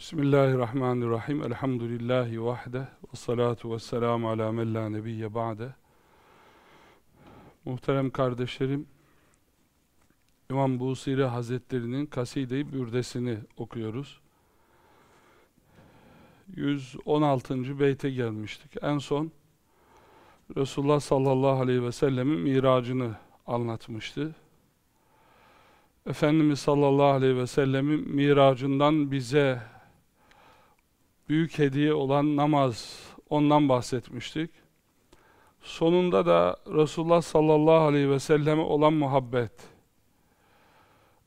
Bismillahirrahmanirrahim. Elhamdülillahi vahde. Ve salatu ve selamu ala men la nebiyye ba'de. Muhterem kardeşlerim, İmam Busiri Hazretleri'nin Kaside-i Bürdesini okuyoruz. 116. beyte gelmiştik. En son Resulullah sallallahu aleyhi ve sellemin miracını anlatmıştı. Efendimiz sallallahu aleyhi ve sellemin miracından bize büyük hediye olan namaz, ondan bahsetmiştik. Sonunda da Resulullah sallallahu aleyhi ve selleme olan muhabbet.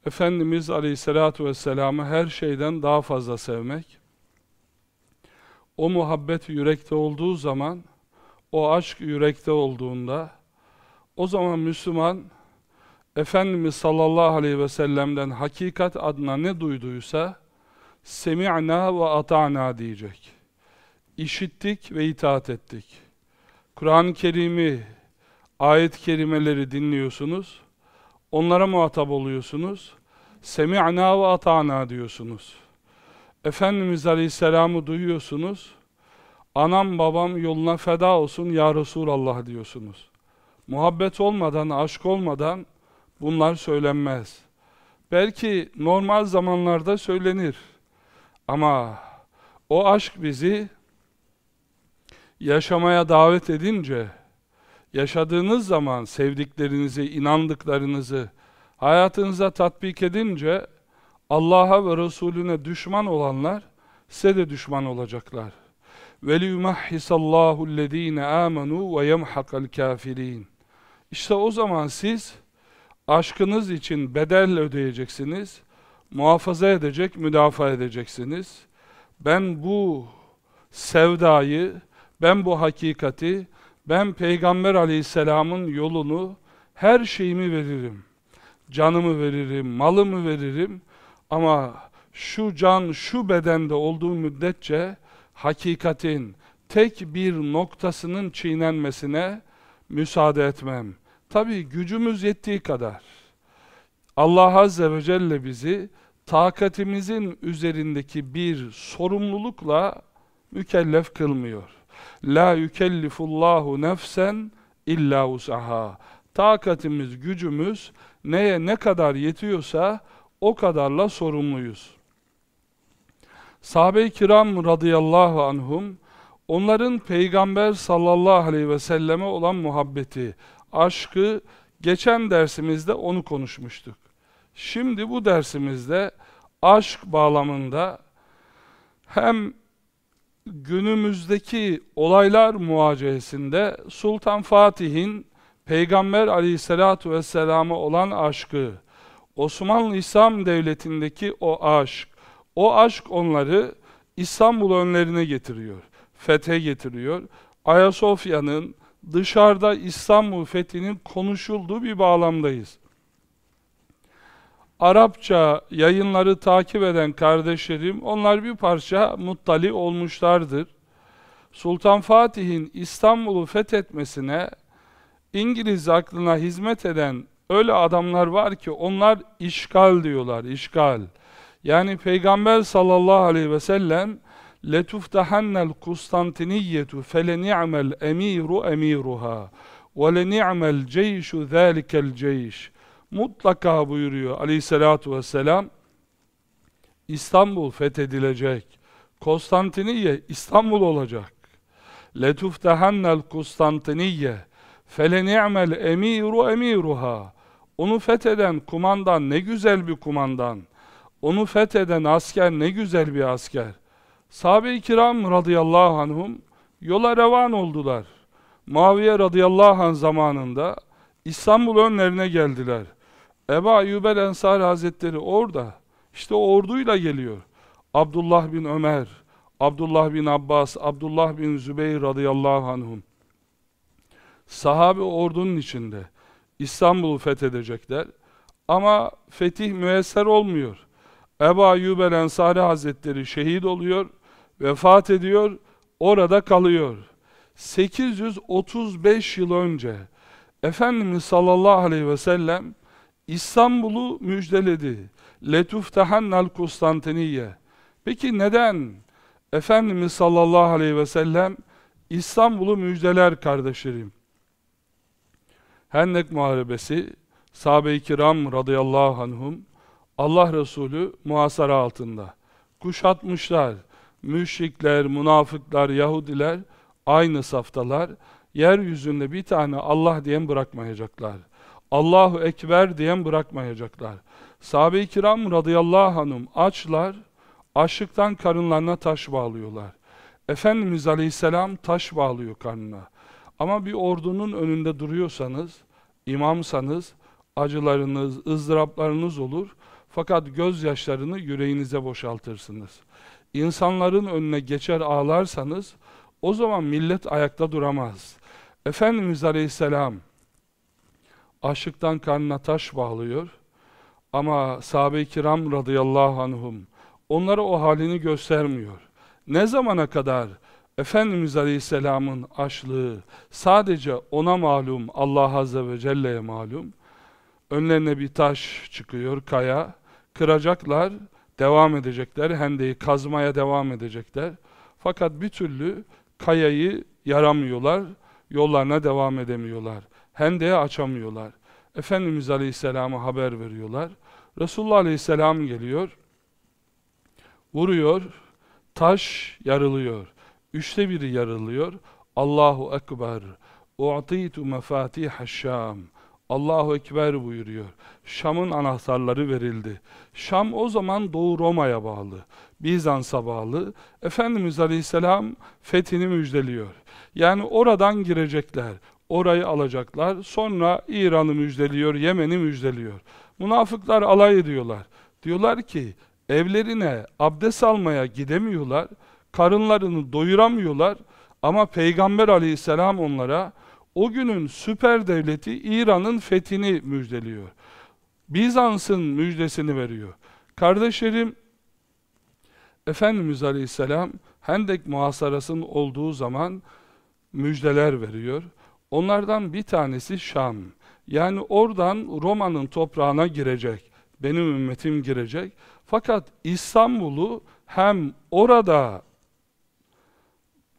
Efendimiz aleyhissalatu vesselam'ı her şeyden daha fazla sevmek. O muhabbet yürekte olduğu zaman, o aşk yürekte olduğunda, o zaman Müslüman, Efendimiz sallallahu aleyhi ve sellem'den hakikat adına ne duyduysa, semi'na ve ata'na diyecek. İşittik ve itaat ettik. Kur'an-ı Kerim'i, ayet-i kerimeleri dinliyorsunuz. Onlara muhatap oluyorsunuz. Semi'na ve ata'na diyorsunuz. Efendimiz Aleyhisselam'ı duyuyorsunuz. Anam babam yoluna feda olsun ya Resulallah diyorsunuz. Muhabbet olmadan, aşk olmadan bunlar söylenmez. Belki normal zamanlarda söylenir. Ama o aşk bizi yaşamaya davet edince, yaşadığınız zaman sevdiklerinizi, inandıklarınızı hayatınıza tatbik edince, Allah'a ve Resulüne düşman olanlar size de düşman olacaklar. وَلِيُمَحِّسَ اللّٰهُ الَّذ۪ينَ آمَنُوا وَيَمْحَقَ الْكَافِر۪ينَ İşte o zaman siz aşkınız için bedel ödeyeceksiniz muhafaza edecek, müdafaa edeceksiniz. Ben bu sevdayı, ben bu hakikati, ben Peygamber aleyhisselamın yolunu, her şeyimi veririm. Canımı veririm, malımı veririm. Ama şu can, şu bedende olduğu müddetçe hakikatin tek bir noktasının çiğnenmesine müsaade etmem. Tabi gücümüz yettiği kadar. Allah Azze ve Celle bizi takatimizin üzerindeki bir sorumlulukla mükellef kılmıyor. La yükellifullahu nefsen illa usaha. Takatimiz, gücümüz neye ne kadar yetiyorsa o kadarla sorumluyuz. Sahabe-i kiram radıyallahu anhum onların peygamber sallallahu aleyhi ve selleme olan muhabbeti, aşkı geçen dersimizde onu konuşmuştuk. Şimdi bu dersimizde aşk bağlamında hem günümüzdeki olaylar muhacesinde Sultan Fatih'in Peygamber aleyhissalatu vesselam'a olan aşkı, Osmanlı İslam Devleti'ndeki o aşk, o aşk onları İstanbul önlerine getiriyor, fethe getiriyor. Ayasofya'nın dışarıda İstanbul fethinin konuşulduğu bir bağlamdayız. Arapça yayınları takip eden kardeşlerim, onlar bir parça muttali olmuşlardır. Sultan Fatih'in İstanbul'u fethetmesine İngiliz aklına hizmet eden öyle adamlar var ki onlar işgal diyorlar, işgal. Yani Peygamber sallallahu aleyhi ve sellem ni'mel emiru emiruha ve le ni'mel ceyşu zâlikel ceyş mutlaka buyuruyor aleyhissalatu vesselam İstanbul fethedilecek. Konstantiniye İstanbul olacak. Letuftehannel Konstantiniye fele ni'mel emiru emiruha onu fetheden kumandan ne güzel bir kumandan. Onu fetheden asker ne güzel bir asker. Sahabe-i kiram radıyallahu anhum yola revan oldular. Muaviye radıyallahu anh zamanında İstanbul önlerine geldiler. Ebu Ayyub el Ensari Hazretleri orada. İşte orduyla geliyor. Abdullah bin Ömer, Abdullah bin Abbas, Abdullah bin Zübeyir radıyallahu anhum. Sahabe ordunun içinde. İstanbul'u fethedecekler. Ama fetih müesser olmuyor. Ebu Ayyub el Ensari Hazretleri şehit oluyor, vefat ediyor, orada kalıyor. 835 yıl önce Efendimiz sallallahu aleyhi ve sellem İstanbul'u müjdeledi. Letuftahannal Konstantiniye. Peki neden Efendimiz sallallahu aleyhi ve sellem İstanbul'u müjdeler kardeşlerim? Hendek Muharebesi, sahabe-i kiram radıyallahu anhum, Allah Resulü muhasara altında. Kuşatmışlar. Müşrikler, münafıklar, Yahudiler aynı saftalar. Yeryüzünde bir tane Allah diyen bırakmayacaklar. Allahu Ekber diyen bırakmayacaklar. Sahabe-i kiram radıyallahu anhum açlar, açlıktan karınlarına taş bağlıyorlar. Efendimiz aleyhisselam taş bağlıyor karnına. Ama bir ordunun önünde duruyorsanız, imamsanız, acılarınız, ızdıraplarınız olur. Fakat gözyaşlarını yüreğinize boşaltırsınız. İnsanların önüne geçer ağlarsanız, o zaman millet ayakta duramaz. Efendimiz Aleyhisselam açlıktan karnına taş bağlıyor. Ama sahabe-i kiram radıyallahu anhum onlara o halini göstermiyor. Ne zamana kadar Efendimiz Aleyhisselam'ın açlığı sadece ona malum, Allah Azze ve Celle'ye malum. Önlerine bir taş çıkıyor, kaya. Kıracaklar, devam edecekler. Hendeyi kazmaya devam edecekler. Fakat bir türlü kayayı yaramıyorlar. Yollarına devam edemiyorlar. Hendeyi açamıyorlar. Efendimiz Aleyhisselam'a haber veriyorlar. Resulullah Aleyhisselam geliyor. Vuruyor. Taş yarılıyor. Üçte biri yarılıyor. Allahu Ekber. U'titu mefatihaş Şam. Allahu Ekber buyuruyor. Şam'ın anahtarları verildi. Şam o zaman Doğu Roma'ya bağlı. Bizans'a bağlı. Efendimiz Aleyhisselam fethini müjdeliyor. Yani oradan girecekler. Orayı alacaklar. Sonra İran'ı müjdeliyor, Yemen'i müjdeliyor. Münafıklar alay ediyorlar. Diyorlar ki evlerine abdest almaya gidemiyorlar. Karınlarını doyuramıyorlar. Ama Peygamber aleyhisselam onlara o günün süper devleti İran'ın fethini müjdeliyor. Bizans'ın müjdesini veriyor. Kardeşlerim, Efendimiz Aleyhisselam Hendek muhasarasının olduğu zaman müjdeler veriyor. Onlardan bir tanesi Şam. Yani oradan Roma'nın toprağına girecek. Benim ümmetim girecek. Fakat İstanbul'u hem orada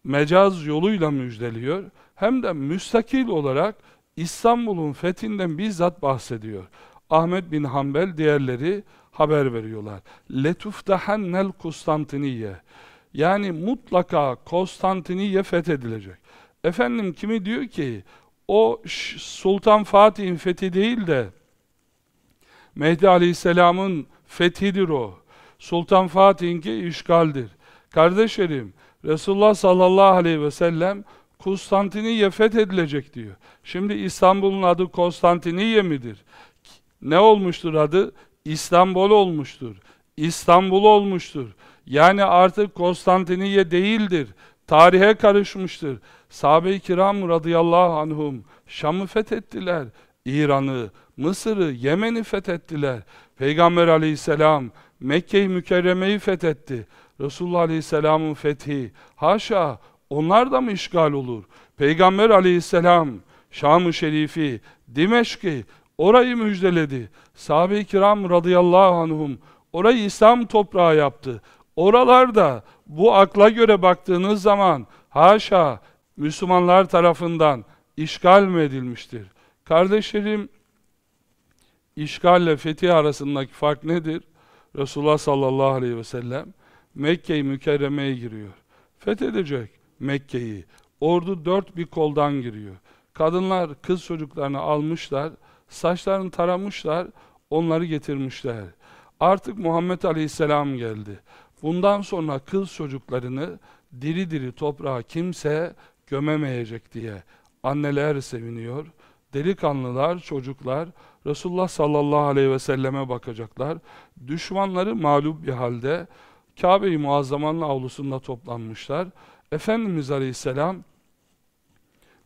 mecaz yoluyla müjdeliyor hem de müstakil olarak İstanbul'un fethinden bizzat bahsediyor. Ahmet bin Hanbel diğerleri haber veriyorlar. Letuftahannel Konstantiniye. Yani mutlaka Konstantiniye fethedilecek. Efendim kimi diyor ki o Sultan Fatih'in fethi değil de Mehdi Aleyhisselam'ın fethidir o. Sultan Fatih'inki işgaldir. Kardeşlerim, Resulullah sallallahu aleyhi ve sellem Konstantiniye fethedilecek diyor. Şimdi İstanbul'un adı Konstantiniye midir? Ne olmuştur adı? İstanbul olmuştur. İstanbul olmuştur. Yani artık Konstantiniye değildir. Tarihe karışmıştır. Sahabe-i kiram radıyallahu anhum Şam'ı fethettiler. İran'ı, Mısır'ı, Yemen'i fethettiler. Peygamber aleyhisselam Mekke-i Mükerreme'yi fethetti. Resulullah aleyhisselamın fethi. Haşa onlar da mı işgal olur? Peygamber aleyhisselam Şam-ı Şerifi, Dimeşk'i orayı müjdeledi. Sahabe-i kiram radıyallahu anhum orayı İslam toprağı yaptı. Oralarda bu akla göre baktığınız zaman haşa Müslümanlar tarafından işgal mi edilmiştir? Kardeşlerim, işgalle fetih arasındaki fark nedir? Resulullah sallallahu aleyhi ve sellem Mekke-i Mükerreme'ye giriyor. Fethedecek Mekke'yi. Ordu dört bir koldan giriyor. Kadınlar kız çocuklarını almışlar, saçlarını taramışlar, onları getirmişler. Artık Muhammed Aleyhisselam geldi. Bundan sonra kız çocuklarını diri diri toprağa kimse gömemeyecek diye anneler seviniyor. Delikanlılar, çocuklar Resulullah sallallahu aleyhi ve selleme bakacaklar. Düşmanları mağlup bir halde Kabe-i Muazzama'nın avlusunda toplanmışlar. Efendimiz aleyhisselam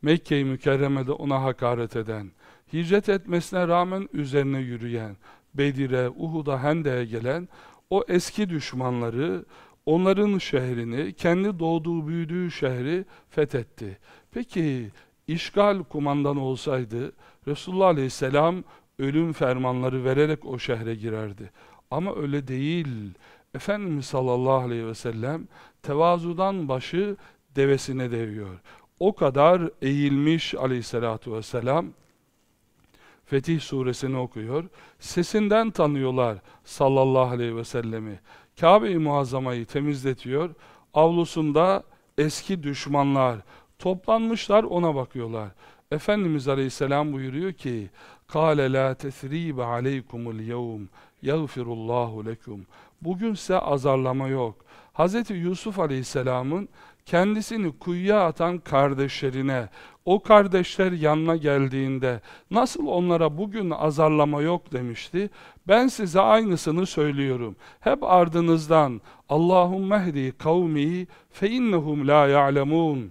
Mekke-i Mükerreme'de ona hakaret eden, hicret etmesine rağmen üzerine yürüyen, Bedir'e, Uhud'a, Hende'ye gelen o eski düşmanları, onların şehrini, kendi doğduğu, büyüdüğü şehri fethetti. Peki işgal kumandan olsaydı Resulullah Aleyhisselam ölüm fermanları vererek o şehre girerdi. Ama öyle değil. Efendimiz sallallahu aleyhi ve sellem tevazudan başı devesine değiyor. O kadar eğilmiş aleyhissalatu vesselam Fetih suresini okuyor. Sesinden tanıyorlar sallallahu aleyhi ve sellemi. Kabe-i Muazzama'yı temizletiyor. Avlusunda eski düşmanlar toplanmışlar ona bakıyorlar. Efendimiz Aleyhisselam buyuruyor ki قَالَ لَا تَثْرِيبَ عَلَيْكُمُ الْيَوْمِ يَغْفِرُ اللّٰهُ لَكُمْ Bugün size azarlama yok. Hz. Yusuf Aleyhisselam'ın kendisini kuyuya atan kardeşlerine, o kardeşler yanına geldiğinde nasıl onlara bugün azarlama yok demişti. Ben size aynısını söylüyorum. Hep ardınızdan Allahümme hdi kavmi fe innehum la ya'lemun.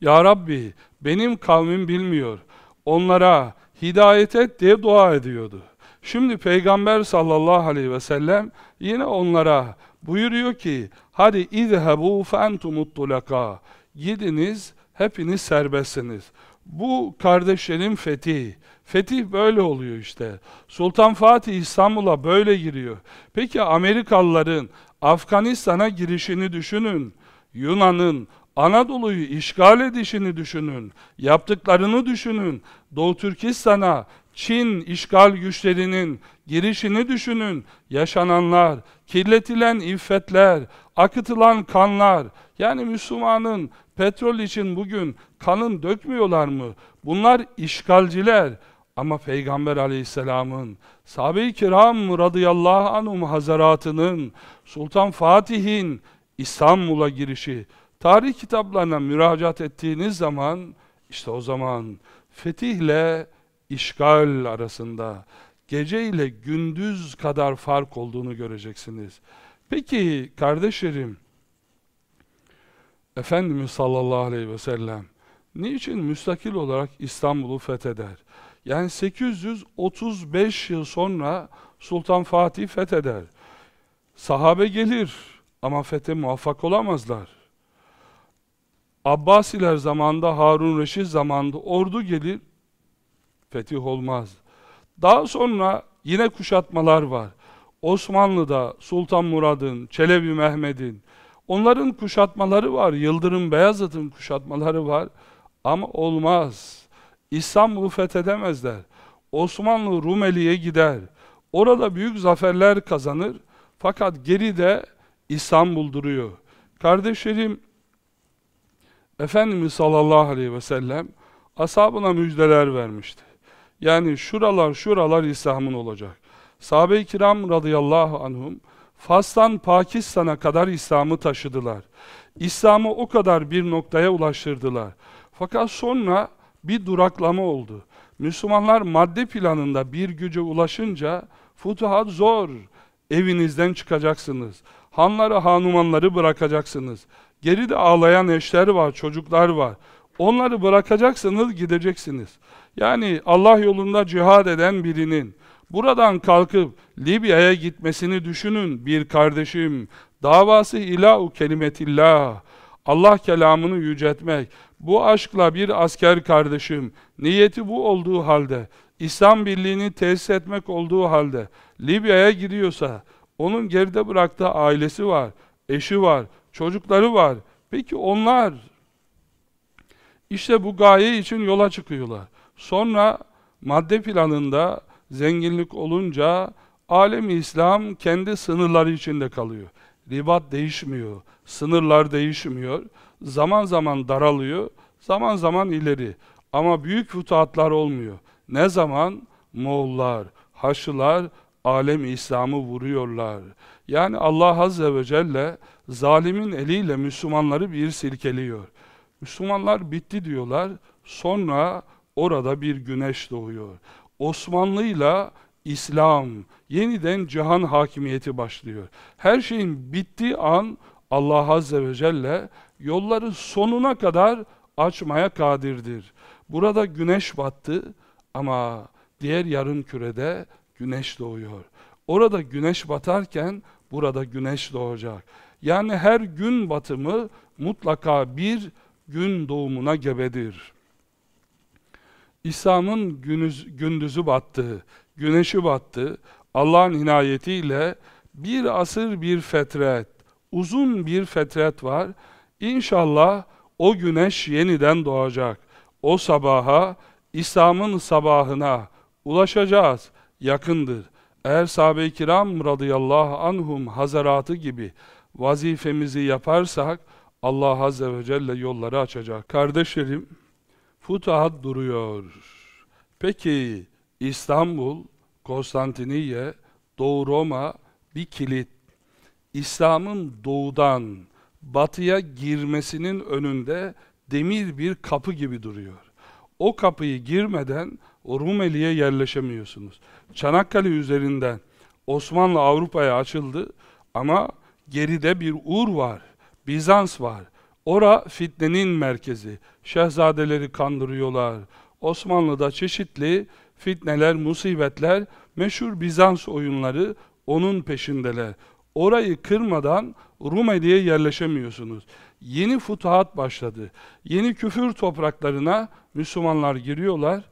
Ya Rabbi benim kavmim bilmiyor. Onlara hidayet et diye dua ediyordu. Şimdi Peygamber sallallahu aleyhi ve sellem yine onlara buyuruyor ki hadi izhebu fe entumut tulaka gidiniz hepiniz serbestsiniz. Bu kardeşlerin fethi. Fetih böyle oluyor işte. Sultan Fatih İstanbul'a böyle giriyor. Peki Amerikalıların Afganistan'a girişini düşünün. Yunan'ın Anadolu'yu işgal edişini düşünün. Yaptıklarını düşünün. Doğu Türkistan'a Çin işgal güçlerinin girişini düşünün. Yaşananlar, kirletilen iffetler, akıtılan kanlar. Yani Müslümanın petrol için bugün kanın dökmüyorlar mı? Bunlar işgalciler. Ama Peygamber aleyhisselamın, sahabe-i kiram radıyallahu anhum hazaratının, Sultan Fatih'in İstanbul'a girişi, tarih kitaplarına müracaat ettiğiniz zaman, işte o zaman fetihle işgal arasında gece ile gündüz kadar fark olduğunu göreceksiniz. Peki kardeşlerim, Efendimiz sallallahu aleyhi ve sellem niçin müstakil olarak İstanbul'u fetheder? Yani 835 yıl sonra Sultan Fatih fetheder. Sahabe gelir ama fethe muvaffak olamazlar. Abbasiler zamanında, Harun Reşit zamanında ordu gelir, fetih olmaz. Daha sonra yine kuşatmalar var. Osmanlı'da Sultan Murad'ın, Çelebi Mehmet'in, onların kuşatmaları var. Yıldırım Beyazıt'ın kuşatmaları var. Ama olmaz. İstanbul'u fethedemezler. Osmanlı Rumeli'ye gider. Orada büyük zaferler kazanır. Fakat geride İstanbul duruyor. Kardeşlerim, Efendimiz sallallahu aleyhi ve sellem ashabına müjdeler vermişti. Yani şuralar şuralar İslam'ın olacak. Sahabe-i kiram radıyallahu anhum Fas'tan Pakistan'a kadar İslam'ı taşıdılar. İslam'ı o kadar bir noktaya ulaştırdılar. Fakat sonra bir duraklama oldu. Müslümanlar madde planında bir güce ulaşınca futuhat zor. Evinizden çıkacaksınız. Hanları, hanumanları bırakacaksınız. Geride ağlayan eşler var, çocuklar var. Onları bırakacaksınız, gideceksiniz. Yani Allah yolunda cihad eden birinin buradan kalkıp Libya'ya gitmesini düşünün bir kardeşim. Davası ilahu kelimetillah. Allah kelamını yüceltmek. Bu aşkla bir asker kardeşim, niyeti bu olduğu halde, İslam birliğini tesis etmek olduğu halde, Libya'ya gidiyorsa, onun geride bıraktığı ailesi var, eşi var, çocukları var. Peki onlar, işte bu gaye için yola çıkıyorlar. Sonra madde planında zenginlik olunca alemi İslam kendi sınırları içinde kalıyor. Ribat değişmiyor, sınırlar değişmiyor. Zaman zaman daralıyor, zaman zaman ileri. Ama büyük fütuhatlar olmuyor. Ne zaman? Moğollar, Haçlılar alem İslam'ı vuruyorlar. Yani Allah Azze ve Celle zalimin eliyle Müslümanları bir silkeliyor. Müslümanlar bitti diyorlar. Sonra orada bir güneş doğuyor. Osmanlı'yla İslam, yeniden cihan hakimiyeti başlıyor. Her şeyin bittiği an Allah Azze ve Celle yolları sonuna kadar açmaya kadirdir. Burada güneş battı ama diğer yarım kürede güneş doğuyor. Orada güneş batarken burada güneş doğacak. Yani her gün batımı mutlaka bir gün doğumuna gebedir. İslam'ın gündüzü battı, güneşi battı. Allah'ın inayetiyle bir asır bir fetret, uzun bir fetret var. İnşallah o güneş yeniden doğacak. O sabaha, İslam'ın sabahına ulaşacağız. Yakındır. Eğer sahabe-i kiram radıyallahu anhum hazaratı gibi vazifemizi yaparsak Allah azze ve celle yolları açacak. Kardeşlerim, futuhat duruyor. Peki İstanbul, Konstantiniye, Doğu Roma bir kilit. İslam'ın doğudan batıya girmesinin önünde demir bir kapı gibi duruyor. O kapıyı girmeden Rumeli'ye yerleşemiyorsunuz. Çanakkale üzerinden Osmanlı Avrupa'ya açıldı ama geride bir Ur var, Bizans var. Ora fitnenin merkezi. Şehzadeleri kandırıyorlar. Osmanlı'da çeşitli fitneler, musibetler, meşhur Bizans oyunları onun peşindeler. Orayı kırmadan Rumeli'ye yerleşemiyorsunuz. Yeni futuhat başladı. Yeni küfür topraklarına Müslümanlar giriyorlar.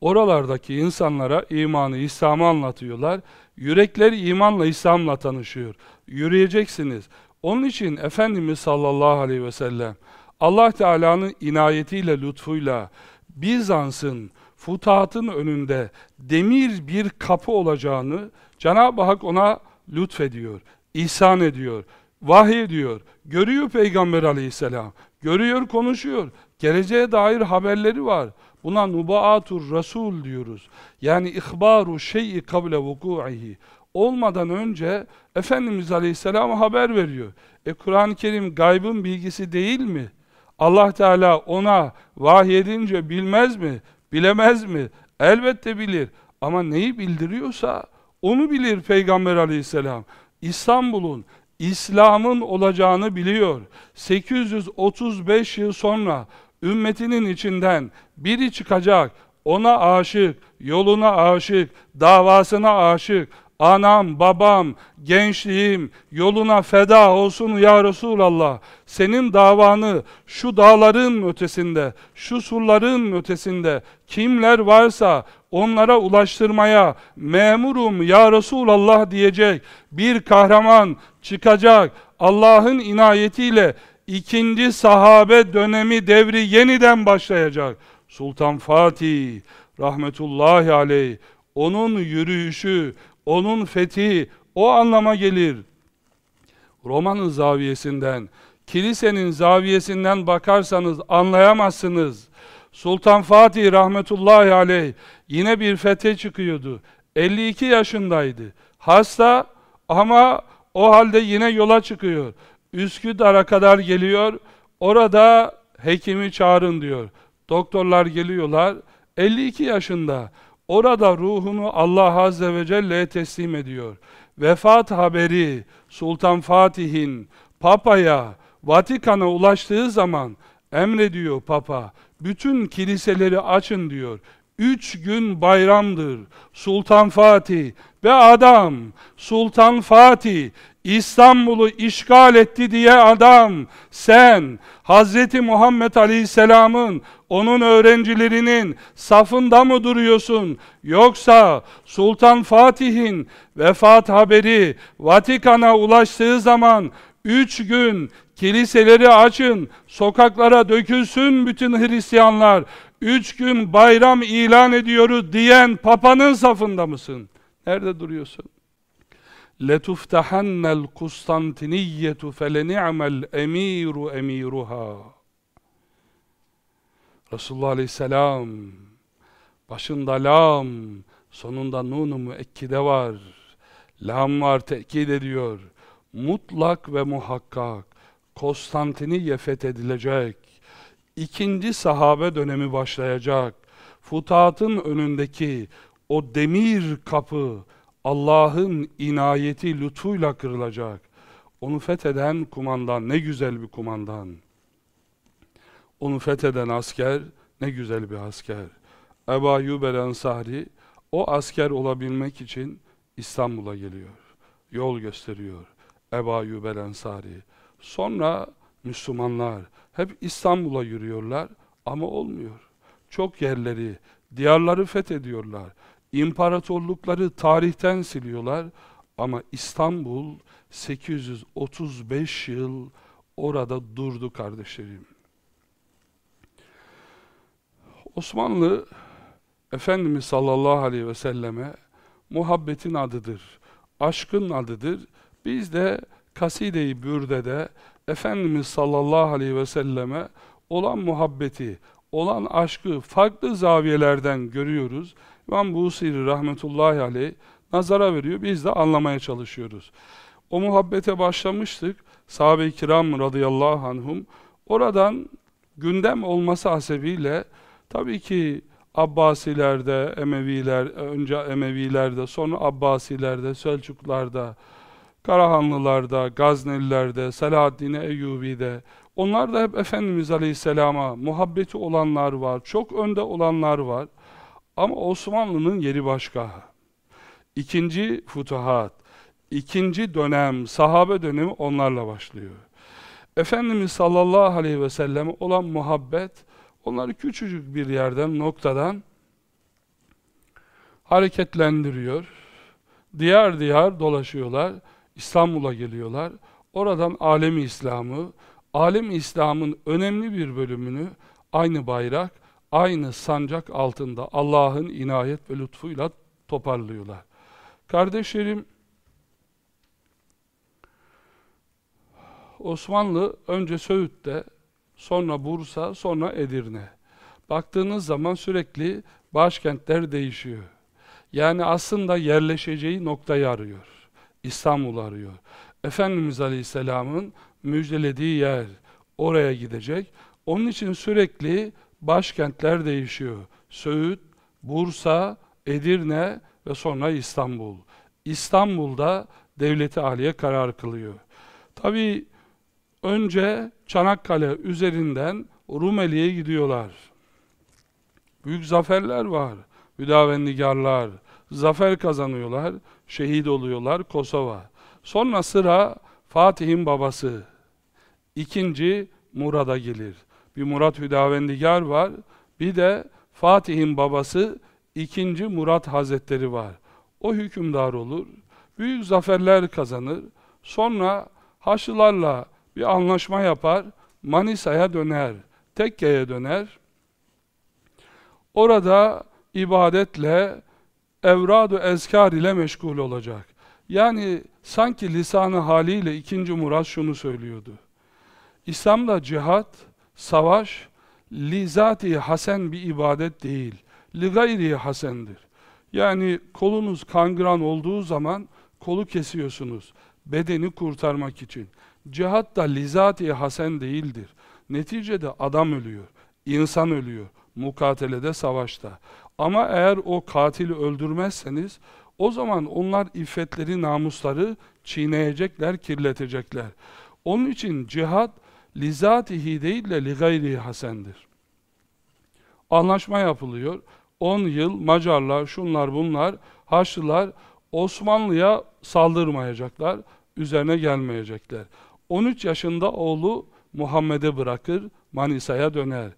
Oralardaki insanlara imanı, İslam'ı anlatıyorlar. Yürekleri imanla, İslam'la tanışıyor. Yürüyeceksiniz. Onun için Efendimiz sallallahu aleyhi ve sellem Allah Teala'nın inayetiyle, lütfuyla Bizans'ın, futatın önünde demir bir kapı olacağını Cenab-ı Hak ona lütfediyor, ihsan ediyor, vahiy ediyor. Görüyor Peygamber aleyhisselam, görüyor, konuşuyor. Geleceğe dair haberleri var. Buna nubaatur rasul diyoruz. Yani ihbaru şey'i kable vuku'ihi. Olmadan önce Efendimiz Aleyhisselam haber veriyor. E Kur'an-ı Kerim gaybın bilgisi değil mi? Allah Teala ona vahiy edince bilmez mi? Bilemez mi? Elbette bilir. Ama neyi bildiriyorsa onu bilir Peygamber Aleyhisselam. İstanbul'un, İslam'ın olacağını biliyor. 835 yıl sonra ümmetinin içinden biri çıkacak, ona aşık, yoluna aşık, davasına aşık, anam, babam, gençliğim yoluna feda olsun ya Resulallah. Senin davanı şu dağların ötesinde, şu surların ötesinde kimler varsa onlara ulaştırmaya memurum ya Resulallah diyecek bir kahraman çıkacak. Allah'ın inayetiyle ikinci sahabe dönemi devri yeniden başlayacak. Sultan Fatih rahmetullahi aleyh onun yürüyüşü, onun fethi o anlama gelir. Roma'nın zaviyesinden, kilisenin zaviyesinden bakarsanız anlayamazsınız. Sultan Fatih rahmetullahi aleyh yine bir fethe çıkıyordu. 52 yaşındaydı. Hasta ama o halde yine yola çıkıyor. Üsküdar'a kadar geliyor. Orada hekimi çağırın diyor. Doktorlar geliyorlar. 52 yaşında. Orada ruhunu Allah Azze ve Celle'ye teslim ediyor. Vefat haberi Sultan Fatih'in Papa'ya, Vatikan'a ulaştığı zaman emrediyor Papa. Bütün kiliseleri açın diyor. Üç gün bayramdır. Sultan Fatih ve adam Sultan Fatih İstanbul'u işgal etti diye adam sen Hazreti Muhammed Aleyhisselam'ın onun öğrencilerinin safında mı duruyorsun? Yoksa Sultan Fatih'in vefat haberi Vatikan'a ulaştığı zaman üç gün kiliseleri açın, sokaklara dökülsün bütün Hristiyanlar, üç gün bayram ilan ediyoruz diyen Papa'nın safında mısın? Nerede duruyorsun? لَتُفْتَحَنَّ الْقُسْطَنْتِنِيَّةُ فَلَنِعْمَ الْاَم۪يرُ اَم۪يرُهَا Resulullah Aleyhisselam başında lam, sonunda nun-u müekkide var. Lam var tekit ediyor. Mutlak ve muhakkak Konstantiniye fethedilecek. İkinci sahabe dönemi başlayacak. Futatın önündeki o demir kapı Allah'ın inayeti lütfuyla kırılacak. Onu fetheden kumandan ne güzel bir kumandan. Onu fetheden asker ne güzel bir asker. Ebu Ayyub el Ensari o asker olabilmek için İstanbul'a geliyor. Yol gösteriyor. Ebu Ayyub el Ensari. Sonra Müslümanlar hep İstanbul'a yürüyorlar ama olmuyor. Çok yerleri, diyarları fethediyorlar. İmparatorlukları tarihten siliyorlar Ama İstanbul 835 yıl orada durdu kardeşlerim. Osmanlı Efendimiz sallallahu aleyhi ve selleme muhabbetin adıdır, aşkın adıdır. Biz de Kaside-i Bürde'de Efendimiz sallallahu aleyhi ve selleme olan muhabbeti, olan aşkı farklı zaviyelerden görüyoruz. İmam Busiri rahmetullahi aleyh nazara veriyor. Biz de anlamaya çalışıyoruz. O muhabbete başlamıştık. Sahabe-i kiram radıyallahu anhum oradan gündem olması hasebiyle tabii ki Abbasilerde, Emeviler, önce Emevilerde, sonra Abbasilerde, Selçuklarda, Karahanlılarda, Gaznelilerde, Selahaddin Eyyubi'de, onlar da hep Efendimiz Aleyhisselam'a muhabbeti olanlar var, çok önde olanlar var. Ama Osmanlı'nın yeri başka. İkinci futuhat, ikinci dönem, sahabe dönemi onlarla başlıyor. Efendimiz sallallahu aleyhi ve selleme olan muhabbet, onları küçücük bir yerden, noktadan hareketlendiriyor. Diyar diyar dolaşıyorlar. İstanbul'a geliyorlar. Oradan alemi İslam'ı, alemi İslam'ın önemli bir bölümünü aynı bayrak, aynı sancak altında Allah'ın inayet ve lütfuyla toparlıyorlar. Kardeşlerim, Osmanlı önce Söğüt'te, sonra Bursa, sonra Edirne. Baktığınız zaman sürekli başkentler değişiyor. Yani aslında yerleşeceği noktayı arıyor. İstanbul arıyor. Efendimiz Aleyhisselam'ın müjdelediği yer oraya gidecek. Onun için sürekli başkentler değişiyor. Söğüt, Bursa, Edirne ve sonra İstanbul. İstanbul'da devleti aliye karar kılıyor. Tabi önce Çanakkale üzerinden Rumeli'ye gidiyorlar. Büyük zaferler var. Hüdavendigarlar, zafer kazanıyorlar, şehit oluyorlar Kosova. Sonra sıra Fatih'in babası. İkinci Murad'a gelir. Bir Murat Hüdavendigar var. Bir de Fatih'in babası ikinci Murat Hazretleri var. O hükümdar olur. Büyük zaferler kazanır. Sonra Haçlılarla bir anlaşma yapar. Manisa'ya döner. Tekke'ye döner. Orada ibadetle, evradu ezkar ile meşgul olacak. Yani sanki lisanı haliyle ikinci Murat şunu söylüyordu. İslam'da cihat, savaş, lizati hasen bir ibadet değil, li gayri hasendir. Yani kolunuz kangran olduğu zaman kolu kesiyorsunuz, bedeni kurtarmak için. Cihat da lizati hasen değildir. Neticede adam ölüyor, insan ölüyor, mukatelede, savaşta. Ama eğer o katili öldürmezseniz, o zaman onlar iffetleri, namusları çiğneyecekler, kirletecekler. Onun için cihat lizatihi değil de li gayri hasendir. Anlaşma yapılıyor. 10 yıl Macarlar, şunlar bunlar, Haçlılar Osmanlı'ya saldırmayacaklar, üzerine gelmeyecekler. 13 yaşında oğlu Muhammed'e bırakır, Manisa'ya döner.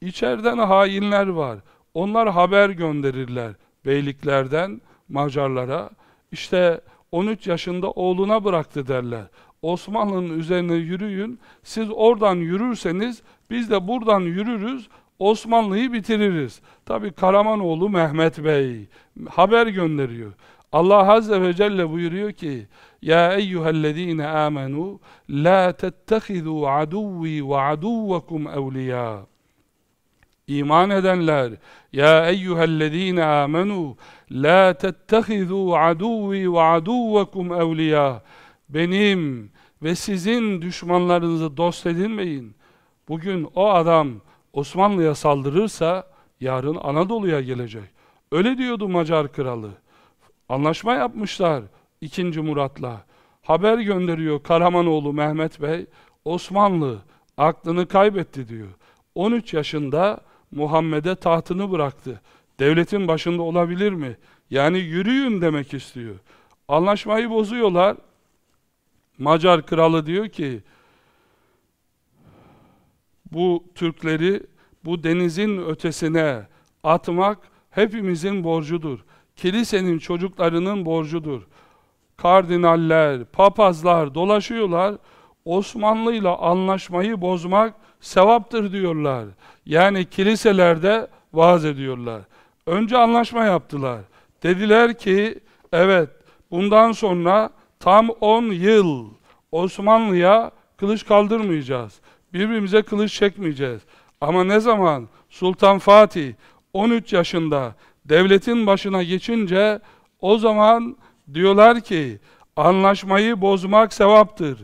İçeriden hainler var. Onlar haber gönderirler beyliklerden Macarlara. İşte 13 yaşında oğluna bıraktı derler. Osmanlı'nın üzerine yürüyün. Siz oradan yürürseniz biz de buradan yürürüz. Osmanlı'yı bitiririz. Tabi Karamanoğlu Mehmet Bey haber gönderiyor. Allah Azze ve Celle buyuruyor ki Ya eyyühellezine amenu la tettehidu aduvi ve aduvakum evliya İman edenler Ya eyyühellezine amenu la tettehidu aduvi ve aduvakum evliya benim ve sizin düşmanlarınızı dost edinmeyin. Bugün o adam Osmanlı'ya saldırırsa yarın Anadolu'ya gelecek. Öyle diyordu Macar kralı. Anlaşma yapmışlar 2. Murat'la. Haber gönderiyor Karamanoğlu Mehmet Bey. Osmanlı aklını kaybetti diyor. 13 yaşında Muhammed'e tahtını bıraktı. Devletin başında olabilir mi? Yani yürüyün demek istiyor. Anlaşmayı bozuyorlar. Macar kralı diyor ki bu Türkleri bu denizin ötesine atmak hepimizin borcudur. Kilisenin çocuklarının borcudur. kardinaller, papazlar dolaşıyorlar. Osmanlı ile anlaşmayı bozmak sevaptır diyorlar. Yani kiliselerde vaaz ediyorlar. Önce anlaşma yaptılar. Dediler ki evet bundan sonra tam 10 yıl Osmanlı'ya kılıç kaldırmayacağız. Birbirimize kılıç çekmeyeceğiz. Ama ne zaman Sultan Fatih 13 yaşında devletin başına geçince o zaman diyorlar ki anlaşmayı bozmak sevaptır.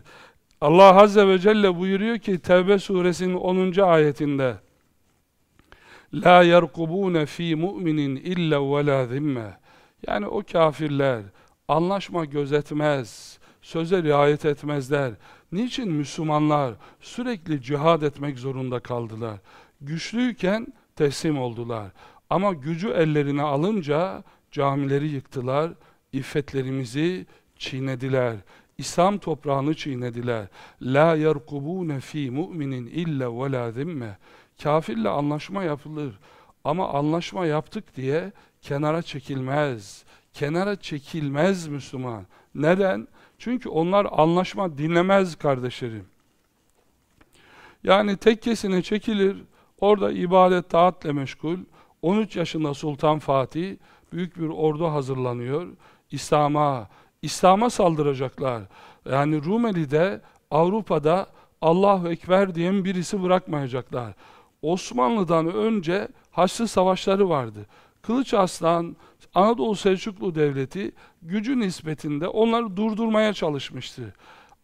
Allah Azze ve Celle buyuruyor ki Tevbe suresinin 10. ayetinde La yerkubune fi mu'minin illa ve la Yani o kafirler anlaşma gözetmez, söze riayet etmezler. Niçin Müslümanlar sürekli cihad etmek zorunda kaldılar? Güçlüyken teslim oldular. Ama gücü ellerine alınca camileri yıktılar, iffetlerimizi çiğnediler. İslam toprağını çiğnediler. La yerkubune fi mu'minin illa ve la zimme. Kafirle anlaşma yapılır. Ama anlaşma yaptık diye kenara çekilmez. Kenara çekilmez Müslüman. Neden? Çünkü onlar anlaşma dinlemez kardeşlerim. Yani tekkesine çekilir, orada ibadet taatle meşgul. 13 yaşında Sultan Fatih büyük bir ordu hazırlanıyor. İslam'a, İslam'a saldıracaklar. Yani Rumeli'de, Avrupa'da Allahu Ekber diyen birisi bırakmayacaklar. Osmanlı'dan önce Haçlı Savaşları vardı. Kılıç Aslan, Anadolu Selçuklu Devleti gücü nispetinde onları durdurmaya çalışmıştı.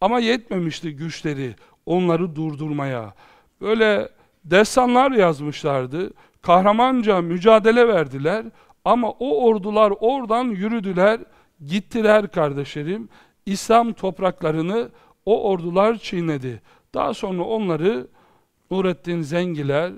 Ama yetmemişti güçleri onları durdurmaya. Böyle destanlar yazmışlardı. Kahramanca mücadele verdiler. Ama o ordular oradan yürüdüler, gittiler kardeşlerim. İslam topraklarını o ordular çiğnedi. Daha sonra onları Nurettin Zengiler,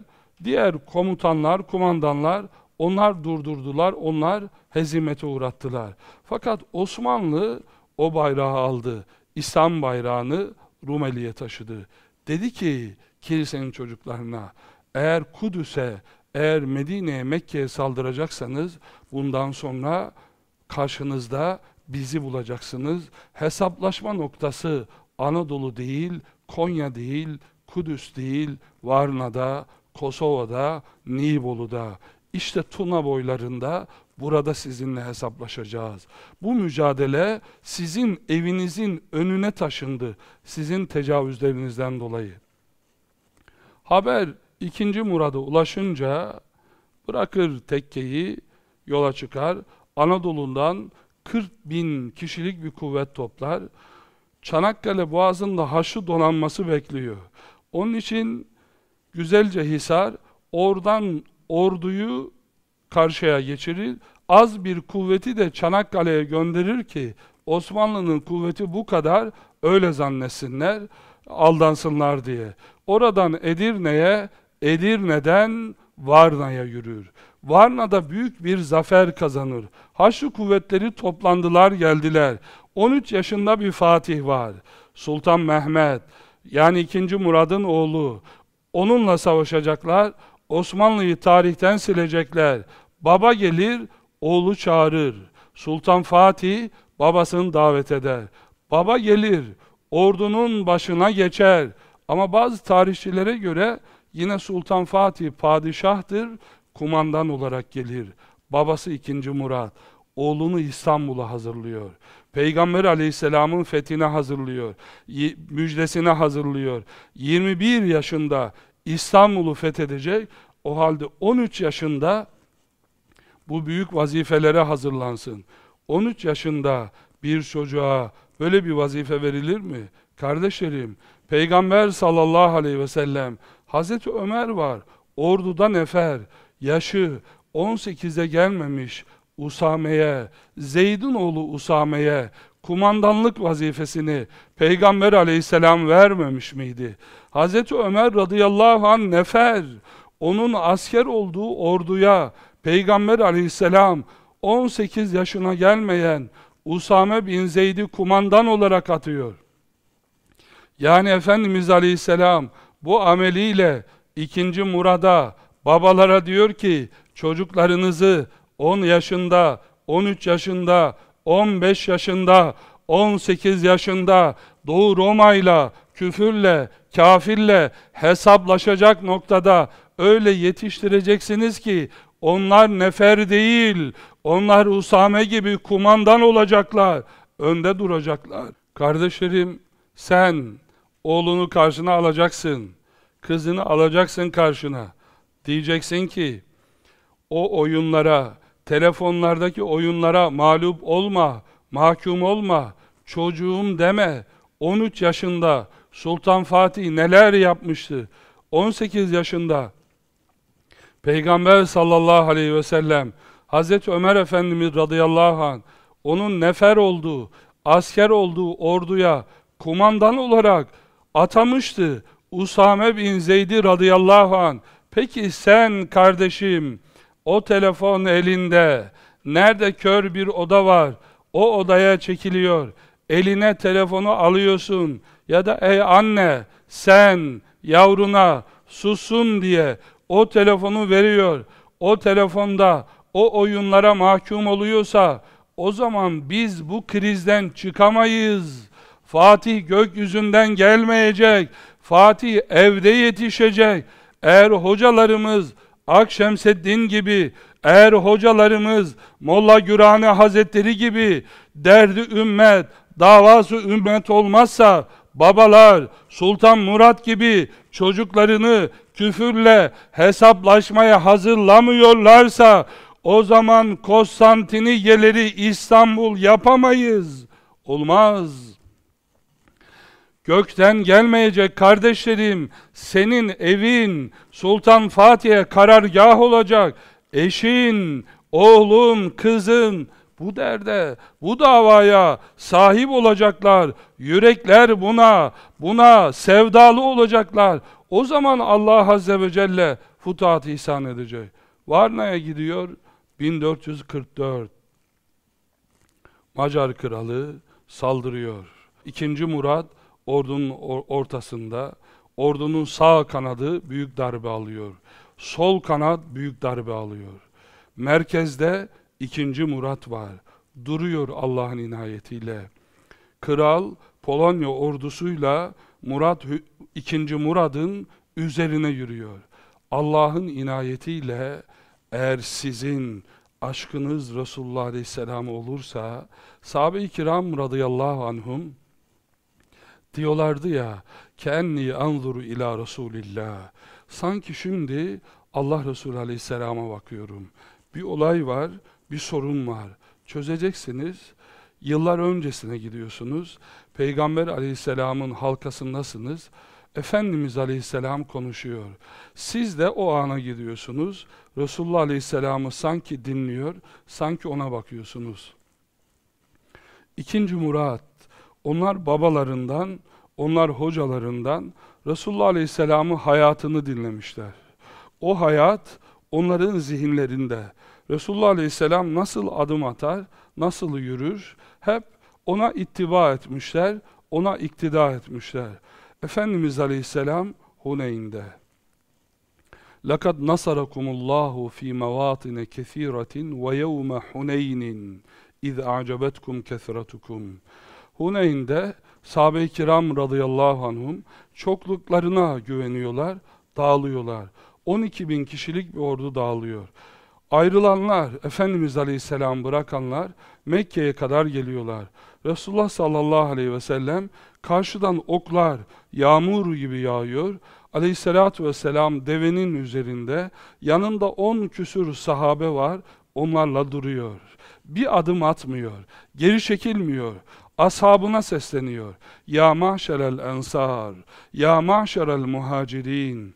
diğer komutanlar, kumandanlar onlar durdurdular, onlar hezimete uğrattılar. Fakat Osmanlı o bayrağı aldı. İslam bayrağını Rumeli'ye taşıdı. Dedi ki kilisenin çocuklarına, eğer Kudüs'e, eğer Medine'ye, Mekke'ye saldıracaksanız bundan sonra karşınızda bizi bulacaksınız. Hesaplaşma noktası Anadolu değil, Konya değil, Kudüs değil, Varna'da, Kosova'da, Nibolu'da. İşte Tuna boylarında burada sizinle hesaplaşacağız. Bu mücadele sizin evinizin önüne taşındı. Sizin tecavüzlerinizden dolayı. Haber ikinci murada ulaşınca bırakır tekkeyi yola çıkar. Anadolu'dan 40 bin kişilik bir kuvvet toplar. Çanakkale Boğazı'nda Haçlı donanması bekliyor. Onun için güzelce Hisar oradan orduyu karşıya geçirir. Az bir kuvveti de Çanakkale'ye gönderir ki Osmanlı'nın kuvveti bu kadar öyle zannetsinler, aldansınlar diye. Oradan Edirne'ye, Edirne'den Varna'ya yürür. Varna'da büyük bir zafer kazanır. Haçlı kuvvetleri toplandılar geldiler. 13 yaşında bir Fatih var. Sultan Mehmet yani 2. Murad'ın oğlu. Onunla savaşacaklar. Osmanlı'yı tarihten silecekler. Baba gelir, oğlu çağırır. Sultan Fatih babasını davet eder. Baba gelir, ordunun başına geçer. Ama bazı tarihçilere göre yine Sultan Fatih padişahtır, kumandan olarak gelir. Babası 2. Murat oğlunu İstanbul'a hazırlıyor. Peygamber aleyhisselamın fethine hazırlıyor. Müjdesine hazırlıyor. 21 yaşında İstanbul'u fethedecek. O halde 13 yaşında bu büyük vazifelere hazırlansın. 13 yaşında bir çocuğa böyle bir vazife verilir mi? Kardeşlerim, Peygamber sallallahu aleyhi ve sellem, Hazreti Ömer var, orduda nefer, yaşı 18'e gelmemiş, Usame'ye, Zeyd'in oğlu Usame'ye kumandanlık vazifesini Peygamber aleyhisselam vermemiş miydi? Hazreti Ömer radıyallahu anh nefer, onun asker olduğu orduya Peygamber aleyhisselam 18 yaşına gelmeyen Usame bin Zeyd'i kumandan olarak atıyor. Yani Efendimiz aleyhisselam bu ameliyle ikinci Murad'a babalara diyor ki çocuklarınızı 10 yaşında, 13 yaşında, 15 yaşında 18 yaşında Doğu Roma'yla, küfürle, kafirle hesaplaşacak noktada öyle yetiştireceksiniz ki onlar nefer değil, onlar Usame gibi kumandan olacaklar, önde duracaklar. Kardeşlerim sen oğlunu karşına alacaksın, kızını alacaksın karşına. Diyeceksin ki o oyunlara, telefonlardaki oyunlara mağlup olma, mahkum olma, çocuğum deme. 13 yaşında Sultan Fatih neler yapmıştı? 18 yaşında Peygamber sallallahu aleyhi ve sellem Hazreti Ömer Efendimiz radıyallahu anh onun nefer olduğu, asker olduğu orduya kumandan olarak atamıştı. Usame bin Zeyd'i radıyallahu anh. Peki sen kardeşim o telefon elinde nerede kör bir oda var o odaya çekiliyor. Eline telefonu alıyorsun ya da ey anne sen yavruna susun diye o telefonu veriyor. O telefonda o oyunlara mahkum oluyorsa o zaman biz bu krizden çıkamayız. Fatih gökyüzünden gelmeyecek. Fatih evde yetişecek. Eğer hocalarımız Akşemseddin gibi, eğer hocalarımız Molla Gürane Hazretleri gibi derdi ümmet, davası ümmet olmazsa babalar Sultan Murat gibi çocuklarını küfürle hesaplaşmaya hazırlamıyorlarsa o zaman Konstantiniyeleri İstanbul yapamayız. Olmaz. Gökten gelmeyecek kardeşlerim, senin evin Sultan Fatih'e karargah olacak. Eşin, oğlun, kızın bu derde, bu davaya sahip olacaklar. Yürekler buna, buna sevdalı olacaklar. O zaman Allah Azze ve Celle futuhat ihsan edecek. Varna'ya gidiyor 1444. Macar kralı saldırıyor. İkinci Murat ordunun ortasında. Ordunun sağ kanadı büyük darbe alıyor. Sol kanat büyük darbe alıyor. Merkezde ikinci Murat var. Duruyor Allah'ın inayetiyle. Kral Polonya ordusuyla Murat ikinci Murad'ın üzerine yürüyor. Allah'ın inayetiyle eğer sizin aşkınız Resulullah Aleyhisselam olursa sahabe-i kiram radıyallahu anhum diyorlardı ya kenni anzuru ila Resulillah sanki şimdi Allah Resulü Aleyhisselam'a bakıyorum bir olay var bir sorun var çözeceksiniz yıllar öncesine gidiyorsunuz Peygamber Aleyhisselam'ın halkasındasınız Efendimiz Aleyhisselam konuşuyor. Siz de o ana gidiyorsunuz. Resulullah Aleyhisselam'ı sanki dinliyor, sanki ona bakıyorsunuz. İkinci murat, onlar babalarından, onlar hocalarından Resulullah Aleyhisselam'ın hayatını dinlemişler. O hayat onların zihinlerinde. Resulullah Aleyhisselam nasıl adım atar, nasıl yürür, hep ona ittiba etmişler, ona iktida etmişler. Efendimiz Aleyhisselam Huneyn'de لَقَدْ نَصَرَكُمُ اللّٰهُ ف۪ي مَوَاطِنَ كَث۪يرَةٍ وَيَوْمَ حُنَيْنٍ اِذْ اَعْجَبَتْكُمْ كَثْرَتُكُمْ Huneyn'de sahabe-i kiram radıyallahu anhum çokluklarına güveniyorlar, dağılıyorlar. 12 bin kişilik bir ordu dağılıyor. Ayrılanlar, Efendimiz Aleyhisselam bırakanlar Mekke'ye kadar geliyorlar. Resulullah sallallahu aleyhi ve sellem karşıdan oklar yağmur gibi yağıyor. Aleyhissalatü vesselam devenin üzerinde yanında on küsür sahabe var onlarla duruyor. Bir adım atmıyor, geri çekilmiyor. Ashabına sesleniyor. Ya maşerel ensar, ya maşerel muhacirin.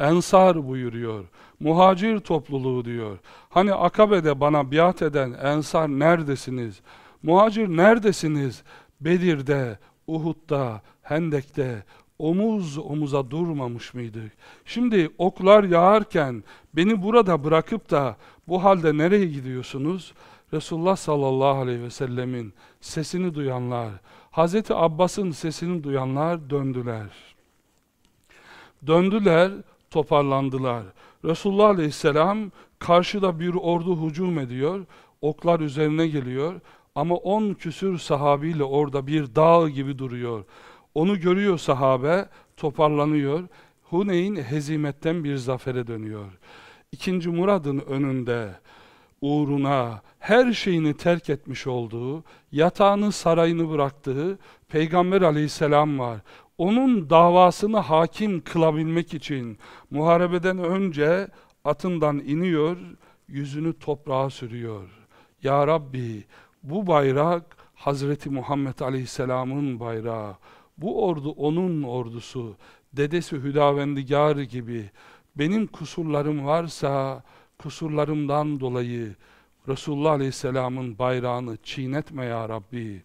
Ensar buyuruyor. Muhacir topluluğu diyor. Hani Akabe'de bana biat eden ensar neredesiniz? Muhacir neredesiniz? Bedir'de, Uhud'da, Hendek'te omuz omuza durmamış mıydık? Şimdi oklar yağarken beni burada bırakıp da bu halde nereye gidiyorsunuz? Resulullah sallallahu aleyhi ve sellemin sesini duyanlar, Hazreti Abbas'ın sesini duyanlar döndüler. Döndüler, toparlandılar. Resulullah aleyhisselam karşıda bir ordu hücum ediyor, oklar üzerine geliyor. Ama on küsür sahabiyle orada bir dağ gibi duruyor. Onu görüyor sahabe, toparlanıyor. Huneyn hezimetten bir zafere dönüyor. İkinci Murad'ın önünde uğruna her şeyini terk etmiş olduğu, yatağını sarayını bıraktığı Peygamber aleyhisselam var. Onun davasını hakim kılabilmek için muharebeden önce atından iniyor, yüzünü toprağa sürüyor. Ya Rabbi bu bayrak Hazreti Muhammed Aleyhisselam'ın bayrağı. Bu ordu onun ordusu. Dedesi Hüdavendigar gibi. Benim kusurlarım varsa kusurlarımdan dolayı Resulullah Aleyhisselam'ın bayrağını çiğnetme ya Rabbi.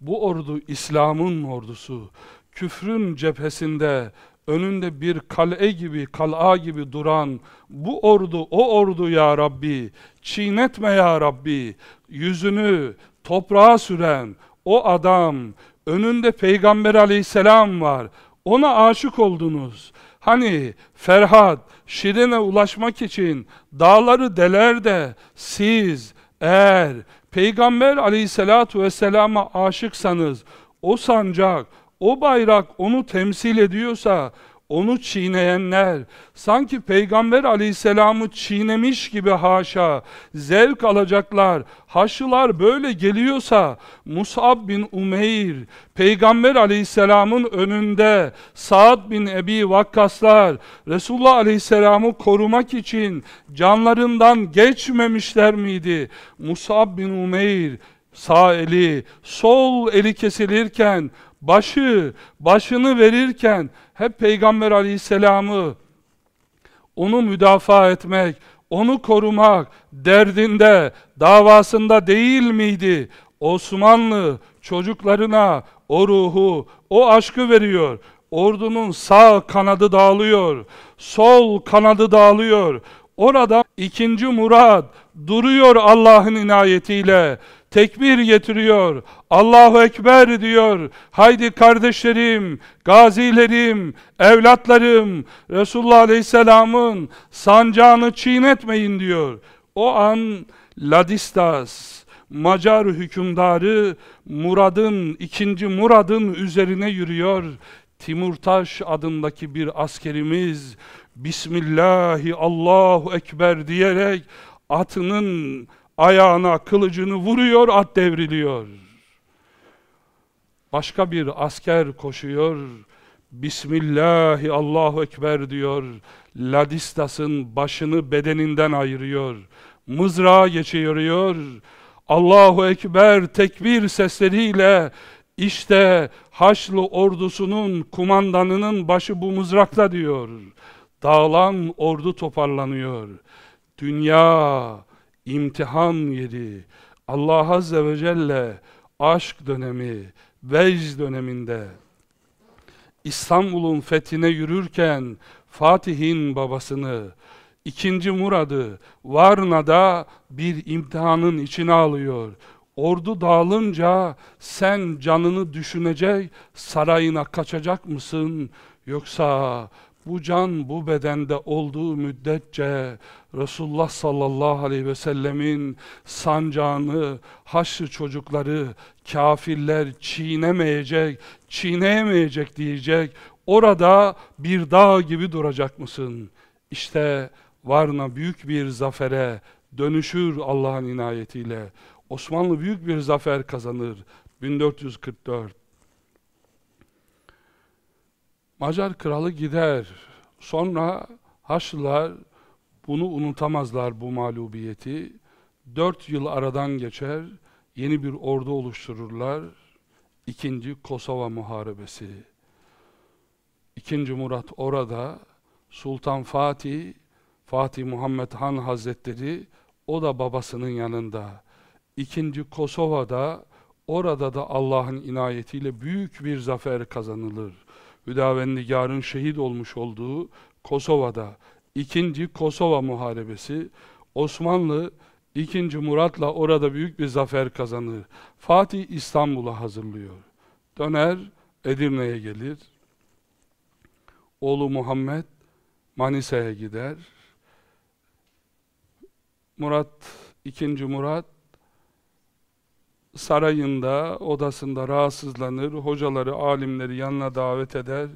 Bu ordu İslam'ın ordusu. Küfrün cephesinde önünde bir kale gibi, kal'a gibi duran bu ordu, o ordu ya Rabbi, çiğnetme ya Rabbi, yüzünü toprağa süren o adam, önünde Peygamber aleyhisselam var, ona aşık oldunuz. Hani Ferhat, Şirin'e ulaşmak için dağları deler de siz eğer Peygamber aleyhissalatu vesselama aşıksanız o sancak, o bayrak onu temsil ediyorsa onu çiğneyenler sanki Peygamber aleyhisselamı çiğnemiş gibi haşa zevk alacaklar. Haşlılar böyle geliyorsa Musab bin Umeyr Peygamber aleyhisselamın önünde Saad bin Ebi Vakkaslar Resulullah aleyhisselamı korumak için canlarından geçmemişler miydi? Musab bin Umeyr sağ eli, sol eli kesilirken başı, başını verirken hep Peygamber aleyhisselamı onu müdafaa etmek, onu korumak derdinde, davasında değil miydi? Osmanlı çocuklarına o ruhu, o aşkı veriyor. Ordunun sağ kanadı dağılıyor, sol kanadı dağılıyor. Orada ikinci Murad duruyor Allah'ın inayetiyle tekbir getiriyor. Allahu Ekber diyor. Haydi kardeşlerim, gazilerim, evlatlarım, Resulullah Aleyhisselam'ın sancağını çiğnetmeyin diyor. O an Ladistas, Macar hükümdarı Murad'ın, ikinci Murad'ın üzerine yürüyor. Timurtaş adındaki bir askerimiz Bismillahi Allahu Ekber diyerek atının ayağına kılıcını vuruyor, at devriliyor. Başka bir asker koşuyor, Bismillahi Allahu Ekber diyor, Ladistas'ın başını bedeninden ayırıyor, mızrağa geçiriyor, Allahu Ekber tekbir sesleriyle işte Haçlı ordusunun kumandanının başı bu mızrakta diyor. Dağılan ordu toparlanıyor. Dünya imtihan yeri, Allah Azze ve Celle aşk dönemi, vecd döneminde İstanbul'un fethine yürürken Fatih'in babasını, ikinci Murad'ı Varna'da bir imtihanın içine alıyor. Ordu dağılınca sen canını düşünecek, sarayına kaçacak mısın? Yoksa bu can bu bedende olduğu müddetçe Resulullah sallallahu aleyhi ve sellemin sancağını Haçlı çocukları kafirler çiğnemeyecek, çiğneyemeyecek diyecek. Orada bir dağ gibi duracak mısın? İşte Varna büyük bir zafere dönüşür Allah'ın inayetiyle. Osmanlı büyük bir zafer kazanır. 1444 Macar kralı gider. Sonra Haçlılar bunu unutamazlar bu mağlubiyeti. Dört yıl aradan geçer, yeni bir ordu oluştururlar. İkinci Kosova Muharebesi. İkinci Murat orada, Sultan Fatih, Fatih Muhammed Han Hazretleri, o da babasının yanında. İkinci Kosova'da, orada da Allah'ın inayetiyle büyük bir zafer kazanılır. Hüdavendigar'ın şehit olmuş olduğu Kosova'da ikinci Kosova Muharebesi Osmanlı ikinci Murat'la orada büyük bir zafer kazanır. Fatih İstanbul'a hazırlıyor. Döner Edirne'ye gelir. Oğlu Muhammed Manisa'ya gider. Murat, ikinci Murat sarayında, odasında rahatsızlanır, hocaları, alimleri yanına davet eder,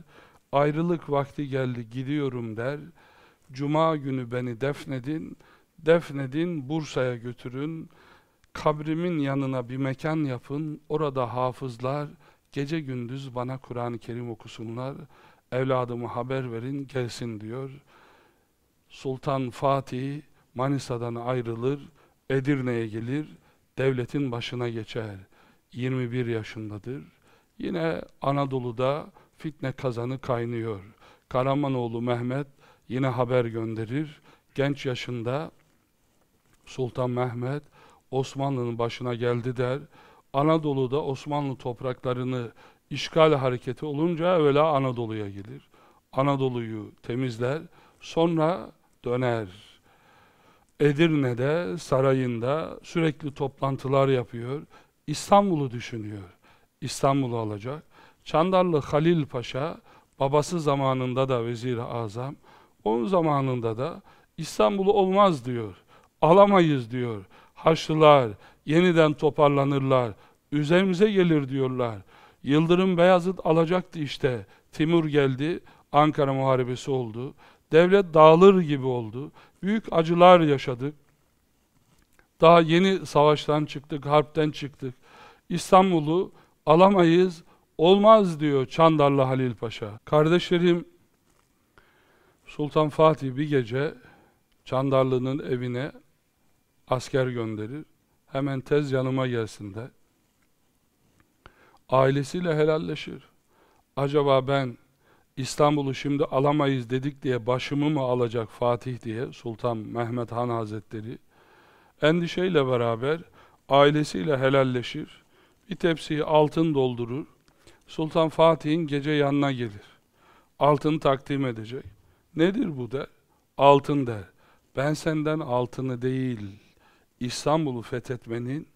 ayrılık vakti geldi gidiyorum der, cuma günü beni defnedin, defnedin Bursa'ya götürün, kabrimin yanına bir mekan yapın, orada hafızlar, gece gündüz bana Kur'an-ı Kerim okusunlar, evladımı haber verin gelsin diyor. Sultan Fatih Manisa'dan ayrılır, Edirne'ye gelir, devletin başına geçer. 21 yaşındadır. Yine Anadolu'da fitne kazanı kaynıyor. Karamanoğlu Mehmet yine haber gönderir. Genç yaşında Sultan Mehmet Osmanlı'nın başına geldi der. Anadolu'da Osmanlı topraklarını işgal hareketi olunca evvela Anadolu'ya gelir. Anadolu'yu temizler, sonra döner. Edirne'de, sarayında sürekli toplantılar yapıyor. İstanbul'u düşünüyor. İstanbul'u alacak. Çandarlı Halil Paşa, babası zamanında da vezir azam, onun zamanında da İstanbul'u olmaz diyor. Alamayız diyor. Haçlılar yeniden toparlanırlar. Üzerimize gelir diyorlar. Yıldırım Beyazıt alacaktı işte. Timur geldi. Ankara Muharebesi oldu. Devlet dağılır gibi oldu. Büyük acılar yaşadık. Daha yeni savaştan çıktık, harpten çıktık. İstanbul'u alamayız, olmaz diyor Çandarlı Halil Paşa. Kardeşlerim, Sultan Fatih bir gece Çandarlı'nın evine asker gönderir. Hemen tez yanıma gelsin de. Ailesiyle helalleşir. Acaba ben İstanbul'u şimdi alamayız dedik diye başımı mı alacak Fatih diye Sultan Mehmet Han Hazretleri endişeyle beraber ailesiyle helalleşir. Bir tepsiyi altın doldurur. Sultan Fatih'in gece yanına gelir. Altın takdim edecek. Nedir bu der? Altın der. Ben senden altını değil, İstanbul'u fethetmenin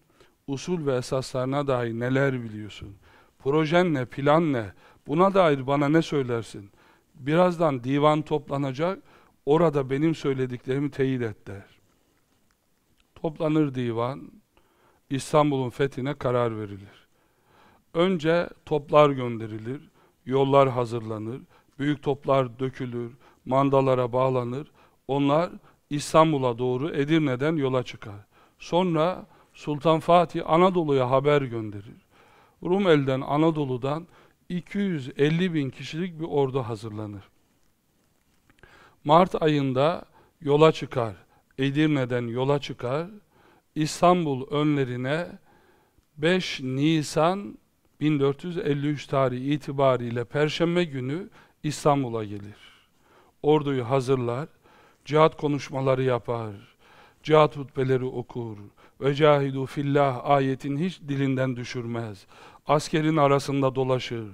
usul ve esaslarına dair neler biliyorsun? Projen ne, plan ne? Buna dair bana ne söylersin? Birazdan divan toplanacak, orada benim söylediklerimi teyit et der. Toplanır divan, İstanbul'un fethine karar verilir. Önce toplar gönderilir, yollar hazırlanır, büyük toplar dökülür, mandalara bağlanır. Onlar İstanbul'a doğru Edirne'den yola çıkar. Sonra Sultan Fatih Anadolu'ya haber gönderir. Rumel'den Anadolu'dan 250 bin kişilik bir ordu hazırlanır. Mart ayında yola çıkar. Edirne'den yola çıkar. İstanbul önlerine 5 Nisan 1453 tarihi itibariyle Perşembe günü İstanbul'a gelir. Orduyu hazırlar, cihat konuşmaları yapar, cihat hutbeleri okur, ve cahidu fillah ayetin hiç dilinden düşürmez. Askerin arasında dolaşır.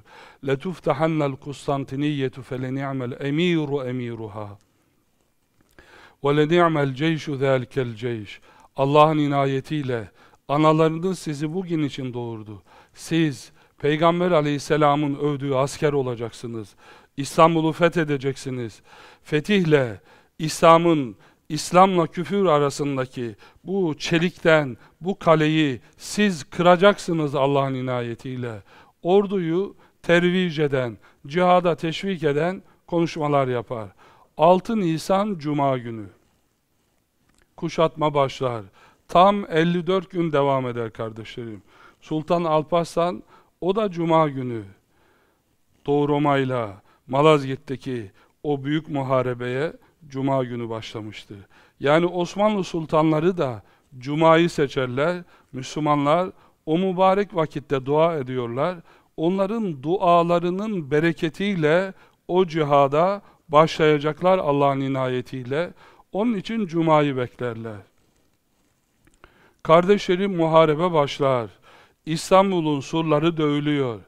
Konstantiniyetu feleni'mel emiru emiruha. Ve leni'mel ceyşu zâlikel ceyş. Allah'ın inayetiyle analarınız sizi bugün için doğurdu. Siz Peygamber aleyhisselamın övdüğü asker olacaksınız. İstanbul'u fethedeceksiniz. Fetihle İslam'ın İslam'la küfür arasındaki bu çelikten, bu kaleyi siz kıracaksınız Allah'ın inayetiyle. Orduyu tervic eden, cihada teşvik eden konuşmalar yapar. 6 Nisan Cuma günü. Kuşatma başlar. Tam 54 gün devam eder kardeşlerim. Sultan Alparslan o da Cuma günü Doğu Roma'yla Malazgirt'teki o büyük muharebeye Cuma günü başlamıştı. Yani Osmanlı sultanları da Cuma'yı seçerler. Müslümanlar o mübarek vakitte dua ediyorlar. Onların dualarının bereketiyle o cihada başlayacaklar Allah'ın inayetiyle. Onun için Cuma'yı beklerler. Kardeşlerim muharebe başlar. İstanbul'un surları dövülüyor.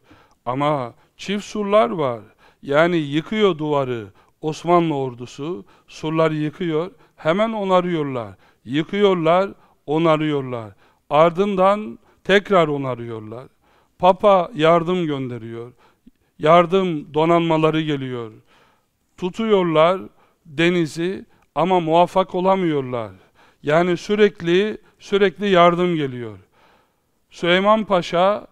Ama çift surlar var. Yani yıkıyor duvarı. Osmanlı ordusu surları yıkıyor, hemen onarıyorlar. Yıkıyorlar, onarıyorlar. Ardından tekrar onarıyorlar. Papa yardım gönderiyor. Yardım donanmaları geliyor. Tutuyorlar denizi ama muvaffak olamıyorlar. Yani sürekli sürekli yardım geliyor. Süleyman Paşa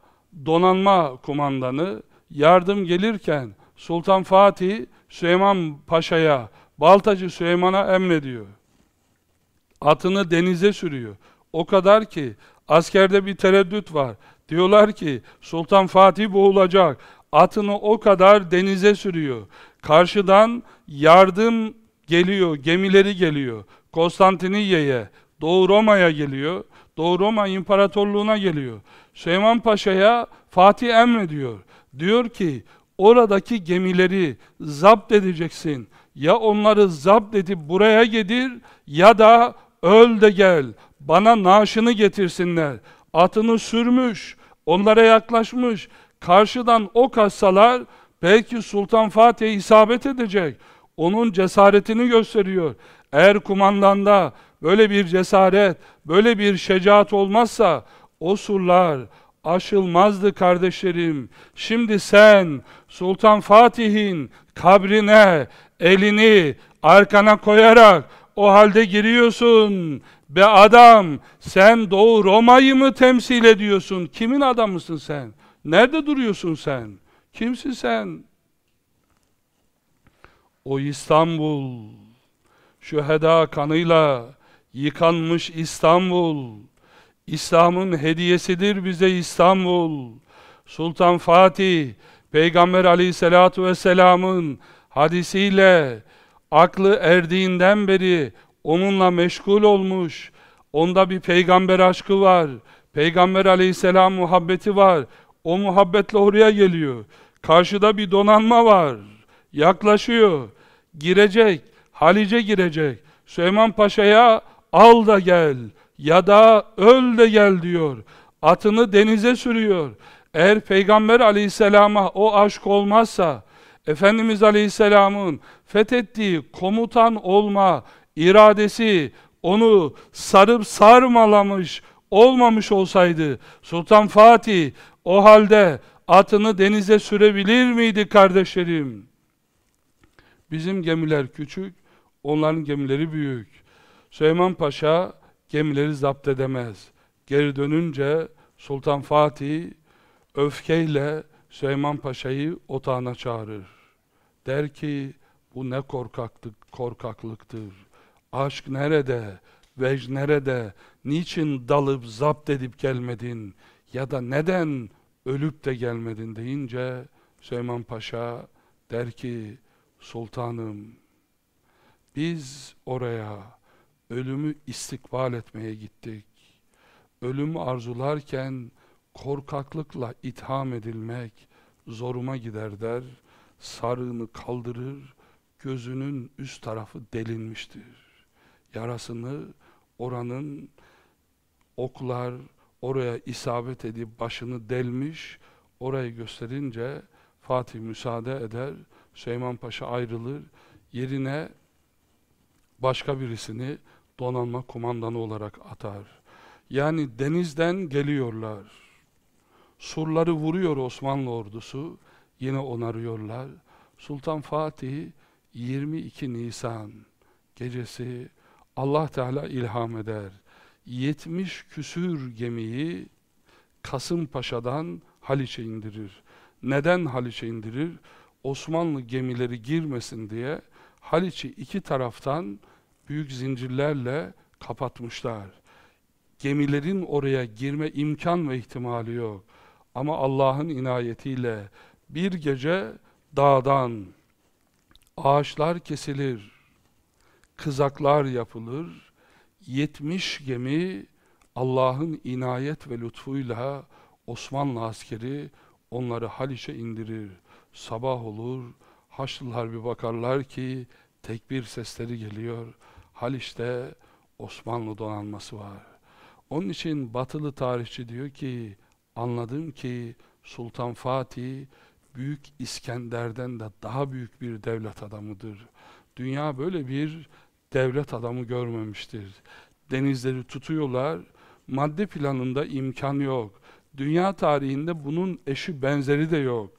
donanma kumandanı yardım gelirken Sultan Fatih Süleyman Paşa'ya Baltacı Süleyman'a emrediyor. Atını denize sürüyor. O kadar ki askerde bir tereddüt var. Diyorlar ki Sultan Fatih boğulacak. Atını o kadar denize sürüyor. Karşıdan yardım geliyor, gemileri geliyor. Konstantiniyye'ye, Doğu Roma'ya geliyor. Doğu Roma İmparatorluğu'na geliyor. Süleyman Paşa'ya Fatih emrediyor. Diyor ki oradaki gemileri zapt edeceksin. Ya onları zapt edip buraya getir ya da öl de gel. Bana naaşını getirsinler. Atını sürmüş, onlara yaklaşmış. Karşıdan ok atsalar belki Sultan Fatih'e isabet edecek. Onun cesaretini gösteriyor. Eğer kumandanda böyle bir cesaret, böyle bir şecaat olmazsa o surlar aşılmazdı kardeşlerim. Şimdi sen Sultan Fatih'in kabrine elini arkana koyarak o halde giriyorsun. Be adam sen Doğu Roma'yı mı temsil ediyorsun? Kimin adamısın sen? Nerede duruyorsun sen? Kimsin sen? O İstanbul, şüheda kanıyla yıkanmış İstanbul, İslam'ın hediyesidir bize İstanbul. Sultan Fatih, Peygamber aleyhissalatu vesselamın hadisiyle aklı erdiğinden beri onunla meşgul olmuş. Onda bir peygamber aşkı var. Peygamber aleyhisselam muhabbeti var. O muhabbetle oraya geliyor. Karşıda bir donanma var. Yaklaşıyor. Girecek. Halice girecek. Süleyman Paşa'ya al da gel ya da öl de gel diyor. Atını denize sürüyor. Eğer Peygamber aleyhisselama o aşk olmazsa, Efendimiz aleyhisselamın fethettiği komutan olma iradesi onu sarıp sarmalamış olmamış olsaydı Sultan Fatih o halde atını denize sürebilir miydi kardeşlerim? Bizim gemiler küçük, onların gemileri büyük. Süleyman Paşa gemileri zapt edemez. Geri dönünce Sultan Fatih öfkeyle Süleyman Paşa'yı otağına çağırır. Der ki bu ne korkaklık, korkaklıktır. Aşk nerede? Vecd nerede? Niçin dalıp zapt edip gelmedin? Ya da neden ölüp de gelmedin deyince Süleyman Paşa der ki sultanım biz oraya ölümü istikbal etmeye gittik. Ölümü arzularken korkaklıkla itham edilmek zoruma gider der, sarığını kaldırır, gözünün üst tarafı delinmiştir. Yarasını oranın oklar oraya isabet edip başını delmiş, orayı gösterince Fatih müsaade eder, Süleyman Paşa ayrılır, yerine başka birisini donanma kumandanı olarak atar. Yani denizden geliyorlar. Surları vuruyor Osmanlı ordusu. Yine onarıyorlar. Sultan Fatih 22 Nisan gecesi Allah Teala ilham eder. 70 küsür gemiyi Kasımpaşa'dan Haliç'e indirir. Neden Haliç'e indirir? Osmanlı gemileri girmesin diye Haliç'i iki taraftan büyük zincirlerle kapatmışlar. Gemilerin oraya girme imkan ve ihtimali yok. Ama Allah'ın inayetiyle bir gece dağdan ağaçlar kesilir, kızaklar yapılır, 70 gemi Allah'ın inayet ve lütfuyla Osmanlı askeri onları Haliç'e indirir. Sabah olur, Haçlılar bir bakarlar ki tekbir sesleri geliyor. Haliç'te Osmanlı donanması var. Onun için batılı tarihçi diyor ki anladım ki Sultan Fatih Büyük İskender'den de daha büyük bir devlet adamıdır. Dünya böyle bir devlet adamı görmemiştir. Denizleri tutuyorlar, madde planında imkan yok. Dünya tarihinde bunun eşi benzeri de yok.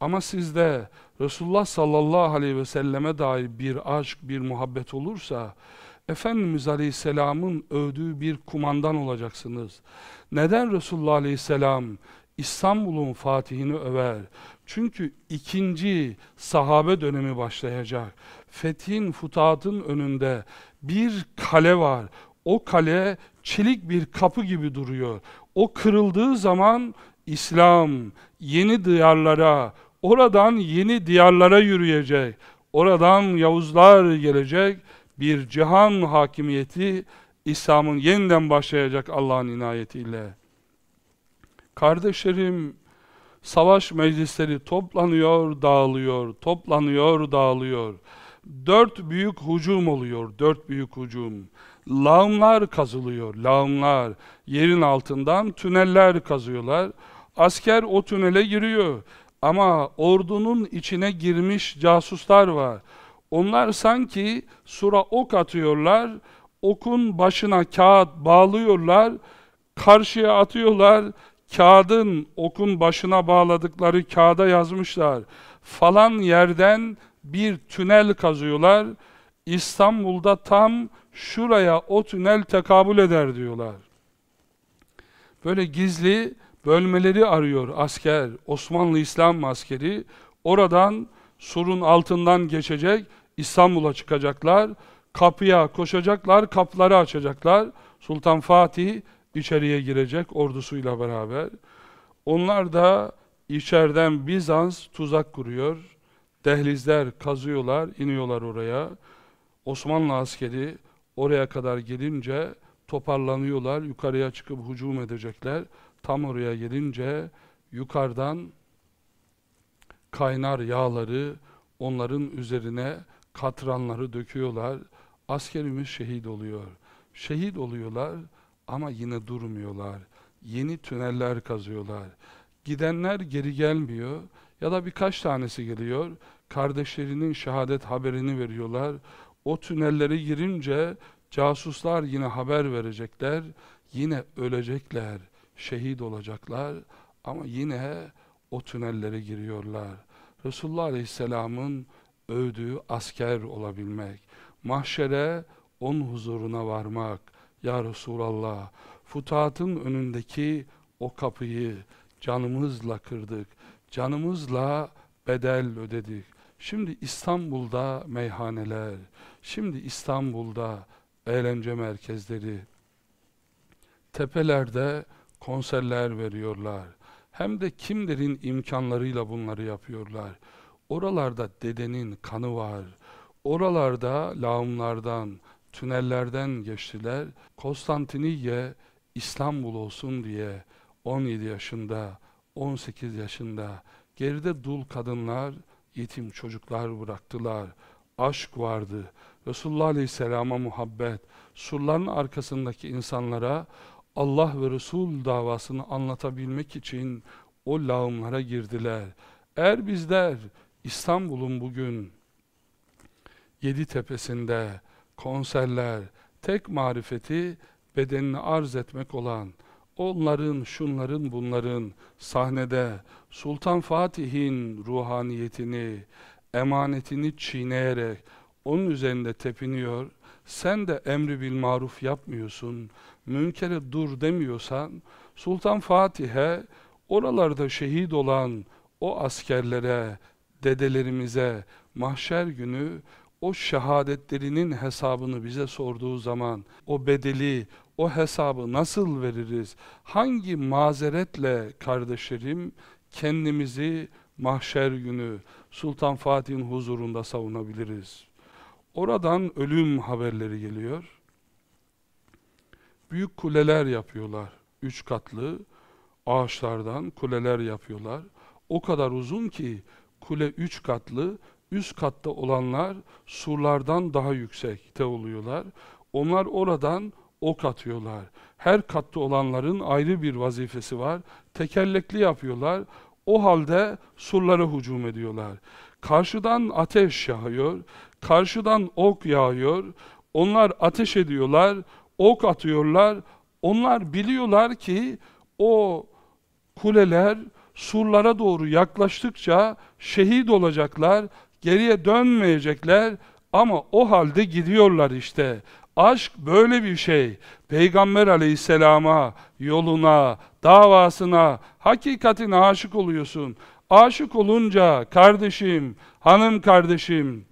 Ama sizde Resulullah sallallahu aleyhi ve selleme dair bir aşk, bir muhabbet olursa Efendimiz Aleyhisselam'ın övdüğü bir kumandan olacaksınız. Neden Resulullah Aleyhisselam İstanbul'un fatihini över? Çünkü ikinci sahabe dönemi başlayacak. Fethin, futatın önünde bir kale var. O kale çelik bir kapı gibi duruyor. O kırıldığı zaman İslam yeni diyarlara, oradan yeni diyarlara yürüyecek. Oradan Yavuzlar gelecek. Bir cihan hakimiyeti İslam'ın yeniden başlayacak Allah'ın inayetiyle. Kardeşlerim, savaş meclisleri toplanıyor, dağılıyor, toplanıyor, dağılıyor. Dört büyük hücum oluyor, dört büyük hücum. Lağımlar kazılıyor, lağımlar. Yerin altından tüneller kazıyorlar. Asker o tünele giriyor. Ama ordunun içine girmiş casuslar var. Onlar sanki sura ok atıyorlar, okun başına kağıt bağlıyorlar, karşıya atıyorlar, kağıdın okun başına bağladıkları kağıda yazmışlar. Falan yerden bir tünel kazıyorlar. İstanbul'da tam şuraya o tünel tekabül eder diyorlar. Böyle gizli bölmeleri arıyor asker, Osmanlı İslam askeri. Oradan surun altından geçecek, İstanbul'a çıkacaklar. Kapıya koşacaklar, kapıları açacaklar. Sultan Fatih içeriye girecek ordusuyla beraber. Onlar da içeriden Bizans tuzak kuruyor. Dehlizler kazıyorlar, iniyorlar oraya. Osmanlı askeri oraya kadar gelince toparlanıyorlar, yukarıya çıkıp hücum edecekler. Tam oraya gelince yukarıdan kaynar yağları onların üzerine katranları döküyorlar. Askerimiz şehit oluyor. Şehit oluyorlar ama yine durmuyorlar. Yeni tüneller kazıyorlar. Gidenler geri gelmiyor ya da birkaç tanesi geliyor. Kardeşlerinin şehadet haberini veriyorlar. O tünelleri girince casuslar yine haber verecekler. Yine ölecekler, şehit olacaklar ama yine o tünellere giriyorlar. Resulullah Aleyhisselam'ın övdüğü asker olabilmek, mahşere onun huzuruna varmak, Ya Resulallah, futatın önündeki o kapıyı canımızla kırdık, canımızla bedel ödedik. Şimdi İstanbul'da meyhaneler, şimdi İstanbul'da eğlence merkezleri, tepelerde konserler veriyorlar. Hem de kimlerin imkanlarıyla bunları yapıyorlar. Oralarda dedenin kanı var. Oralarda lağımlardan, tünellerden geçtiler. Konstantiniye İstanbul olsun diye 17 yaşında, 18 yaşında geride dul kadınlar, yetim çocuklar bıraktılar. Aşk vardı. Resulullah Aleyhisselam'a muhabbet, surların arkasındaki insanlara Allah ve Resul davasını anlatabilmek için o lağımlara girdiler. Eğer bizler İstanbul'un bugün yedi tepesinde konserler, tek marifeti bedenini arz etmek olan onların, şunların, bunların sahnede Sultan Fatih'in ruhaniyetini, emanetini çiğneyerek onun üzerinde tepiniyor, sen de emri bil maruf yapmıyorsun, münkere dur demiyorsan, Sultan Fatih'e oralarda şehit olan o askerlere, dedelerimize mahşer günü o şehadetlerinin hesabını bize sorduğu zaman o bedeli, o hesabı nasıl veririz? Hangi mazeretle kardeşlerim kendimizi mahşer günü Sultan Fatih'in huzurunda savunabiliriz? Oradan ölüm haberleri geliyor. Büyük kuleler yapıyorlar. Üç katlı ağaçlardan kuleler yapıyorlar. O kadar uzun ki kule üç katlı, üst katta olanlar surlardan daha yüksekte oluyorlar. Onlar oradan ok atıyorlar. Her katta olanların ayrı bir vazifesi var. Tekerlekli yapıyorlar. O halde surlara hücum ediyorlar. Karşıdan ateş yağıyor, karşıdan ok yağıyor. Onlar ateş ediyorlar, ok atıyorlar. Onlar biliyorlar ki o kuleler surlara doğru yaklaştıkça şehit olacaklar, geriye dönmeyecekler ama o halde gidiyorlar işte. Aşk böyle bir şey. Peygamber aleyhisselama, yoluna, davasına, hakikatine aşık oluyorsun. Aşık olunca kardeşim, hanım kardeşim,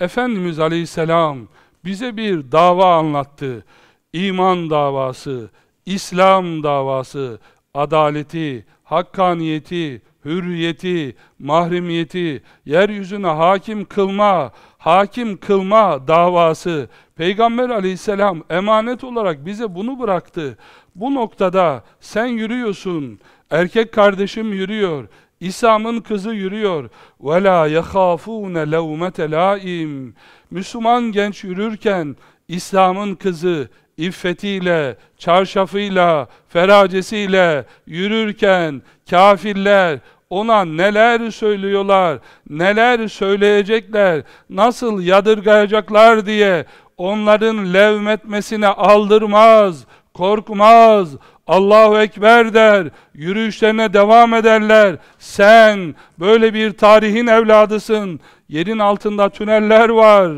Efendimiz aleyhisselam bize bir dava anlattı. İman davası, İslam davası, adaleti, hakkaniyeti, hürriyeti, mahremiyeti, yeryüzüne hakim kılma, hakim kılma davası. Peygamber aleyhisselam emanet olarak bize bunu bıraktı. Bu noktada sen yürüyorsun, erkek kardeşim yürüyor, İsa'mın kızı yürüyor. وَلَا يَخَافُونَ لَوْمَةَ لَائِمٍ Müslüman genç yürürken İslam'ın kızı iffetiyle, çarşafıyla, feracesiyle yürürken kafirler ona neler söylüyorlar, neler söyleyecekler, nasıl yadırgayacaklar diye onların levmetmesine aldırmaz, korkmaz, Allahu Ekber der, yürüyüşlerine devam ederler. Sen böyle bir tarihin evladısın. Yerin altında tüneller var.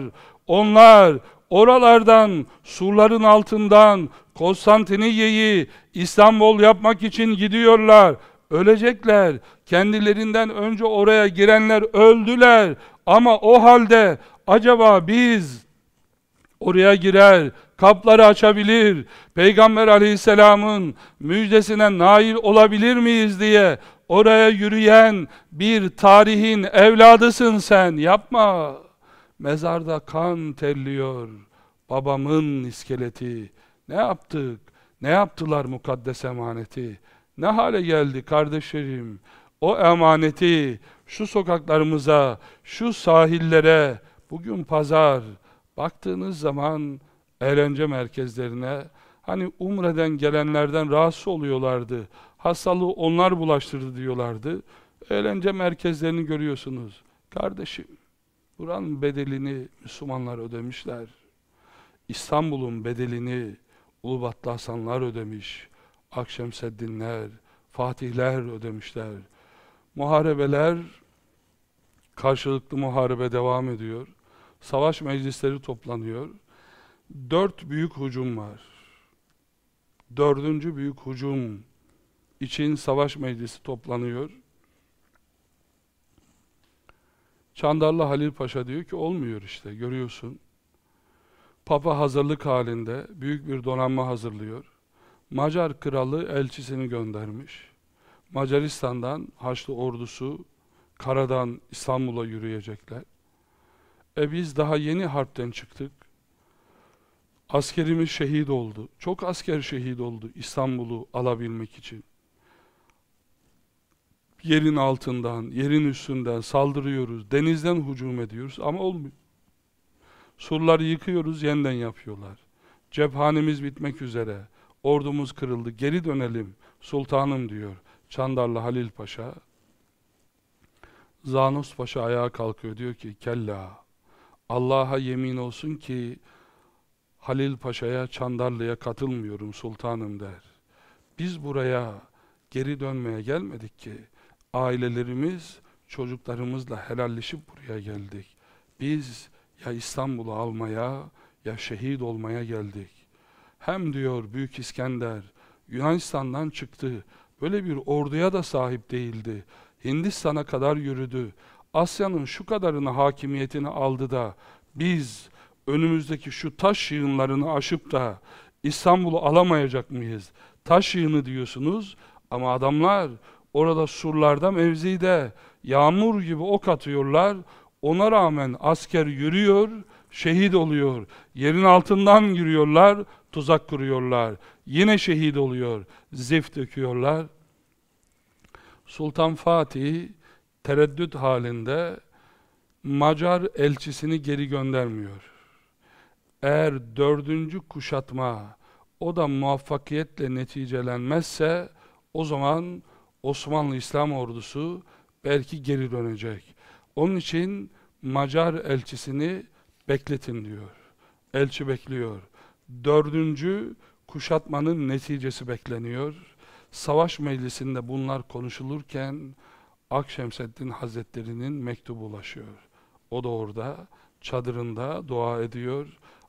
Onlar oralardan, surların altından Konstantiniye'yi İstanbul yapmak için gidiyorlar. Ölecekler. Kendilerinden önce oraya girenler öldüler. Ama o halde acaba biz oraya girer, kapları açabilir, Peygamber aleyhisselamın müjdesine nail olabilir miyiz diye oraya yürüyen bir tarihin evladısın sen, yapma. Mezarda kan terliyor, babamın iskeleti. Ne yaptık, ne yaptılar mukaddes emaneti? Ne hale geldi kardeşlerim? O emaneti şu sokaklarımıza, şu sahillere, bugün pazar, baktığınız zaman eğlence merkezlerine, hani Umre'den gelenlerden rahatsız oluyorlardı. Hastalığı onlar bulaştırdı diyorlardı. Eğlence merkezlerini görüyorsunuz. Kardeşim, buranın bedelini Müslümanlar ödemişler. İstanbul'un bedelini Ulubatlı Hasanlar ödemiş. Akşemseddinler, Fatihler ödemişler. Muharebeler, karşılıklı muharebe devam ediyor. Savaş meclisleri toplanıyor. Dört büyük hücum var. Dördüncü büyük hücum için savaş meclisi toplanıyor. Çandarlı Halil Paşa diyor ki olmuyor işte görüyorsun. Papa hazırlık halinde büyük bir donanma hazırlıyor. Macar kralı elçisini göndermiş. Macaristan'dan Haçlı ordusu karadan İstanbul'a yürüyecekler. E biz daha yeni harpten çıktık. Askerimiz şehit oldu. Çok asker şehit oldu İstanbul'u alabilmek için. Yerin altından, yerin üstünden saldırıyoruz. Denizden hücum ediyoruz ama olmuyor. Surları yıkıyoruz, yeniden yapıyorlar. Cephanemiz bitmek üzere. Ordumuz kırıldı. Geri dönelim. Sultanım diyor. Çandarlı Halil Paşa. Zanus Paşa ayağa kalkıyor. Diyor ki kella. Allah'a yemin olsun ki Halil Paşa'ya, Çandarlı'ya katılmıyorum sultanım der. Biz buraya geri dönmeye gelmedik ki. Ailelerimiz, çocuklarımızla helalleşip buraya geldik. Biz ya İstanbul'u almaya ya şehit olmaya geldik. Hem diyor Büyük İskender Yunanistan'dan çıktı. Böyle bir orduya da sahip değildi. Hindistan'a kadar yürüdü. Asya'nın şu kadarını hakimiyetini aldı da biz önümüzdeki şu taş yığınlarını aşıp da İstanbul'u alamayacak mıyız? Taş yığını diyorsunuz ama adamlar orada surlarda mevzide yağmur gibi ok atıyorlar. Ona rağmen asker yürüyor, şehit oluyor. Yerin altından yürüyorlar, tuzak kuruyorlar. Yine şehit oluyor, zif döküyorlar. Sultan Fatih tereddüt halinde Macar elçisini geri göndermiyor. Eğer dördüncü kuşatma o da muvaffakiyetle neticelenmezse o zaman Osmanlı İslam ordusu belki geri dönecek. Onun için Macar elçisini bekletin diyor. Elçi bekliyor. Dördüncü kuşatmanın neticesi bekleniyor. Savaş meclisinde bunlar konuşulurken Akşemseddin Hazretleri'nin mektubu ulaşıyor. O da orada çadırında dua ediyor.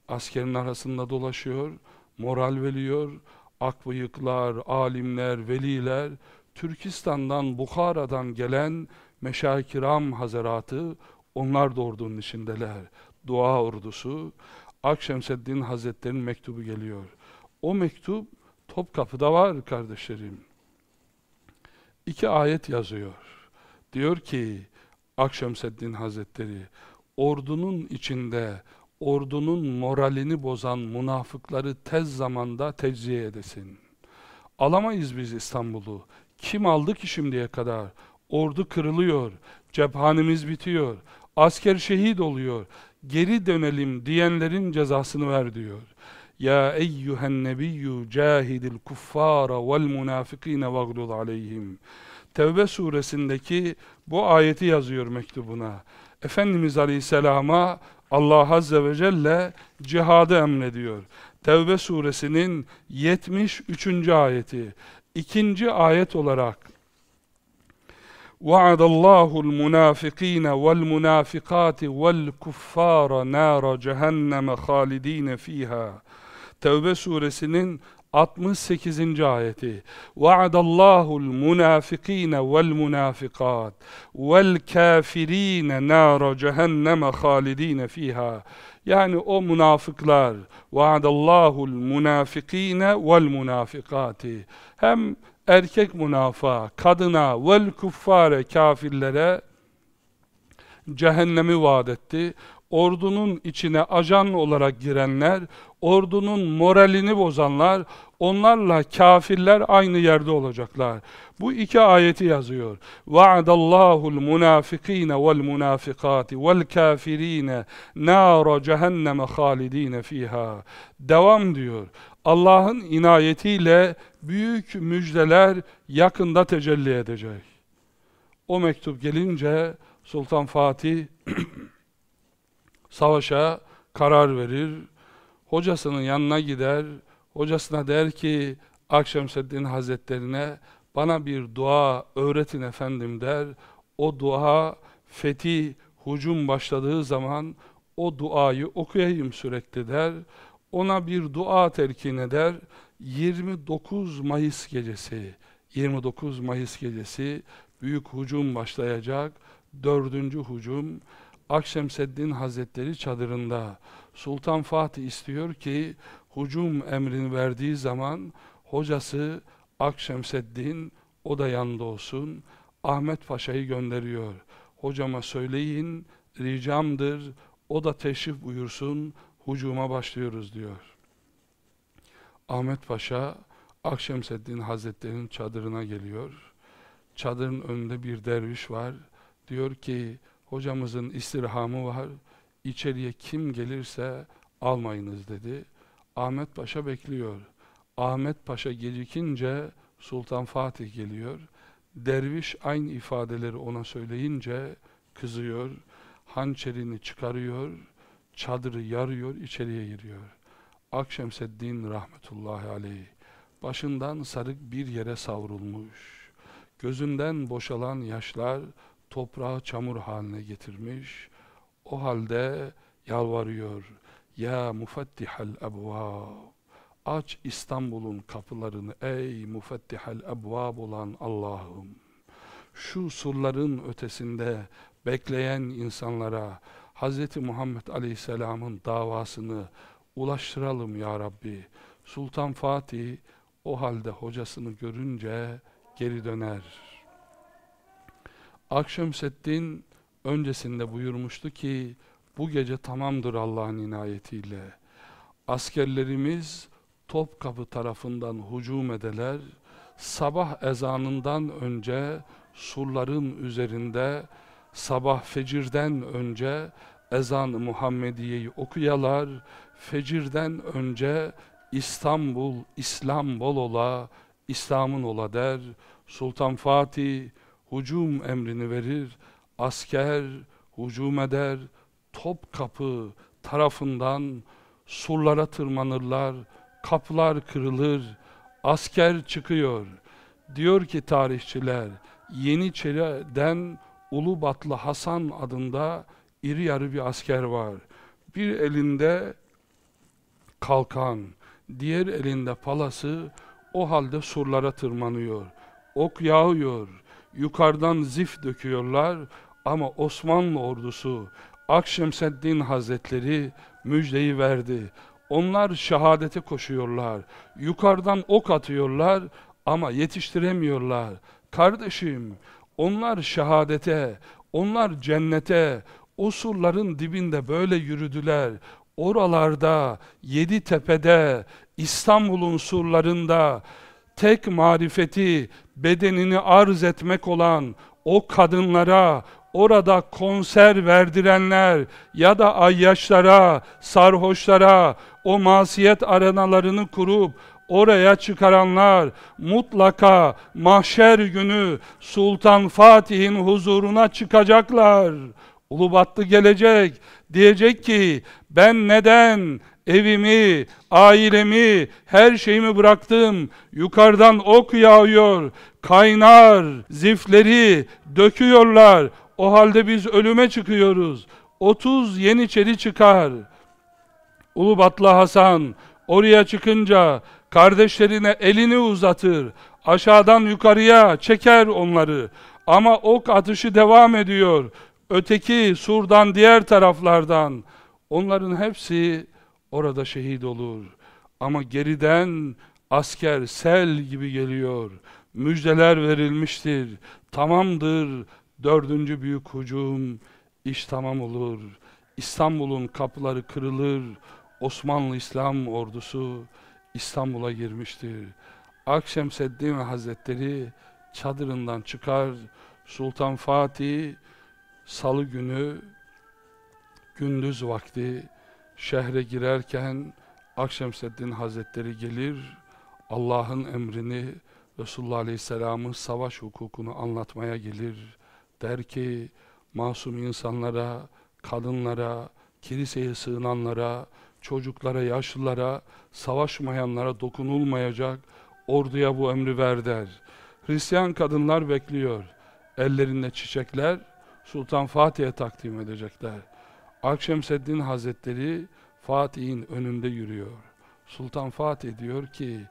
askerin arasında dolaşıyor, moral veriyor, akbıyıklar, alimler, veliler, Türkistan'dan, Bukhara'dan gelen meşakiram hazaratı, onlar da ordunun içindeler. Dua ordusu, Akşemseddin Hazretleri'nin mektubu geliyor. O mektup Topkapı'da var kardeşlerim. İki ayet yazıyor. Diyor ki Akşemseddin Hazretleri, ordunun içinde ordunun moralini bozan münafıkları tez zamanda tecziye edesin. Alamayız biz İstanbul'u. Kim aldı ki şimdiye kadar? Ordu kırılıyor, cephanemiz bitiyor, asker şehit oluyor. Geri dönelim diyenlerin cezasını ver diyor. Ya eyyühen nebiyyü cahidil kuffara vel münafikine vaglud aleyhim. Tevbe suresindeki bu ayeti yazıyor mektubuna. Efendimiz Aleyhisselam'a Allah Azze ve Celle cihadı emrediyor. Tevbe suresinin 73. ayeti İkinci ayet olarak وعد الله المنافقين والمنافقات والكفار نار جهنم خالدين فيها Tevbe suresinin 68. ayeti وَعَدَ اللّٰهُ الْمُنَافِق۪ينَ وَالْمُنَافِقَاتِ وَالْكَافِر۪ينَ نَارَ جَهَنَّمَ خَالِد۪ينَ ف۪يهَا yani o münafıklar vaadallahu munafikine vel munafikati hem erkek münafığa, kadına vel kuffare kafirlere cehennemi vaat etti. Ordunun içine ajan olarak girenler, ordunun moralini bozanlar, onlarla kafirler aynı yerde olacaklar. Bu iki ayeti yazıyor. وَعَدَ اللّٰهُ الْمُنَافِق۪ينَ وَالْمُنَافِقَاتِ وَالْكَافِر۪ينَ نَارَ جَهَنَّمَ خَالِد۪ينَ ف۪يهَا Devam diyor. Allah'ın inayetiyle büyük müjdeler yakında tecelli edecek. O mektup gelince Sultan Fatih savaşa karar verir. Hocasının yanına gider. Hocasına der ki Akşemseddin Hazretlerine bana bir dua öğretin efendim der. O dua fethi, hucum başladığı zaman o duayı okuyayım sürekli der. Ona bir dua telkin eder. 29 Mayıs gecesi, 29 Mayıs gecesi büyük hucum başlayacak. Dördüncü hucum Akşemseddin Hazretleri çadırında Sultan Fatih istiyor ki hucum emrini verdiği zaman hocası Akşemseddin o da yanında olsun. Ahmet Paşa'yı gönderiyor. Hocama söyleyin ricamdır o da teşrif buyursun hucuma başlıyoruz diyor. Ahmet Paşa Akşemseddin Hazretleri'nin çadırına geliyor. Çadırın önünde bir derviş var. Diyor ki hocamızın istirhamı var. İçeriye kim gelirse almayınız dedi. Ahmet Paşa bekliyor. Ahmet Paşa gecikince Sultan Fatih geliyor. Derviş aynı ifadeleri ona söyleyince kızıyor. Hançerini çıkarıyor. Çadırı yarıyor, içeriye giriyor. Akşemseddin rahmetullahi aleyh başından sarık bir yere savrulmuş. Gözünden boşalan yaşlar toprağı çamur haline getirmiş. O halde yalvarıyor. Ya mufattihal ebvab. Aç İstanbul'un kapılarını ey mufattihal ebvab olan Allah'ım. Şu surların ötesinde bekleyen insanlara Hz. Muhammed Aleyhisselam'ın davasını ulaştıralım ya Rabbi. Sultan Fatih o halde hocasını görünce geri döner. Akşemseddin öncesinde buyurmuştu ki bu gece tamamdır Allah'ın inayetiyle. Askerlerimiz Topkapı tarafından hücum edeler. Sabah ezanından önce surların üzerinde sabah fecirden önce ezan-ı Muhammediye'yi okuyalar. Fecirden önce İstanbul, İslam bol ola, İslam'ın ola der. Sultan Fatih hücum emrini verir, asker hücum eder, Topkapı tarafından surlara tırmanırlar, kapılar kırılır, asker çıkıyor. Diyor ki tarihçiler, Yeniçeri'den Ulubatlı Hasan adında iri yarı bir asker var. Bir elinde kalkan, diğer elinde palası o halde surlara tırmanıyor. Ok yağıyor, yukarıdan zif döküyorlar ama Osmanlı ordusu Akşemseddin Hazretleri müjdeyi verdi. Onlar şehadete koşuyorlar. Yukarıdan ok atıyorlar ama yetiştiremiyorlar. Kardeşim, onlar şehadete, onlar cennete, o surların dibinde böyle yürüdüler. Oralarda, yedi tepede, İstanbul'un surlarında tek marifeti, bedenini arz etmek olan o kadınlara, orada konser verdirenler ya da ayyaşlara, sarhoşlara o masiyet arenalarını kurup oraya çıkaranlar mutlaka mahşer günü Sultan Fatih'in huzuruna çıkacaklar. Ulubatlı gelecek, diyecek ki ben neden evimi, ailemi, her şeyimi bıraktım. Yukarıdan ok yağıyor, kaynar, zifleri döküyorlar. O halde biz ölüme çıkıyoruz. 30 Yeniçeri çıkar. Ulubatlı Hasan oraya çıkınca kardeşlerine elini uzatır. Aşağıdan yukarıya çeker onları. Ama ok atışı devam ediyor. Öteki surdan diğer taraflardan. Onların hepsi orada şehit olur. Ama geriden asker sel gibi geliyor. Müjdeler verilmiştir. Tamamdır dördüncü büyük hücum. İş tamam olur. İstanbul'un kapıları kırılır. Osmanlı İslam ordusu İstanbul'a girmiştir. Akşemseddin Hazretleri çadırından çıkar. Sultan Fatih salı günü gündüz vakti şehre girerken Akşemseddin Hazretleri gelir, Allah'ın emrini, Resulullah Aleyhisselam'ın savaş hukukunu anlatmaya gelir. Der ki, masum insanlara, kadınlara, kiliseye sığınanlara, çocuklara, yaşlılara, savaşmayanlara dokunulmayacak, orduya bu emri ver der. Hristiyan kadınlar bekliyor. Ellerinde çiçekler, Sultan Fatih'e takdim edecekler. Akşemseddin Hazretleri Fatih'in önünde yürüyor. Sultan Fatih diyor ki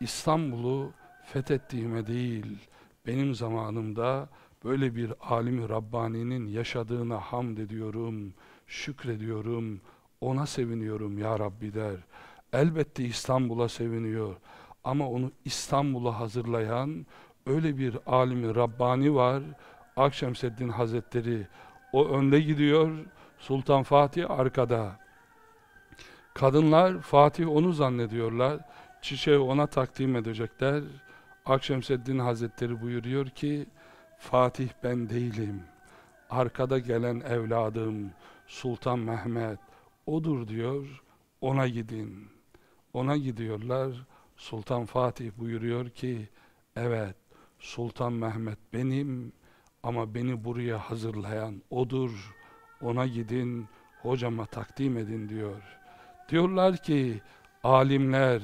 İstanbul'u fethettiğime değil benim zamanımda böyle bir alimi Rabbani'nin yaşadığına hamd ediyorum, şükrediyorum, ona seviniyorum ya Rabbi der. Elbette İstanbul'a seviniyor ama onu İstanbul'a hazırlayan öyle bir alimi Rabbani var. Akşemseddin Hazretleri o önde gidiyor, Sultan Fatih arkada. Kadınlar Fatih onu zannediyorlar. Çiçeği ona takdim edecekler. Akşemseddin Hazretleri buyuruyor ki Fatih ben değilim. Arkada gelen evladım Sultan Mehmet odur diyor. Ona gidin. Ona gidiyorlar. Sultan Fatih buyuruyor ki evet Sultan Mehmet benim ama beni buraya hazırlayan odur ona gidin, hocama takdim edin diyor. Diyorlar ki, alimler,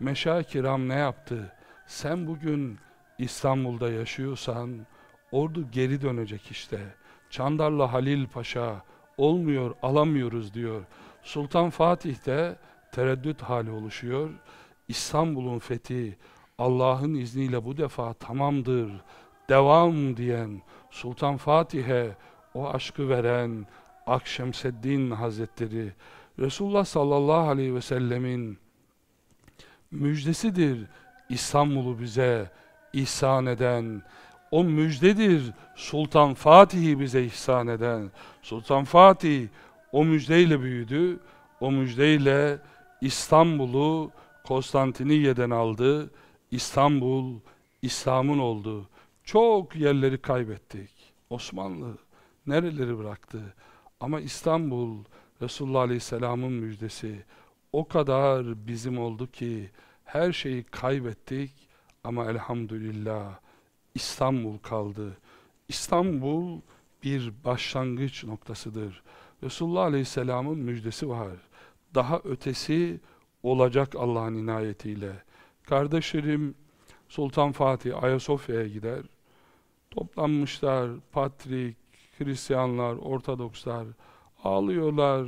meşa kiram ne yaptı? Sen bugün İstanbul'da yaşıyorsan, ordu geri dönecek işte. Çandarlı Halil Paşa, olmuyor, alamıyoruz diyor. Sultan Fatih de tereddüt hali oluşuyor. İstanbul'un fethi Allah'ın izniyle bu defa tamamdır, devam diyen Sultan Fatih'e o aşkı veren Akşemseddin Hazretleri Resulullah sallallahu aleyhi ve sellemin müjdesidir İstanbul'u bize ihsan eden o müjdedir. Sultan Fatih'i bize ihsan eden. Sultan Fatih o müjdeyle büyüdü. O müjdeyle İstanbul'u Konstantiniyye'den aldı. İstanbul İslam'ın oldu. Çok yerleri kaybettik. Osmanlı nereleri bıraktı? Ama İstanbul, Resulullah Aleyhisselam'ın müjdesi o kadar bizim oldu ki her şeyi kaybettik. Ama elhamdülillah İstanbul kaldı. İstanbul bir başlangıç noktasıdır. Resulullah Aleyhisselam'ın müjdesi var. Daha ötesi olacak Allah'ın inayetiyle. Kardeşlerim Sultan Fatih Ayasofya'ya gider. Toplanmışlar Patrik, Hristiyanlar, Ortodokslar ağlıyorlar.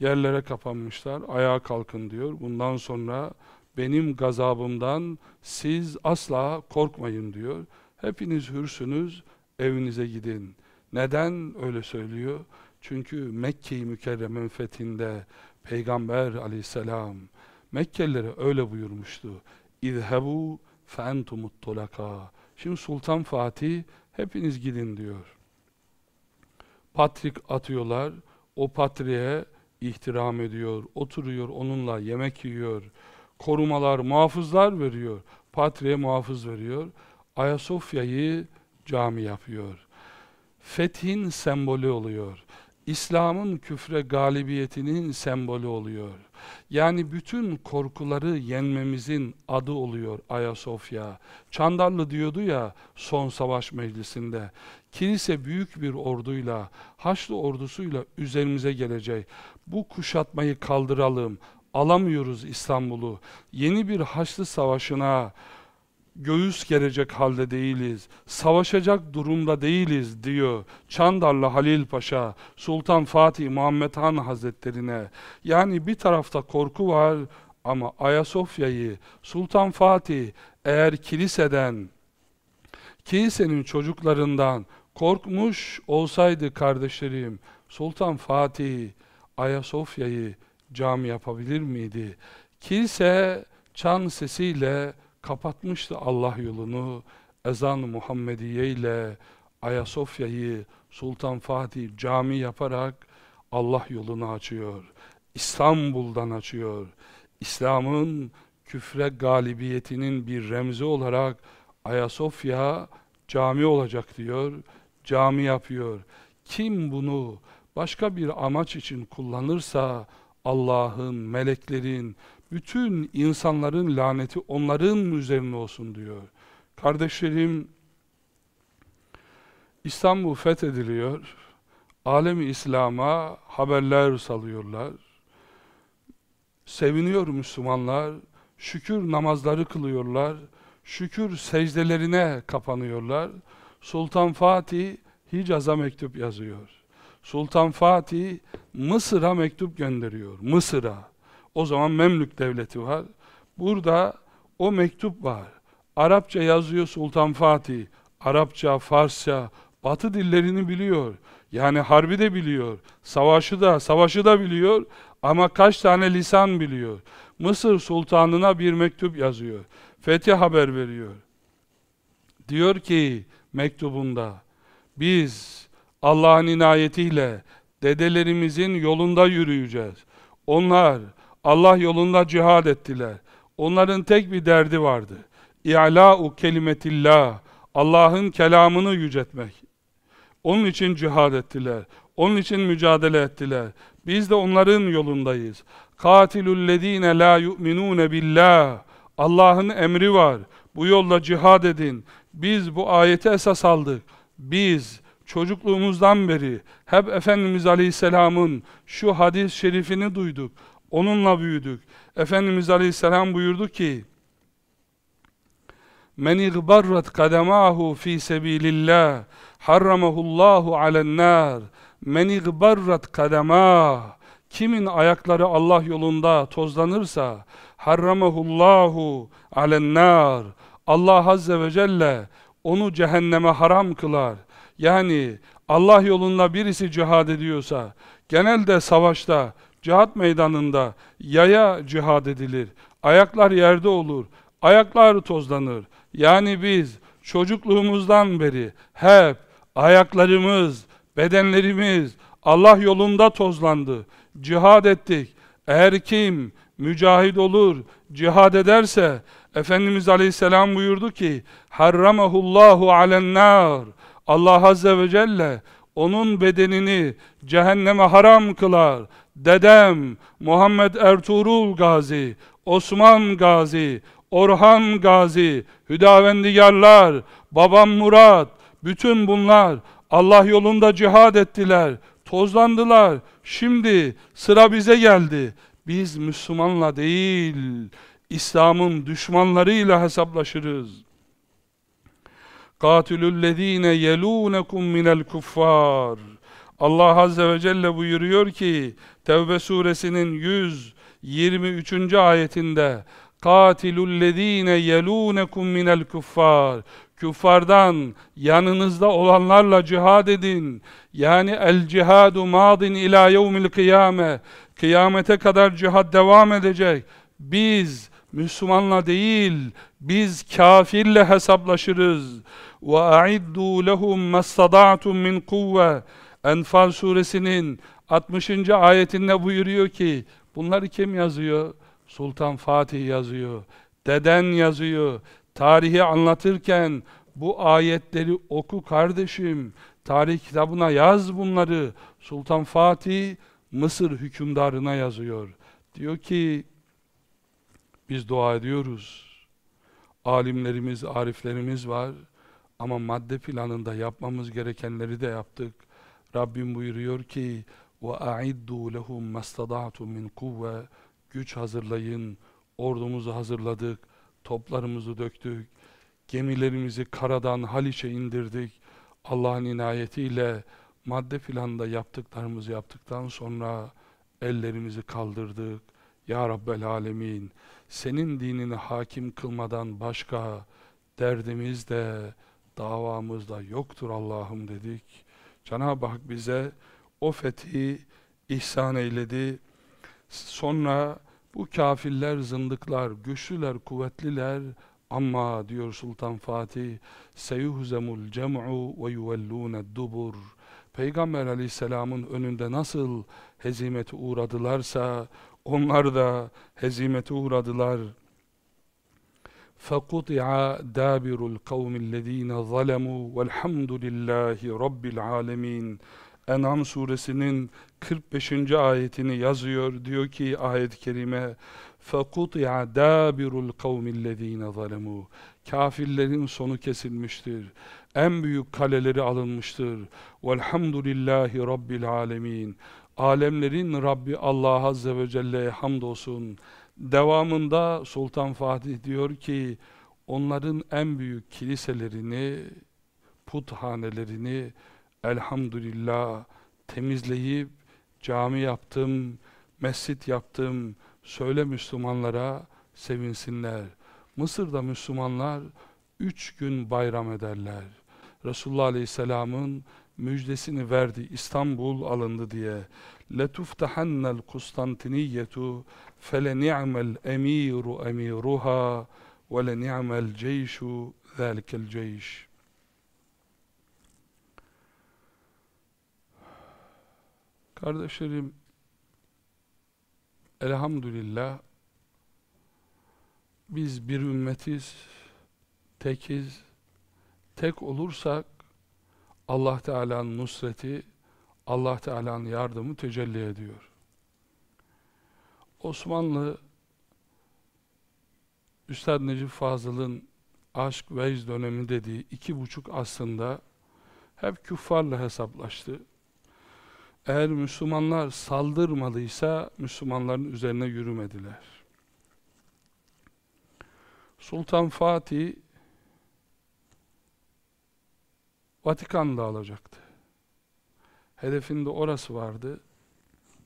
yerlere kapanmışlar. Ayağa kalkın diyor. Bundan sonra benim gazabımdan siz asla korkmayın diyor. Hepiniz hürsünüz, evinize gidin. Neden öyle söylüyor? Çünkü Mekke-i Mükerremen fethinde Peygamber aleyhisselam Mekkelilere öyle buyurmuştu. İzhebu fe entumut tolaka. Şimdi Sultan Fatih hepiniz gidin diyor. Patrik atıyorlar. O patriğe ihtiram ediyor. Oturuyor onunla yemek yiyor. Korumalar, muhafızlar veriyor. Patriğe muhafız veriyor. Ayasofya'yı cami yapıyor. Fethin sembolü oluyor. İslam'ın küfre galibiyetinin sembolü oluyor. Yani bütün korkuları yenmemizin adı oluyor Ayasofya. Çandarlı diyordu ya son savaş meclisinde. Kilise büyük bir orduyla, Haçlı ordusuyla üzerimize gelecek. Bu kuşatmayı kaldıralım. Alamıyoruz İstanbul'u. Yeni bir Haçlı savaşına göğüs gelecek halde değiliz, savaşacak durumda değiliz diyor Çandarlı Halil Paşa, Sultan Fatih Muhammed Han Hazretlerine. Yani bir tarafta korku var ama Ayasofya'yı Sultan Fatih eğer kiliseden, kilisenin çocuklarından korkmuş olsaydı kardeşlerim, Sultan Fatih Ayasofya'yı cami yapabilir miydi? Kilise çan sesiyle kapatmıştı Allah yolunu ezan-ı Muhammediye ile Ayasofya'yı Sultan Fatih cami yaparak Allah yolunu açıyor. İstanbul'dan açıyor. İslam'ın küfre galibiyetinin bir remzi olarak Ayasofya cami olacak diyor. Cami yapıyor. Kim bunu başka bir amaç için kullanırsa Allah'ın, meleklerin, bütün insanların laneti onların üzerine olsun diyor. Kardeşlerim, İstanbul fethediliyor. Alemi İslam'a haberler salıyorlar. Seviniyor Müslümanlar. Şükür namazları kılıyorlar. Şükür secdelerine kapanıyorlar. Sultan Fatih Hicaz'a mektup yazıyor. Sultan Fatih Mısır'a mektup gönderiyor. Mısır'a. O zaman Memlük devleti var. Burada o mektup var. Arapça yazıyor Sultan Fatih. Arapça, Farsça, Batı dillerini biliyor. Yani harbi de biliyor. Savaşı da, savaşı da biliyor. Ama kaç tane lisan biliyor. Mısır sultanına bir mektup yazıyor. Fethi haber veriyor. Diyor ki mektubunda biz Allah'ın inayetiyle dedelerimizin yolunda yürüyeceğiz. Onlar Allah yolunda cihad ettiler. Onların tek bir derdi vardı. İ'lâ'u kelimetillah. Allah'ın kelamını yüceltmek. Onun için cihad ettiler. Onun için mücadele ettiler. Biz de onların yolundayız. Katilullezine la yu'minune billah. Allah'ın emri var. Bu yolda cihad edin. Biz bu ayeti esas aldık. Biz çocukluğumuzdan beri hep Efendimiz Aleyhisselam'ın şu hadis-i şerifini duyduk. Onunla büyüdük. Efendimiz Aleyhisselam buyurdu ki Men igbarrat kademahu fi sebilillah harramahullahu alen-nar. Men igbarrat kademah. Kimin ayakları Allah yolunda tozlanırsa harramahullahu alen-nar. Allah azze ve celle onu cehenneme haram kılar. Yani Allah yolunda birisi cihad ediyorsa genelde savaşta cihat meydanında yaya cihad edilir. Ayaklar yerde olur. Ayaklar tozlanır. Yani biz çocukluğumuzdan beri hep ayaklarımız, bedenlerimiz Allah yolunda tozlandı. Cihad ettik. Eğer kim mücahid olur, cihad ederse Efendimiz Aleyhisselam buyurdu ki Harramahullahu alennar Allah Azze ve Celle onun bedenini cehenneme haram kılar dedem Muhammed Ertuğrul Gazi, Osman Gazi, Orhan Gazi, Hüdavendigarlar, babam Murat, bütün bunlar Allah yolunda cihad ettiler, tozlandılar. Şimdi sıra bize geldi. Biz Müslümanla değil, İslam'ın düşmanlarıyla hesaplaşırız. قاتلوا الذين يلونكم من الكفار Allah Azze ve Celle buyuruyor ki Tevbe suresinin 123. ayetinde Katilullezine yelunekum minel kuffar Küffardan yanınızda olanlarla cihad edin. Yani el cihadu madin ila yevmil kıyame. Kıyamete kadar cihad devam edecek. Biz Müslümanla değil, biz kafirle hesaplaşırız. A'iddu lehum mastata'tum min kuvve. Enfal suresinin 60. ayetinde buyuruyor ki bunları kim yazıyor? Sultan Fatih yazıyor. Deden yazıyor. Tarihi anlatırken bu ayetleri oku kardeşim. Tarih kitabına yaz bunları. Sultan Fatih Mısır hükümdarına yazıyor. Diyor ki biz dua ediyoruz. Alimlerimiz, ariflerimiz var. Ama madde planında yapmamız gerekenleri de yaptık. Rabbim buyuruyor ki وَاَعِدُّوا لَهُمْ مَسْتَضَعْتُمْ مِنْ قُوَّةٍ Güç hazırlayın, ordumuzu hazırladık, toplarımızı döktük, gemilerimizi karadan Haliç'e indirdik. Allah'ın inayetiyle madde planda yaptıklarımızı yaptıktan sonra ellerimizi kaldırdık. Ya Rabbel Alemin, senin dinini hakim kılmadan başka derdimiz de davamız da yoktur Allah'ım dedik. Cenab-ı Hak bize o fethi ihsan eyledi. Sonra bu kafirler, zındıklar, güçlüler, kuvvetliler ama diyor Sultan Fatih seyuhzemul cem'u ve yuvellûne dubur Peygamber aleyhisselamın önünde nasıl hezimete uğradılarsa onlar da hezimete uğradılar. فَقُطِعَ دَابِرُ الْقَوْمِ الَّذ۪ينَ ظَلَمُوا وَالْحَمْدُ لِلّٰهِ رَبِّ الْعَالَمِينَ En'am suresinin 45. ayetini yazıyor. Diyor ki ayet-i kerime فَقُطِعَ دَابِرُ الْقَوْمِ الَّذ۪ينَ ظَلَمُوا Kafirlerin sonu kesilmiştir. En büyük kaleleri alınmıştır. Velhamdülillahi Rabbil alemin. Alemlerin Rabbi Allah Azze ve Celle'ye hamdolsun. Devamında Sultan Fatih diyor ki, onların en büyük kiliselerini, puthanelerini elhamdülillah temizleyip cami yaptım, mescit yaptım, söyle Müslümanlara sevinsinler. Mısır'da Müslümanlar üç gün bayram ederler. Resulullah Aleyhisselam'ın müjdesini verdi. İstanbul alındı diye. لَتُفْتَحَنَّ الْقُسْطَنْتِنِيَّةُ فَلَنِعْمَ الْاَمِيرُ اَمِيرُهَا وَلَنِعْمَ الْجَيْشُ ذَٰلِكَ الْجَيْشُ Kardeşlerim, elhamdülillah biz bir ümmetiz, tekiz, tek olursak Allah Teala'nın nusreti, Allah Teala'nın yardımı tecelli ediyor. Osmanlı Üstad Necip Fazıl'ın aşk vecd dönemi dediği iki buçuk aslında hep küffarla hesaplaştı. Eğer Müslümanlar saldırmadıysa Müslümanların üzerine yürümediler. Sultan Fatih Vatikan'da alacaktı. Hedefinde orası vardı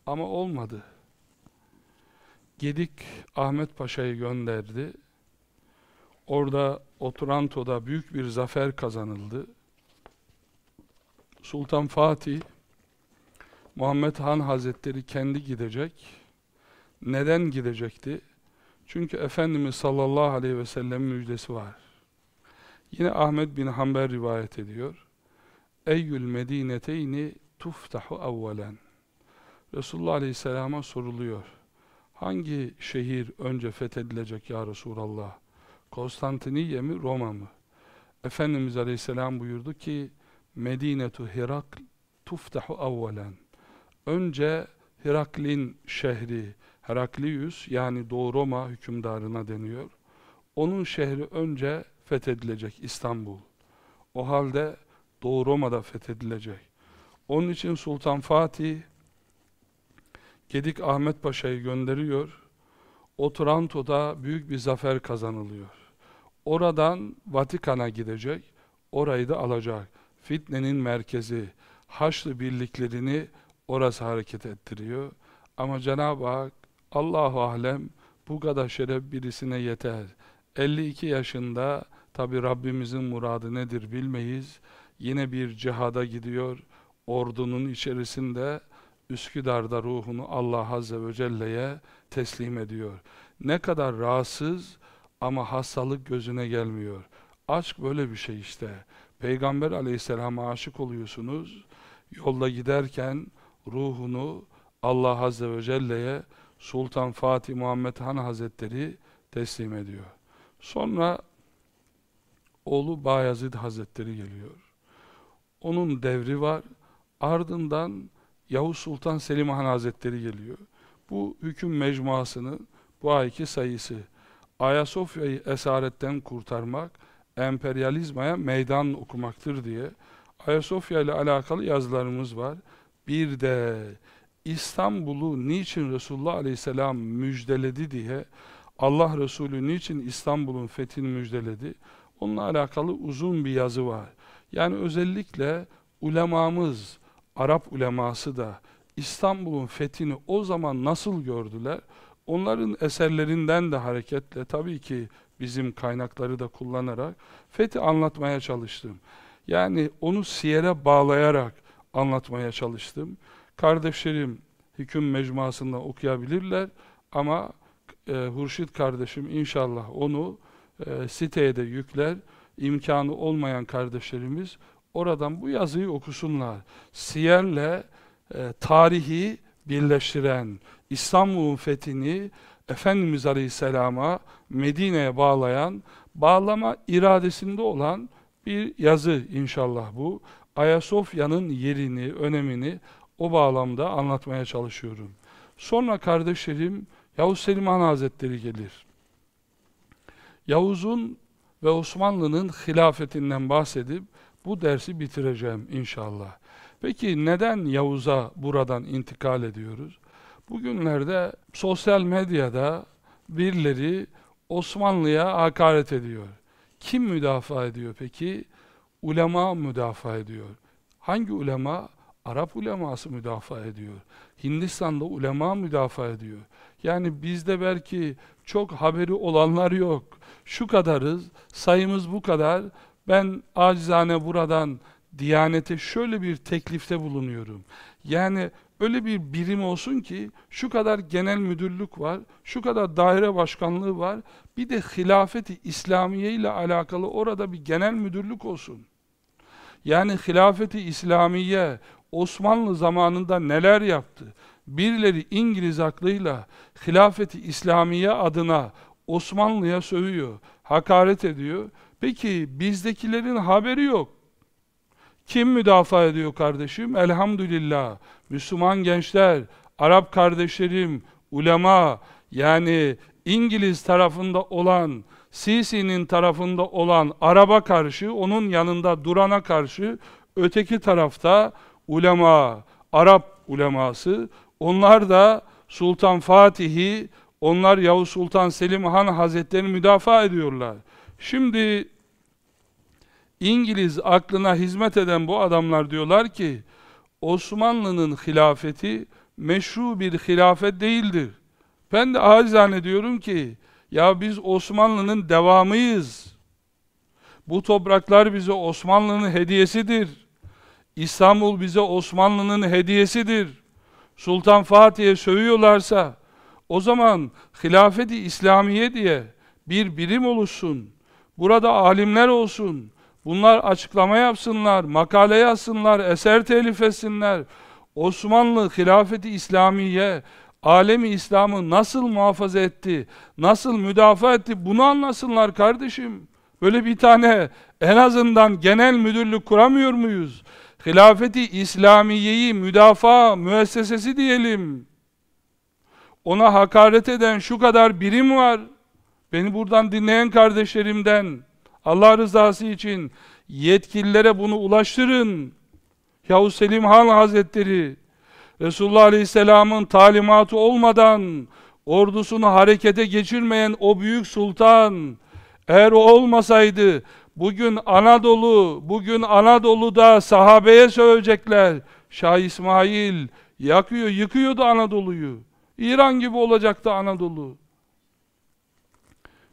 ama olmadı. Gedik Ahmet Paşa'yı gönderdi. Orada Oturanto'da büyük bir zafer kazanıldı. Sultan Fatih Muhammed Han Hazretleri kendi gidecek. Neden gidecekti? Çünkü Efendimiz sallallahu aleyhi ve sellem müjdesi var. Yine Ahmet bin Hanbel rivayet ediyor. Eyyül medineteyni tuftahu evvelen. Resulullah aleyhisselama soruluyor. Hangi şehir önce fethedilecek ya Resulallah? Konstantiniye mi Roma mı? Efendimiz aleyhisselam buyurdu ki Medinetu Hirakl tuftahu evvelen. Önce Hiraklin şehri Heraklius yani Doğu Roma hükümdarına deniyor. Onun şehri önce fethedilecek İstanbul. O halde Doğu Roma'da fethedilecek. Onun için Sultan Fatih Gedik Ahmet Paşa'yı gönderiyor. Otranto'da büyük bir zafer kazanılıyor. Oradan Vatikan'a gidecek. Orayı da alacak. Fitnenin merkezi. Haçlı birliklerini orası hareket ettiriyor. Ama Cenab-ı Hak Allahu alem bu kadar şeref birisine yeter. 52 yaşında tabi Rabbimizin muradı nedir bilmeyiz. Yine bir cihada gidiyor. Ordunun içerisinde Üsküdar'da ruhunu Allah Azze ve Celle'ye teslim ediyor. Ne kadar rahatsız ama hastalık gözüne gelmiyor. Aşk böyle bir şey işte. Peygamber aleyhisselama aşık oluyorsunuz. Yolda giderken ruhunu Allah Azze ve Celle'ye Sultan Fatih Muhammed Han Hazretleri teslim ediyor. Sonra oğlu Bayezid Hazretleri geliyor. Onun devri var. Ardından Yavuz Sultan Selim Han Hazretleri geliyor. Bu hüküm mecmuasının bu ayki sayısı. Ayasofya'yı esaretten kurtarmak, emperyalizmaya meydan okumaktır diye Ayasofya ile alakalı yazılarımız var. Bir de İstanbul'u niçin Resulullah Aleyhisselam müjdeledi diye Allah Resulü niçin İstanbul'un fethini müjdeledi? Onunla alakalı uzun bir yazı var. Yani özellikle ulemamız, Arap uleması da İstanbul'un fethini o zaman nasıl gördüler? Onların eserlerinden de hareketle tabii ki bizim kaynakları da kullanarak fethi anlatmaya çalıştım. Yani onu siyere bağlayarak anlatmaya çalıştım. Kardeşlerim hüküm mecmuasında okuyabilirler ama e, Hurşit kardeşim inşallah onu e, siteye de yükler. İmkanı olmayan kardeşlerimiz oradan bu yazıyı okusunlar. Siyerle e, tarihi birleştiren İstanbul'un fethini Efendimiz Aleyhisselam'a Medine'ye bağlayan, bağlama iradesinde olan bir yazı inşallah bu. Ayasofya'nın yerini, önemini o bağlamda anlatmaya çalışıyorum. Sonra kardeşlerim Yavuz Selim Han Hazretleri gelir. Yavuz'un ve Osmanlı'nın hilafetinden bahsedip bu dersi bitireceğim inşallah. Peki neden Yavuz'a buradan intikal ediyoruz? Bugünlerde sosyal medyada birileri Osmanlı'ya hakaret ediyor. Kim müdafaa ediyor peki? Ulema müdafaa ediyor. Hangi ulema? Arap uleması müdafaa ediyor. Hindistan'da ulema müdafaa ediyor. Yani bizde belki çok haberi olanlar yok. Şu kadarız, sayımız bu kadar. Ben acizane buradan Diyanete şöyle bir teklifte bulunuyorum. Yani öyle bir birim olsun ki şu kadar genel müdürlük var, şu kadar daire başkanlığı var. Bir de hilafeti İslamiye ile alakalı orada bir genel müdürlük olsun. Yani hilafeti İslamiye Osmanlı zamanında neler yaptı? Birileri İngiliz aklıyla hilafeti İslamiye adına Osmanlı'ya sövüyor, hakaret ediyor. Peki bizdekilerin haberi yok. Kim müdafaa ediyor kardeşim? Elhamdülillah. Müslüman gençler, Arap kardeşlerim, ulema, yani İngiliz tarafında olan, Sisi'nin tarafında olan Araba karşı, onun yanında durana karşı, öteki tarafta ulema, Arap uleması, onlar da Sultan Fatih'i, onlar Yavuz Sultan Selim Han Hazretlerini müdafaa ediyorlar. Şimdi İngiliz aklına hizmet eden bu adamlar diyorlar ki Osmanlı'nın hilafeti meşru bir hilafet değildir. Ben de acizane diyorum ki ya biz Osmanlı'nın devamıyız. Bu topraklar bize Osmanlı'nın hediyesidir. İstanbul bize Osmanlı'nın hediyesidir. Sultan Fatih'e sövüyorlarsa o zaman hilafeti İslamiye diye bir birim oluşsun. Burada alimler olsun. Bunlar açıklama yapsınlar, makale yazsınlar, eser telif etsinler. Osmanlı hilafeti İslamiye, alemi İslam'ı nasıl muhafaza etti, nasıl müdafaa etti bunu anlasınlar kardeşim. Böyle bir tane en azından genel müdürlük kuramıyor muyuz? Hilafeti İslamiye'yi müdafaa müessesesi diyelim. Ona hakaret eden şu kadar birim var. Beni buradan dinleyen kardeşlerimden Allah rızası için yetkililere bunu ulaştırın. Yavuz Selim Han Hazretleri Resulullah Aleyhisselam'ın talimatı olmadan ordusunu harekete geçirmeyen o büyük sultan eğer o olmasaydı Bugün Anadolu, bugün Anadolu'da sahabeye söyleyecekler. Şah İsmail yakıyor, yıkıyordu Anadolu'yu. İran gibi olacaktı Anadolu.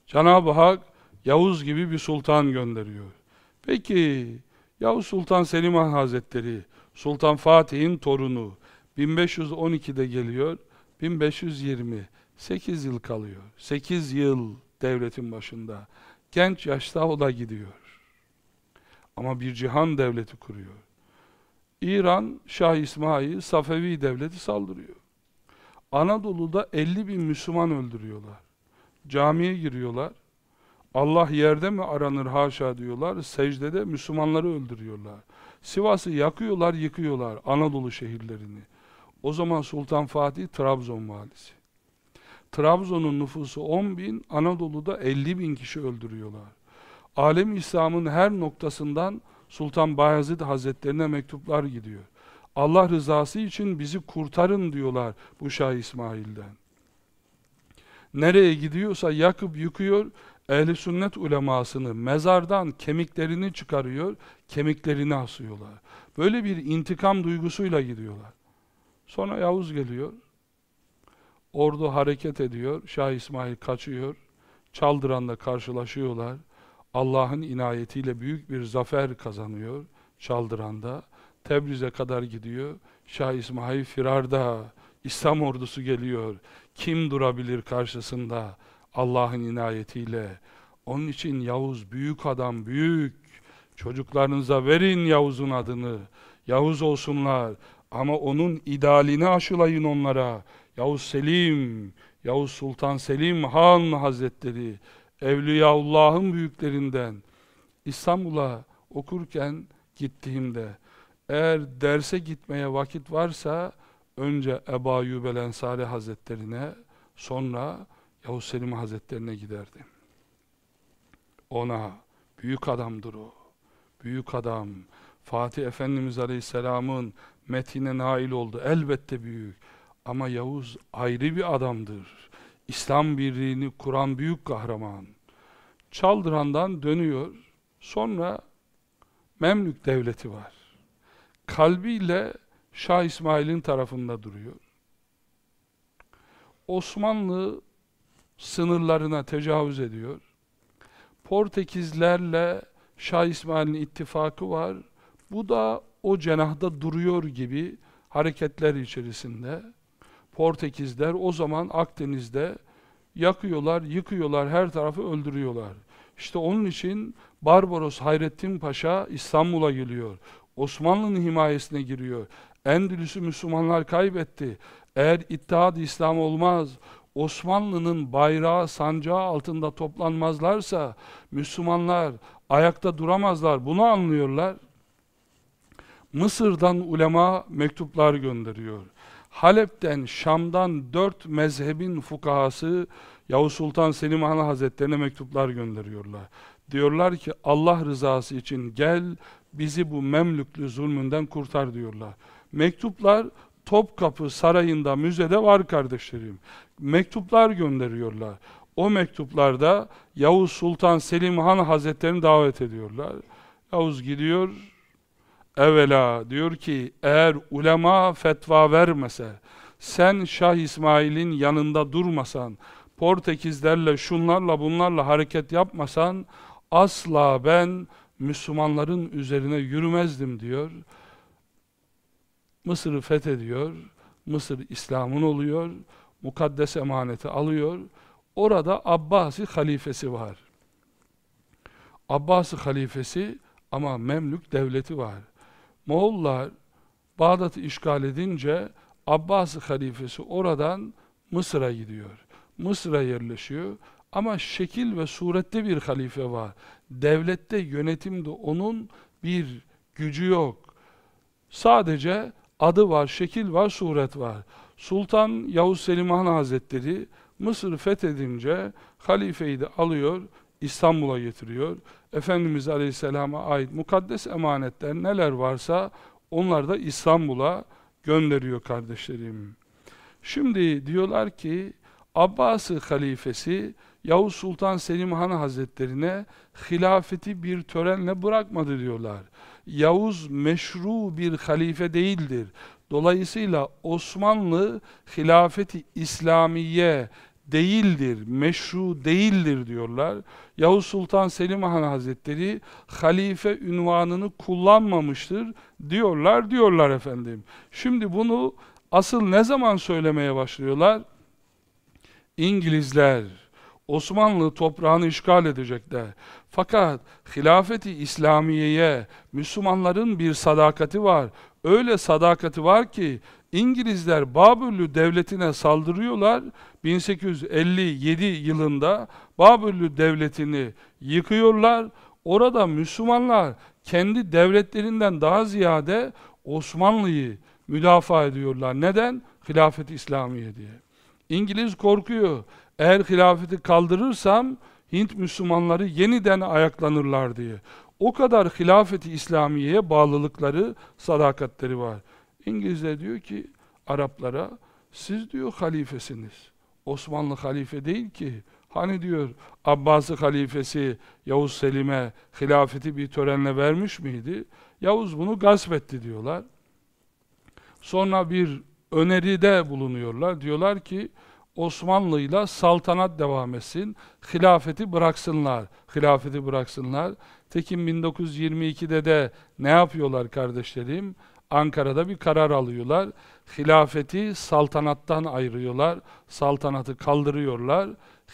Cenab-ı Hak Yavuz gibi bir sultan gönderiyor. Peki Yavuz Sultan Selim Han Hazretleri, Sultan Fatih'in torunu 1512'de geliyor, 1520, 8 yıl kalıyor. 8 yıl devletin başında. Genç yaşta o da gidiyor. Ama bir cihan devleti kuruyor. İran, Şah İsmail, Safevi devleti saldırıyor. Anadolu'da 50 bin Müslüman öldürüyorlar. Camiye giriyorlar. Allah yerde mi aranır haşa diyorlar. Secdede Müslümanları öldürüyorlar. Sivas'ı yakıyorlar, yıkıyorlar Anadolu şehirlerini. O zaman Sultan Fatih Trabzon valisi. Trabzon'un nüfusu 10 bin, Anadolu'da 50 bin kişi öldürüyorlar. Alem İslam'ın her noktasından Sultan Bayezid Hazretlerine mektuplar gidiyor. Allah rızası için bizi kurtarın diyorlar bu Şah İsmail'den. Nereye gidiyorsa yakıp yıkıyor, ehli sünnet ulemasını mezardan kemiklerini çıkarıyor, kemiklerini asıyorlar. Böyle bir intikam duygusuyla gidiyorlar. Sonra Yavuz geliyor. Ordu hareket ediyor. Şah İsmail kaçıyor. Çaldıran'la karşılaşıyorlar. Allah'ın inayetiyle büyük bir zafer kazanıyor Çaldıran'da. Tebriz'e kadar gidiyor. Şah İsmail firarda. İslam ordusu geliyor. Kim durabilir karşısında Allah'ın inayetiyle? Onun için Yavuz büyük adam, büyük. Çocuklarınıza verin Yavuz'un adını. Yavuz olsunlar. Ama onun idealini aşılayın onlara. Yavuz Selim, Yavuz Sultan Selim Han Hazretleri, Evliyaullah'ın büyüklerinden İstanbul'a okurken gittiğimde eğer derse gitmeye vakit varsa önce Ebu Ayyub Ensari Hazretlerine sonra Yavuz Selim Hazretlerine giderdim. Ona büyük adamdır o. Büyük adam. Fatih Efendimiz Aleyhisselam'ın metine nail oldu. Elbette büyük. Ama Yavuz ayrı bir adamdır. İslam birliğini kuran büyük kahraman. Çaldıran'dan dönüyor. Sonra Memlük devleti var. Kalbiyle Şah İsmail'in tarafında duruyor. Osmanlı sınırlarına tecavüz ediyor. Portekizlerle Şah İsmail'in ittifakı var. Bu da o cenahda duruyor gibi hareketler içerisinde. Portekizler o zaman Akdeniz'de yakıyorlar, yıkıyorlar, her tarafı öldürüyorlar. İşte onun için Barbaros Hayrettin Paşa İstanbul'a geliyor. Osmanlı'nın himayesine giriyor. Endülüs'ü Müslümanlar kaybetti. Eğer İttihad İslam olmaz, Osmanlı'nın bayrağı, sancağı altında toplanmazlarsa Müslümanlar ayakta duramazlar. Bunu anlıyorlar. Mısır'dan ulema mektuplar gönderiyor. Halep'ten, Şam'dan dört mezhebin fukahası Yavuz Sultan Selim Han Hazretlerine mektuplar gönderiyorlar. Diyorlar ki Allah rızası için gel bizi bu Memlüklü zulmünden kurtar diyorlar. Mektuplar Topkapı Sarayı'nda, müzede var kardeşlerim. Mektuplar gönderiyorlar. O mektuplarda Yavuz Sultan Selim Han Hazretlerini davet ediyorlar. Yavuz gidiyor, evvela diyor ki eğer ulema fetva vermese, sen Şah İsmail'in yanında durmasan, Portekizlerle, şunlarla, bunlarla hareket yapmasan, asla ben Müslümanların üzerine yürümezdim diyor. Mısır'ı fethediyor, Mısır İslam'ın oluyor, mukaddes emaneti alıyor. Orada Abbasi halifesi var. Abbasi halifesi ama Memlük devleti var. Moğollar Bağdat'ı işgal edince Abbasi halifesi oradan Mısır'a gidiyor. Mısır'a yerleşiyor. Ama şekil ve surette bir halife var. Devlette, yönetimde onun bir gücü yok. Sadece adı var, şekil var, suret var. Sultan Yavuz Selim Han Hazretleri Mısır'ı fethedince halifeyi de alıyor, İstanbul'a getiriyor. Efendimiz Aleyhisselam'a ait mukaddes emanetler neler varsa onlar da İstanbul'a gönderiyor kardeşlerim. Şimdi diyorlar ki Abbasi halifesi Yavuz Sultan Selim Han Hazretlerine hilafeti bir törenle bırakmadı diyorlar. Yavuz meşru bir halife değildir. Dolayısıyla Osmanlı hilafeti İslamiye değildir, meşru değildir diyorlar. Yavuz Sultan Selim Han Hazretleri halife ünvanını kullanmamıştır diyorlar, diyorlar efendim. Şimdi bunu asıl ne zaman söylemeye başlıyorlar? İngilizler Osmanlı toprağını işgal edecekler. Fakat hilafeti İslamiye'ye Müslümanların bir sadakati var. Öyle sadakati var ki İngilizler Babürlü devletine saldırıyorlar. 1857 yılında Babürlü devletini yıkıyorlar. Orada Müslümanlar kendi devletlerinden daha ziyade Osmanlı'yı müdafaa ediyorlar. Neden? Hilafet-i İslamiye diye. İngiliz korkuyor. Eğer hilafeti kaldırırsam Hint Müslümanları yeniden ayaklanırlar diye. O kadar hilafeti İslamiye'ye bağlılıkları, sadakatleri var. İngilizler diyor ki Araplara siz diyor halifesiniz. Osmanlı halife değil ki. Hani diyor Abbasi halifesi Yavuz Selim'e hilafeti bir törenle vermiş miydi? Yavuz bunu gasp etti diyorlar. Sonra bir öneride bulunuyorlar. Diyorlar ki Osmanlı'yla saltanat devam etsin, hilafeti bıraksınlar, hilafeti bıraksınlar. Tekin 1922'de de ne yapıyorlar kardeşlerim? Ankara'da bir karar alıyorlar. Hilafeti saltanattan ayırıyorlar, saltanatı kaldırıyorlar,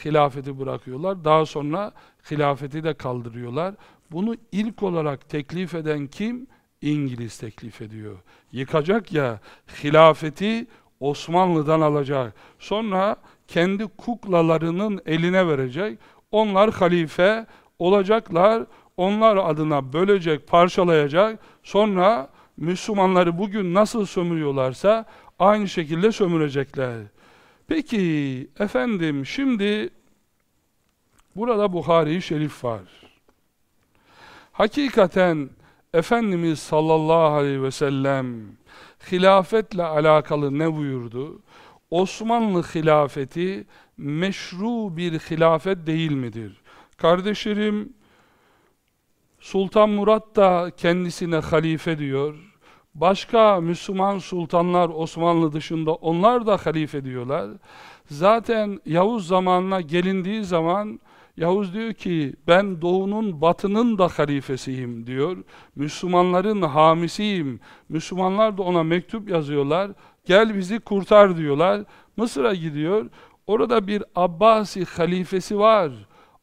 hilafeti bırakıyorlar. Daha sonra hilafeti de kaldırıyorlar. Bunu ilk olarak teklif eden kim? İngiliz teklif ediyor. Yıkacak ya, hilafeti Osmanlı'dan alacak. Sonra kendi kuklalarının eline verecek. Onlar halife olacaklar. Onlar adına bölecek, parçalayacak. Sonra Müslümanları bugün nasıl sömürüyorlarsa aynı şekilde sömürecekler. Peki efendim şimdi burada Buhari-i Şerif var. Hakikaten Efendimiz sallallahu aleyhi ve sellem hilafetle alakalı ne buyurdu? Osmanlı hilafeti meşru bir hilafet değil midir? Kardeşlerim, Sultan Murat da kendisine halife diyor. Başka Müslüman sultanlar Osmanlı dışında onlar da halife diyorlar. Zaten Yavuz zamanına gelindiği zaman Yavuz diyor ki ben doğunun batının da halifesiyim diyor. Müslümanların hamisiyim. Müslümanlar da ona mektup yazıyorlar. Gel bizi kurtar diyorlar. Mısır'a gidiyor. Orada bir Abbasi halifesi var.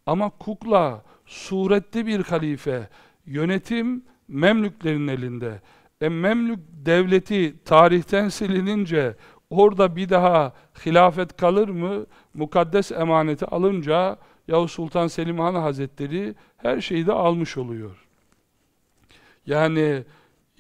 Ama kukla, suretli bir halife. Yönetim Memlüklerin elinde. E Memlük devleti tarihten silinince orada bir daha hilafet kalır mı? Mukaddes emaneti alınca Yavuz Sultan Selim Han Hazretleri her şeyi de almış oluyor. Yani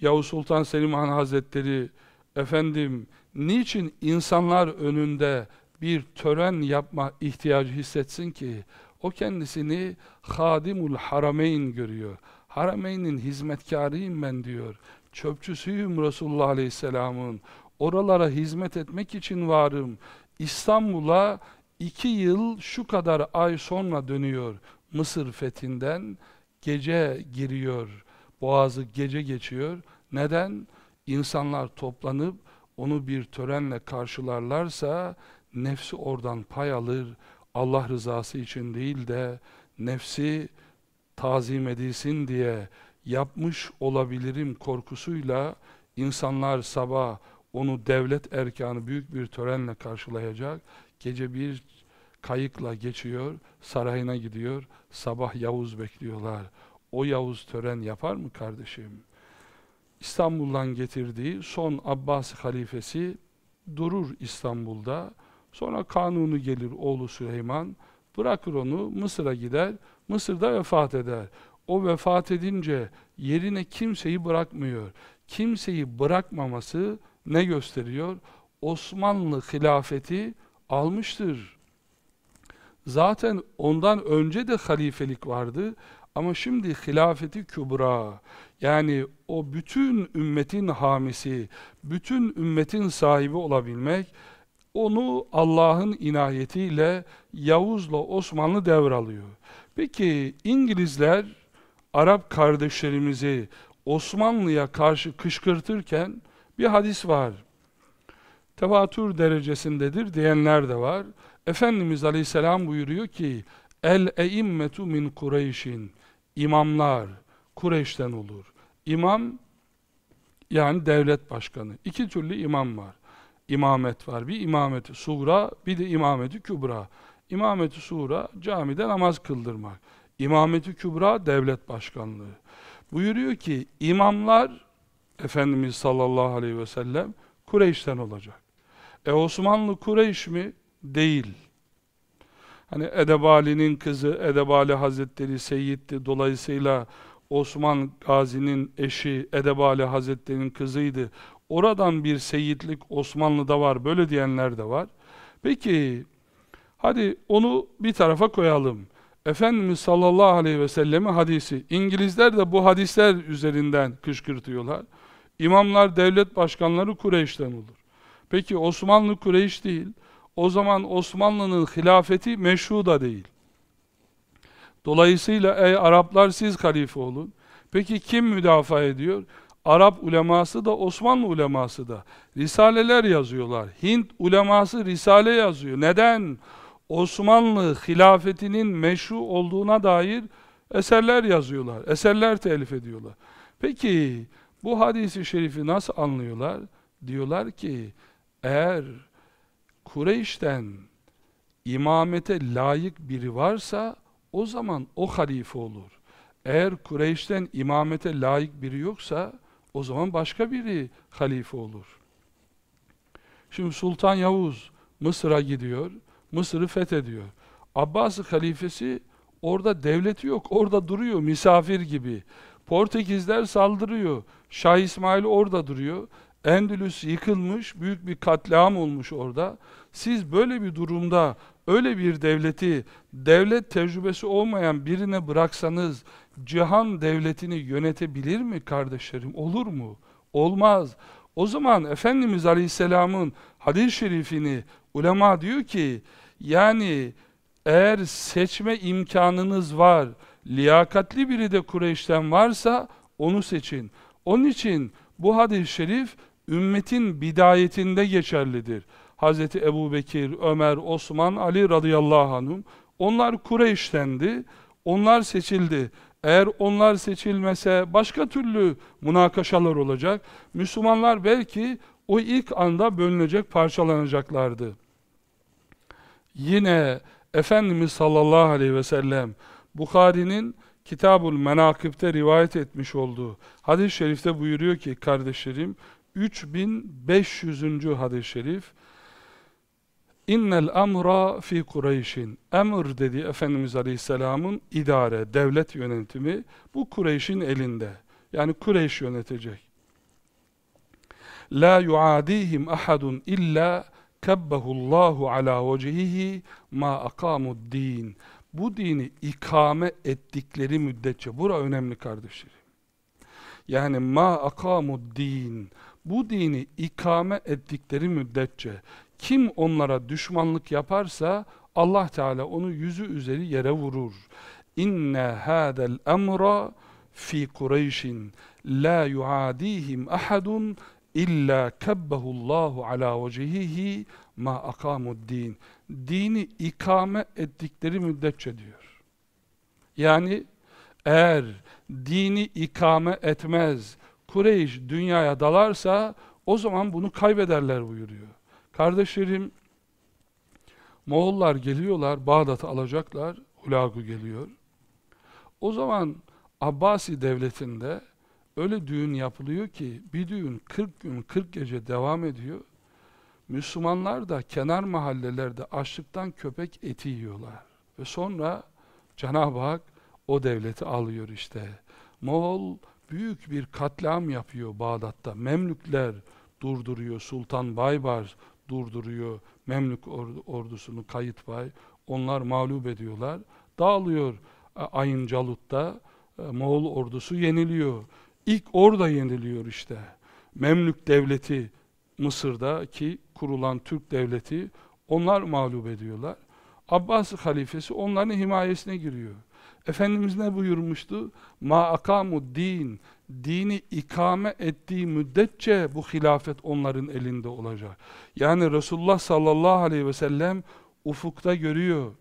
Yavuz Sultan Selim Han Hazretleri efendim niçin insanlar önünde bir tören yapma ihtiyacı hissetsin ki o kendisini Hadimul Harameyn görüyor. Harameyn'in hizmetkarıyım ben diyor. Çöpçüsüyüm Resulullah Aleyhisselam'ın. Oralara hizmet etmek için varım. İstanbul'a iki yıl şu kadar ay sonra dönüyor. Mısır fethinden gece giriyor. Boğazı gece geçiyor. Neden? İnsanlar toplanıp onu bir törenle karşılarlarsa nefsi oradan pay alır. Allah rızası için değil de nefsi tazim edilsin diye yapmış olabilirim korkusuyla insanlar sabah onu devlet erkanı büyük bir törenle karşılayacak Gece bir kayıkla geçiyor, sarayına gidiyor, sabah Yavuz bekliyorlar. O Yavuz tören yapar mı kardeşim? İstanbul'dan getirdiği son Abbas halifesi durur İstanbul'da. Sonra kanunu gelir oğlu Süleyman, bırakır onu Mısır'a gider, Mısır'da vefat eder. O vefat edince yerine kimseyi bırakmıyor. Kimseyi bırakmaması ne gösteriyor? Osmanlı hilafeti almıştır. Zaten ondan önce de halifelik vardı ama şimdi hilafeti kübra yani o bütün ümmetin hamisi, bütün ümmetin sahibi olabilmek Onu Allah'ın inayetiyle Yavuz'la Osmanlı devralıyor. Peki İngilizler Arap kardeşlerimizi Osmanlı'ya karşı kışkırtırken bir hadis var. Tevatür derecesindedir diyenler de var. Efendimiz Aleyhisselam buyuruyor ki El eimmetu min Kureyşin İmamlar Kureyş'ten olur. İmam yani devlet başkanı. İki türlü imam var. İmamet var. Bir imameti suğra, bir de imameti kübra. İmameti suğra camide namaz kıldırmak. İmameti kübra devlet başkanlığı. Buyuruyor ki imamlar Efendimiz sallallahu aleyhi ve sellem Kureyş'ten olacak. E Osmanlı Kureyş mi? Değil. Hani Edebali'nin kızı Edebali Hazretleri Seyyid'di. Dolayısıyla Osman Gazi'nin eşi Edebali Hazretleri'nin kızıydı. Oradan bir seyitlik Osmanlı'da var. Böyle diyenler de var. Peki hadi onu bir tarafa koyalım. Efendimiz sallallahu aleyhi ve sellem'in hadisi. İngilizler de bu hadisler üzerinden kışkırtıyorlar. İmamlar, devlet başkanları Kureyş'ten olur. Peki Osmanlı Kureyş değil. O zaman Osmanlı'nın hilafeti meşru da değil. Dolayısıyla ey Araplar siz halife olun. Peki kim müdafaa ediyor? Arap uleması da Osmanlı uleması da. Risaleler yazıyorlar. Hint uleması risale yazıyor. Neden? Osmanlı hilafetinin meşru olduğuna dair eserler yazıyorlar. Eserler telif ediyorlar. Peki bu hadisi şerifi nasıl anlıyorlar? Diyorlar ki eğer Kureyş'ten imamete layık biri varsa o zaman o halife olur. Eğer Kureyş'ten imamete layık biri yoksa o zaman başka biri halife olur. Şimdi Sultan Yavuz Mısır'a gidiyor. Mısır'ı fethediyor. Abbas halifesi orada devleti yok. Orada duruyor misafir gibi. Portekizler saldırıyor. Şah İsmail orada duruyor. Endülüs yıkılmış, büyük bir katliam olmuş orada. Siz böyle bir durumda öyle bir devleti devlet tecrübesi olmayan birine bıraksanız cihan devletini yönetebilir mi kardeşlerim? Olur mu? Olmaz. O zaman Efendimiz Aleyhisselam'ın hadis-i şerifini ulema diyor ki yani eğer seçme imkanınız var, liyakatli biri de Kureyş'ten varsa onu seçin. Onun için bu hadis-i şerif ümmetin bidayetinde geçerlidir. Hz. Ebu Bekir, Ömer, Osman, Ali radıyallahu anhum onlar Kureyş'tendi. Onlar seçildi. Eğer onlar seçilmese başka türlü münakaşalar olacak. Müslümanlar belki o ilk anda bölünecek, parçalanacaklardı. Yine Efendimiz sallallahu aleyhi ve sellem Bukhari'nin Kitabul Menakib'te rivayet etmiş olduğu hadis-i şerifte buyuruyor ki kardeşlerim 3500. hadis-i şerif İnnel emra fi Kureyş'in. Emr dedi Efendimiz Aleyhisselam'ın idare, devlet yönetimi bu Kureyş'in elinde. Yani Kureyş yönetecek. La yuadihim ahadun illa kebbehullahu ala vecihihi ma akamud din. Bu dini ikame ettikleri müddetçe, bura önemli kardeşlerim. Yani ma akamud din. Bu dini ikame ettikleri müddetçe kim onlara düşmanlık yaparsa Allah Teala onu yüzü üzeri yere vurur. İnne hadal emra fi Kureyşin la yuadihim ahadun illa kebbehullahu ala vecihihi ma akamud din. Dini ikame ettikleri müddetçe diyor. Yani eğer dini ikame etmez, Kureyş dünyaya dalarsa o zaman bunu kaybederler buyuruyor. Kardeşlerim, Moğollar geliyorlar, Bağdat'ı alacaklar, Hulagu geliyor. O zaman Abbasi devletinde öyle düğün yapılıyor ki bir düğün 40 gün 40 gece devam ediyor. Müslümanlar da kenar mahallelerde açlıktan köpek eti yiyorlar. Ve sonra Cenab-ı Hak o devleti alıyor işte. Moğol büyük bir katliam yapıyor Bağdat'ta. Memlükler durduruyor. Sultan Baybars durduruyor. Memlük ordusunu Kayıtbay. Onlar mağlup ediyorlar. Dağılıyor e, Ayın Calut'ta. E, Moğol ordusu yeniliyor. İlk orada yeniliyor işte. Memlük devleti Mısır'da ki kurulan Türk devleti onlar mağlup ediyorlar. Abbas halifesi onların himayesine giriyor. Efendimiz ne buyurmuştu? Ma akamu din, dini ikame ettiği müddetçe bu hilafet onların elinde olacak. Yani Resulullah sallallahu aleyhi ve sellem ufukta görüyor.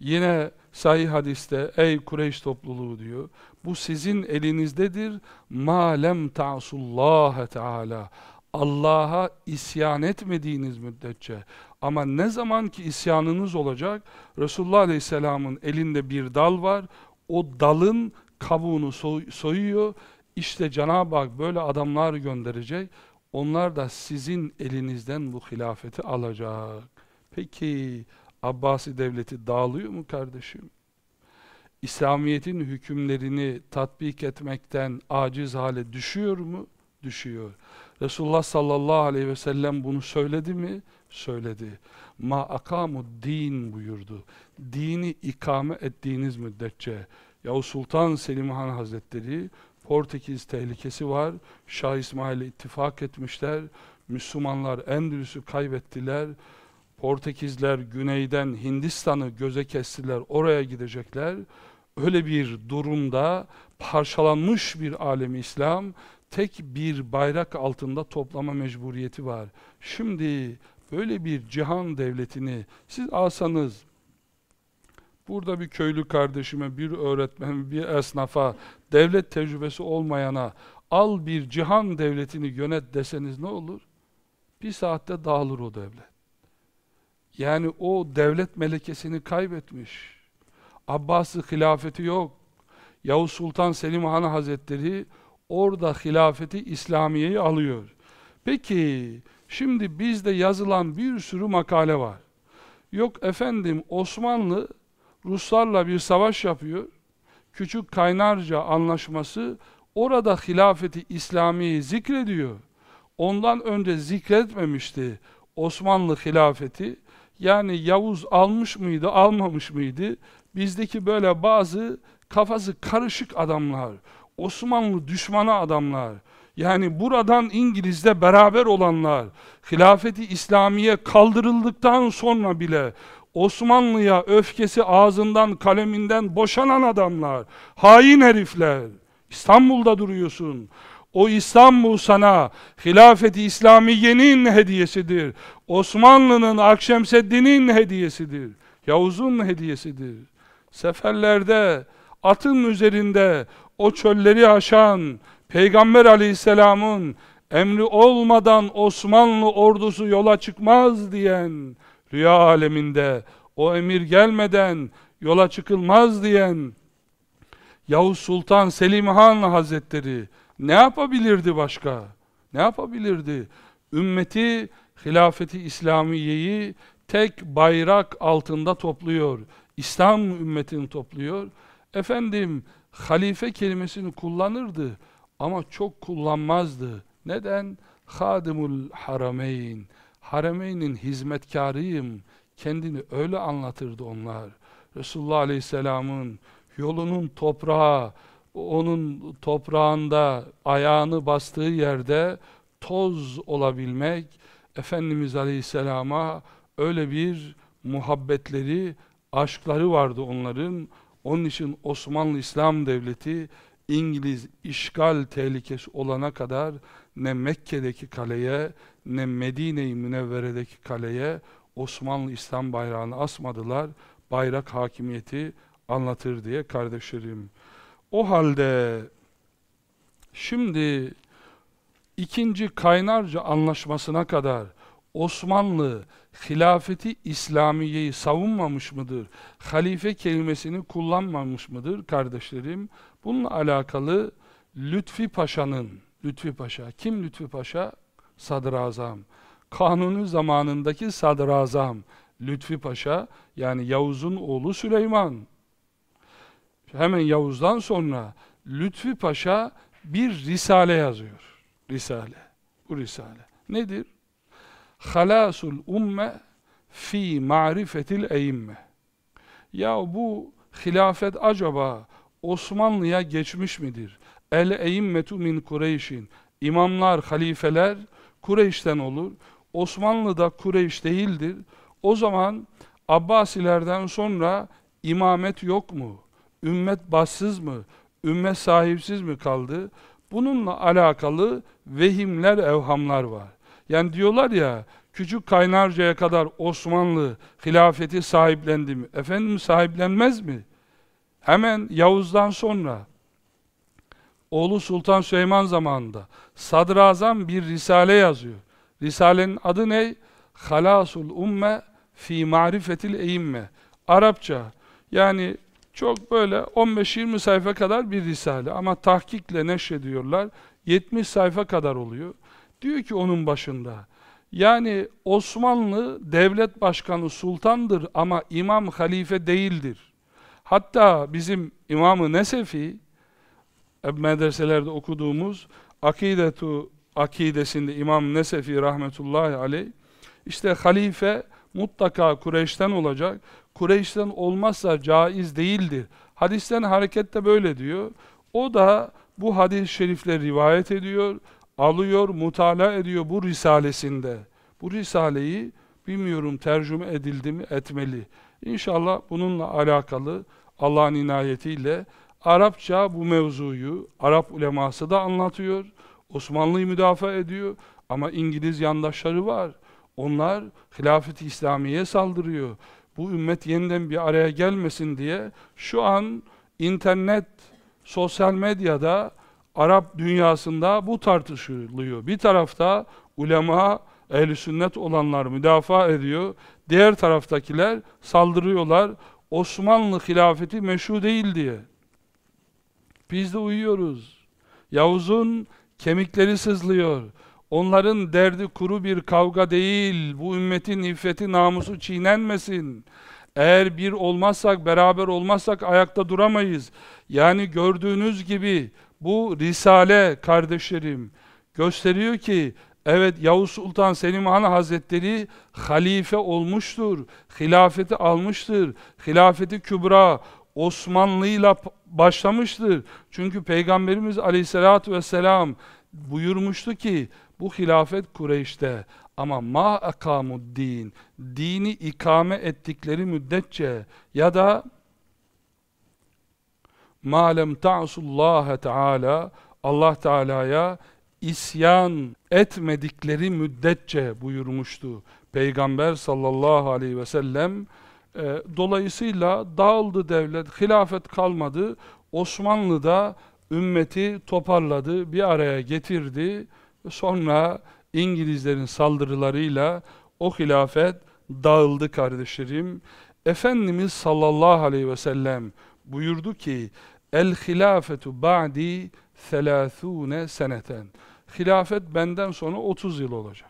Yine sahih hadiste ey Kureyş topluluğu diyor. Bu sizin elinizdedir. Ma lem ta'sullaha teala. Allah'a isyan etmediğiniz müddetçe. Ama ne zaman ki isyanınız olacak, Resulullah Aleyhisselam'ın elinde bir dal var. O dalın kabuğunu soy soyuyor. İşte Cenab-ı Hak böyle adamlar gönderecek. Onlar da sizin elinizden bu hilafeti alacak. Peki Abbasi devleti dağılıyor mu kardeşim? İslamiyet'in hükümlerini tatbik etmekten aciz hale düşüyor mu? Düşüyor. Resulullah sallallahu aleyhi ve sellem bunu söyledi mi? Söyledi. Ma akamu din buyurdu. Dini ikame ettiğiniz müddetçe. Yavuz Sultan Selim Han Hazretleri Portekiz tehlikesi var. Şah İsmail'e ittifak etmişler. Müslümanlar Endülüs'ü kaybettiler. Portekizler güneyden Hindistan'ı göze kestiler. Oraya gidecekler. Öyle bir durumda parçalanmış bir alemi İslam tek bir bayrak altında toplama mecburiyeti var. Şimdi böyle bir cihan devletini siz alsanız burada bir köylü kardeşime, bir öğretmen, bir esnafa, devlet tecrübesi olmayana al bir cihan devletini yönet deseniz ne olur? Bir saatte dağılır o devlet. Yani o devlet melekesini kaybetmiş. Abbas'ı hilafeti yok. Yavuz Sultan Selim Han Hazretleri orada hilafeti İslamiye'yi alıyor. Peki şimdi bizde yazılan bir sürü makale var. Yok efendim Osmanlı Ruslarla bir savaş yapıyor. Küçük Kaynarca anlaşması orada hilafeti İslamiye'yi zikrediyor. Ondan önce zikretmemişti Osmanlı hilafeti. Yani Yavuz almış mıydı, almamış mıydı? Bizdeki böyle bazı kafası karışık adamlar, Osmanlı düşmanı adamlar, yani buradan İngiliz'de beraber olanlar, hilafeti İslamiye kaldırıldıktan sonra bile Osmanlı'ya öfkesi ağzından kaleminden boşanan adamlar, hain herifler, İstanbul'da duruyorsun. O İstanbul sana hilafeti İslamiye'nin hediyesidir. Osmanlı'nın Akşemseddin'in hediyesidir. Yavuz'un hediyesidir. Seferlerde, atın üzerinde o çölleri aşan Peygamber aleyhisselamın emri olmadan Osmanlı ordusu yola çıkmaz diyen rüya aleminde o emir gelmeden yola çıkılmaz diyen Yavuz Sultan Selim Han Hazretleri ne yapabilirdi başka? Ne yapabilirdi? Ümmeti, hilafeti İslamiye'yi tek bayrak altında topluyor. İslam ümmetini topluyor. Efendim, halife kelimesini kullanırdı ama çok kullanmazdı. Neden? Hadimul harameyn. Harameynin hizmetkarıyım. Kendini öyle anlatırdı onlar. Resulullah Aleyhisselam'ın yolunun toprağı, onun toprağında ayağını bastığı yerde toz olabilmek Efendimiz Aleyhisselam'a öyle bir muhabbetleri, aşkları vardı onların. Onun için Osmanlı İslam Devleti İngiliz işgal tehlikesi olana kadar ne Mekke'deki kaleye ne Medine-i Münevvere'deki kaleye Osmanlı İslam bayrağını asmadılar. Bayrak hakimiyeti anlatır diye kardeşlerim. O halde şimdi ikinci Kaynarca anlaşmasına kadar Osmanlı hilafeti İslamiye'yi savunmamış mıdır? Halife kelimesini kullanmamış mıdır kardeşlerim? Bununla alakalı Lütfi Paşa'nın, Lütfi Paşa, kim Lütfi Paşa? Sadrazam. Kanuni zamanındaki sadrazam Lütfi Paşa, yani Yavuz'un oğlu Süleyman. Hemen Yavuz'dan sonra Lütfi Paşa bir risale yazıyor. Risale. Bu risale. Nedir? Halasul umme fi marifetil eimme. Ya bu hilafet acaba Osmanlı'ya geçmiş midir? El eimmetu min Kureyşin. İmamlar, halifeler Kureyş'ten olur. Osmanlı da Kureyş değildir. O zaman Abbasilerden sonra imamet yok mu? Ümmet bassız mı? Ümmet sahipsiz mi kaldı? Bununla alakalı vehimler, evhamlar var. Yani diyorlar ya, küçük Kaynarca'ya kadar Osmanlı hilafeti sahiplendi mi? Efendim sahiplenmez mi? Hemen Yavuz'dan sonra oğlu Sultan Süleyman zamanında sadrazam bir risale yazıyor. Risalenin adı ne? Halasul umme fi marifetil eimme. Arapça. Yani çok böyle 15-20 sayfa kadar bir risale ama tahkikle neşrediyorlar. 70 sayfa kadar oluyor. Diyor ki onun başında yani Osmanlı devlet başkanı sultandır ama imam halife değildir. Hatta bizim İmam-ı Nesefi medreselerde okuduğumuz Akidetu akidesinde İmam Nesefi rahmetullahi aleyh işte halife mutlaka Kureyş'ten olacak. Kureyş'ten olmazsa caiz değildir. Hadisten harekette böyle diyor. O da bu hadis-i şerifle rivayet ediyor, alıyor, mutala ediyor bu risalesinde. Bu risaleyi bilmiyorum tercüme edildi mi etmeli. İnşallah bununla alakalı Allah'ın inayetiyle Arapça bu mevzuyu Arap uleması da anlatıyor. Osmanlı'yı müdafaa ediyor ama İngiliz yandaşları var. Onlar hilafeti İslamiye saldırıyor. Bu ümmet yeniden bir araya gelmesin diye şu an internet, sosyal medyada Arap dünyasında bu tartışılıyor. Bir tarafta ulema, ehl sünnet olanlar müdafaa ediyor. Diğer taraftakiler saldırıyorlar. Osmanlı hilafeti meşru değil diye. Biz de uyuyoruz. Yavuz'un kemikleri sızlıyor. Onların derdi kuru bir kavga değil. Bu ümmetin iffeti, namusu çiğnenmesin. Eğer bir olmazsak, beraber olmazsak ayakta duramayız. Yani gördüğünüz gibi bu Risale kardeşlerim gösteriyor ki evet Yavuz Sultan Selim Han Hazretleri halife olmuştur. Hilafeti almıştır. Hilafeti kübra Osmanlı'yla başlamıştır. Çünkü Peygamberimiz Aleyhisselatü Vesselam buyurmuştu ki bu hilafet Kureyş'te ama ma akamud din dini ikame ettikleri müddetçe ya da lem ta'sullaha teala Allah Teala'ya isyan etmedikleri müddetçe buyurmuştu. Peygamber sallallahu aleyhi ve sellem e, dolayısıyla dağıldı devlet hilafet kalmadı. Osmanlı'da ümmeti toparladı bir araya getirdi. Sonra İngilizlerin saldırılarıyla o hilafet dağıldı kardeşlerim. Efendimiz sallallahu aleyhi ve sellem buyurdu ki El hilafetu ba'di 30 seneten. Hilafet benden sonra 30 yıl olacak.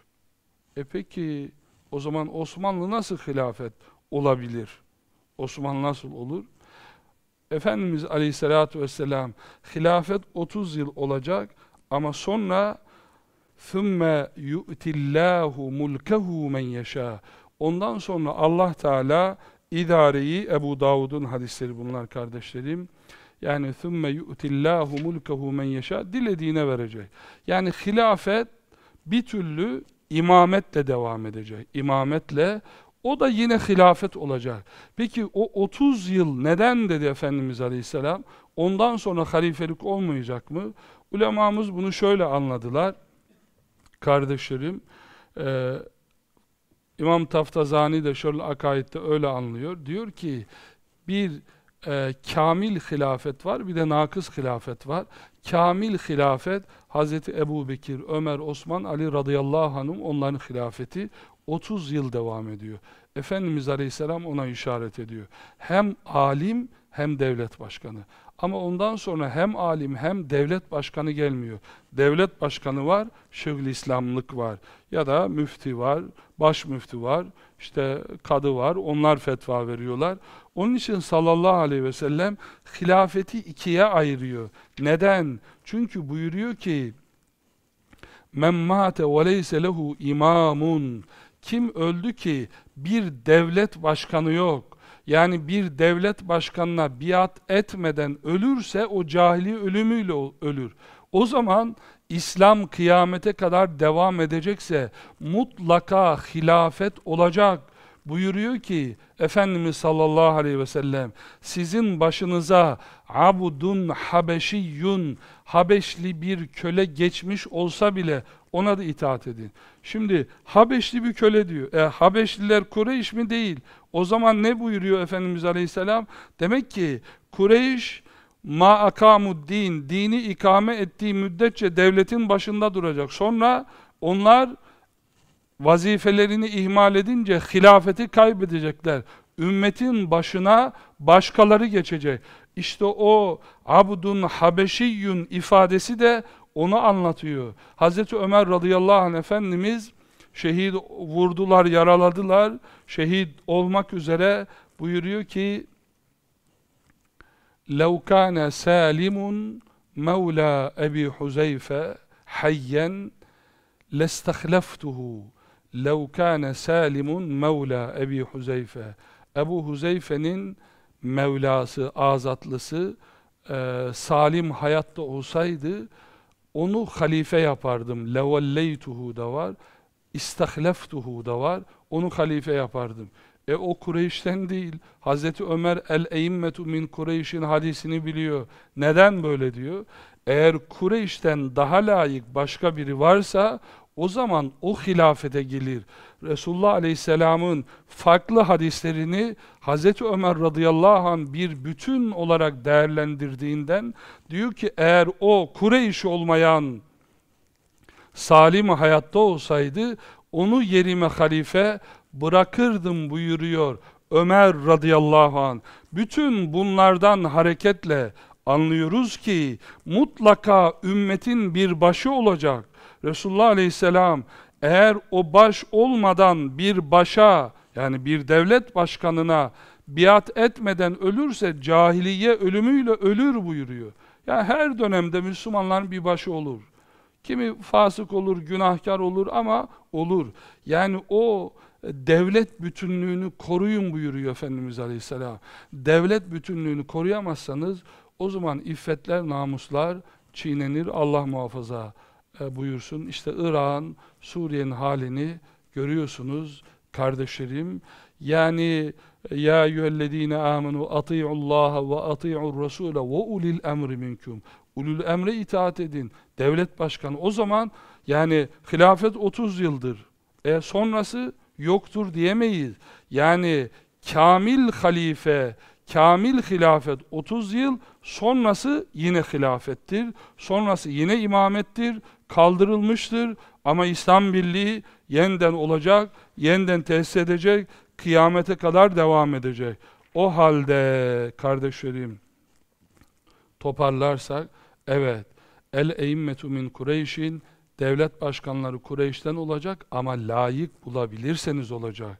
E peki o zaman Osmanlı nasıl hilafet olabilir? Osmanlı nasıl olur? Efendimiz aleyhissalatu vesselam hilafet 30 yıl olacak ama sonra ثُمَّ يُؤْتِ اللّٰهُ مُلْكَهُ مَنْ يَشَاءُ Ondan sonra Allah Teala idareyi Ebu Davud'un hadisleri bunlar kardeşlerim. Yani ثُمَّ يُؤْتِ اللّٰهُ مُلْكَهُ مَنْ يَشَاءُ Dilediğine verecek. Yani hilafet bir türlü imametle devam edecek. İmametle o da yine hilafet olacak. Peki o 30 yıl neden dedi Efendimiz Aleyhisselam? Ondan sonra halifelik olmayacak mı? Ulemamız bunu şöyle anladılar kardeşlerim e, İmam Taftazani de şöyle akaidde öyle anlıyor. Diyor ki bir e, kamil hilafet var bir de nakıs hilafet var. Kamil hilafet Hazreti Ebu Bekir, Ömer, Osman, Ali radıyallahu anhum onların hilafeti 30 yıl devam ediyor. Efendimiz Aleyhisselam ona işaret ediyor. Hem alim hem devlet başkanı. Ama ondan sonra hem alim hem devlet başkanı gelmiyor. Devlet başkanı var, şıgl İslamlık var. Ya da müfti var, baş müfti var, işte kadı var, onlar fetva veriyorlar. Onun için sallallahu aleyhi ve sellem hilafeti ikiye ayırıyor. Neden? Çünkü buyuruyor ki men mate ve leyse imamun kim öldü ki bir devlet başkanı yok yani bir devlet başkanına biat etmeden ölürse o cahili ölümüyle ölür. O zaman İslam kıyamete kadar devam edecekse mutlaka hilafet olacak. Buyuruyor ki Efendimiz sallallahu aleyhi ve sellem sizin başınıza abudun habeşiyyun Habeşli bir köle geçmiş olsa bile ona da itaat edin. Şimdi Habeşli bir köle diyor. E, Habeşliler Kureyş mi değil? O zaman ne buyuruyor Efendimiz Aleyhisselam? Demek ki Kureyş ma akamu din, dini ikame ettiği müddetçe devletin başında duracak. Sonra onlar vazifelerini ihmal edince hilafeti kaybedecekler. Ümmetin başına başkaları geçecek. İşte o abdun habeşiyyun ifadesi de onu anlatıyor. Hazreti Ömer radıyallahu anh Efendimiz şehit vurdular, yaraladılar. Şehit olmak üzere buyuruyor ki لو كان سالم مولى أبي حذيفة حيا لاستخلفته لو كان سالم مولى أبي حذيفة Ebu Huzeyfe'nin Mevlası, azatlısı e, Salim hayatta olsaydı onu halife yapardım. Levelleytuhu da var. İstahleftuhu da var. Onu halife yapardım. E o Kureyş'ten değil. Hazreti Ömer el-eimmetu min Kureyş'in hadisini biliyor. Neden böyle diyor? Eğer Kureyş'ten daha layık başka biri varsa o zaman o hilafete gelir. Resulullah Aleyhisselam'ın farklı hadislerini Hazreti Ömer radıyallahu anh bir bütün olarak değerlendirdiğinden diyor ki eğer o Kureyş olmayan salim hayatta olsaydı onu yerime halife bırakırdım buyuruyor Ömer radıyallahu an. Bütün bunlardan hareketle anlıyoruz ki mutlaka ümmetin bir başı olacak. Resulullah aleyhisselam eğer o baş olmadan bir başa yani bir devlet başkanına biat etmeden ölürse cahiliye ölümüyle ölür buyuruyor. Yani her dönemde Müslümanların bir başı olur. Kimi fasık olur, günahkar olur ama olur. Yani o devlet bütünlüğünü koruyun buyuruyor Efendimiz Aleyhisselam. Devlet bütünlüğünü koruyamazsanız o zaman iffetler, namuslar çiğnenir. Allah muhafaza e, buyursun. İşte İran, Suriye'nin halini görüyorsunuz kardeşlerim. Yani ya eyyühellezine amenu ati'ullaha ve ati'ur rasule ve ulil emri minkum. Ulul emre itaat edin. Devlet başkanı. O zaman yani hilafet 30 yıldır. E sonrası yoktur diyemeyiz. Yani kamil halife, kamil hilafet 30 yıl, sonrası yine hilafettir. Sonrası yine imamettir, kaldırılmıştır. Ama İslam Birliği yeniden olacak, yeniden tesis edecek, kıyamete kadar devam edecek. O halde kardeşlerim, toparlarsak, evet, el eimmetu min Kureyş'in devlet başkanları Kureyş'ten olacak ama layık bulabilirseniz olacak.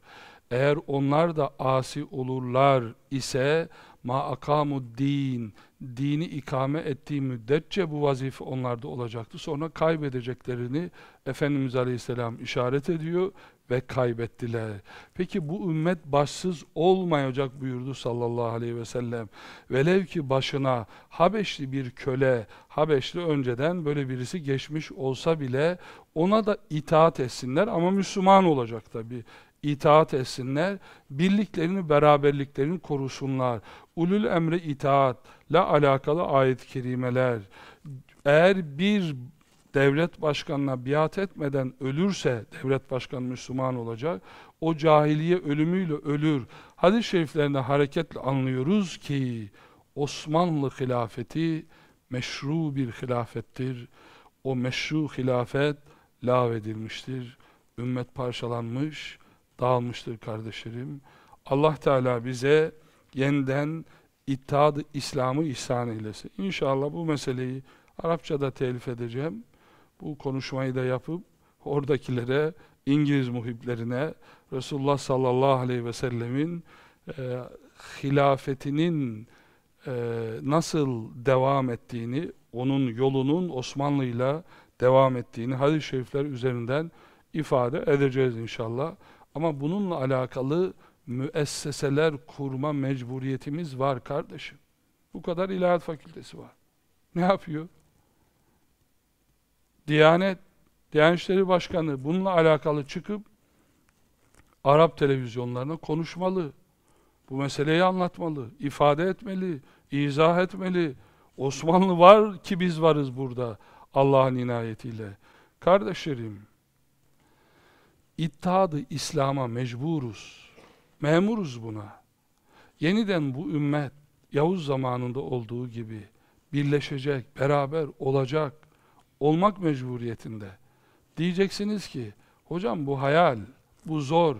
Eğer onlar da asi olurlar ise ma akamu din dini ikame ettiği müddetçe bu vazife onlarda olacaktı. Sonra kaybedeceklerini Efendimiz Aleyhisselam işaret ediyor ve kaybettiler. Peki bu ümmet başsız olmayacak buyurdu sallallahu aleyhi ve sellem. Velev ki başına Habeşli bir köle, Habeşli önceden böyle birisi geçmiş olsa bile ona da itaat etsinler ama Müslüman olacak tabi. İtaat etsinler, birliklerini, beraberliklerini korusunlar. Ulul emre itaatla alakalı ayet-i kerimeler. Eğer bir devlet başkanına biat etmeden ölürse, devlet başkanı Müslüman olacak, o cahiliye ölümüyle ölür. Hadis-i şeriflerinde hareketle anlıyoruz ki, Osmanlı hilafeti meşru bir hilafettir. O meşru hilafet lağvedilmiştir. Ümmet parçalanmış, dağılmıştır kardeşlerim. Allah Teala bize yeniden ittihad İslam'ı ihsan eylesin. İnşallah bu meseleyi Arapçada telif edeceğim bu konuşmayı da yapıp oradakilere, İngiliz muhiplerine Resulullah sallallahu aleyhi ve sellemin e, hilafetinin e, nasıl devam ettiğini, onun yolunun Osmanlı'yla devam ettiğini hadis-i şerifler üzerinden ifade edeceğiz inşallah. Ama bununla alakalı müesseseler kurma mecburiyetimiz var kardeşim. Bu kadar ilahiyat fakültesi var. Ne yapıyor? Diyanet, Diyanet İşleri Başkanı bununla alakalı çıkıp Arap televizyonlarına konuşmalı. Bu meseleyi anlatmalı, ifade etmeli, izah etmeli. Osmanlı var ki biz varız burada Allah'ın inayetiyle. Kardeşlerim, İttihadı İslam'a mecburuz. Memuruz buna. Yeniden bu ümmet Yavuz zamanında olduğu gibi birleşecek, beraber olacak, olmak mecburiyetinde. Diyeceksiniz ki, hocam bu hayal, bu zor.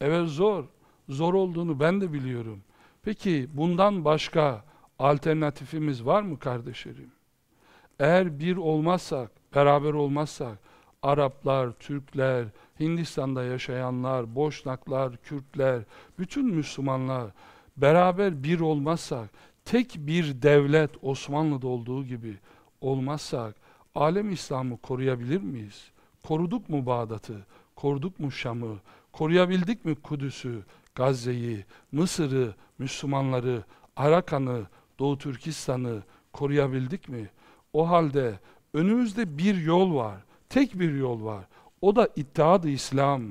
Evet zor. Zor olduğunu ben de biliyorum. Peki bundan başka alternatifimiz var mı kardeşlerim? Eğer bir olmazsak, beraber olmazsak, Araplar, Türkler, Hindistan'da yaşayanlar, Boşnaklar, Kürtler, bütün Müslümanlar beraber bir olmazsak, tek bir devlet Osmanlı'da olduğu gibi olmazsak, alem İslam'ı koruyabilir miyiz? Koruduk mu Bağdat'ı? Koruduk mu Şam'ı? Koruyabildik mi Kudüs'ü, Gazze'yi, Mısır'ı, Müslümanları, Arakan'ı, Doğu Türkistan'ı koruyabildik mi? O halde önümüzde bir yol var. Tek bir yol var. O da İttihat-ı İslam.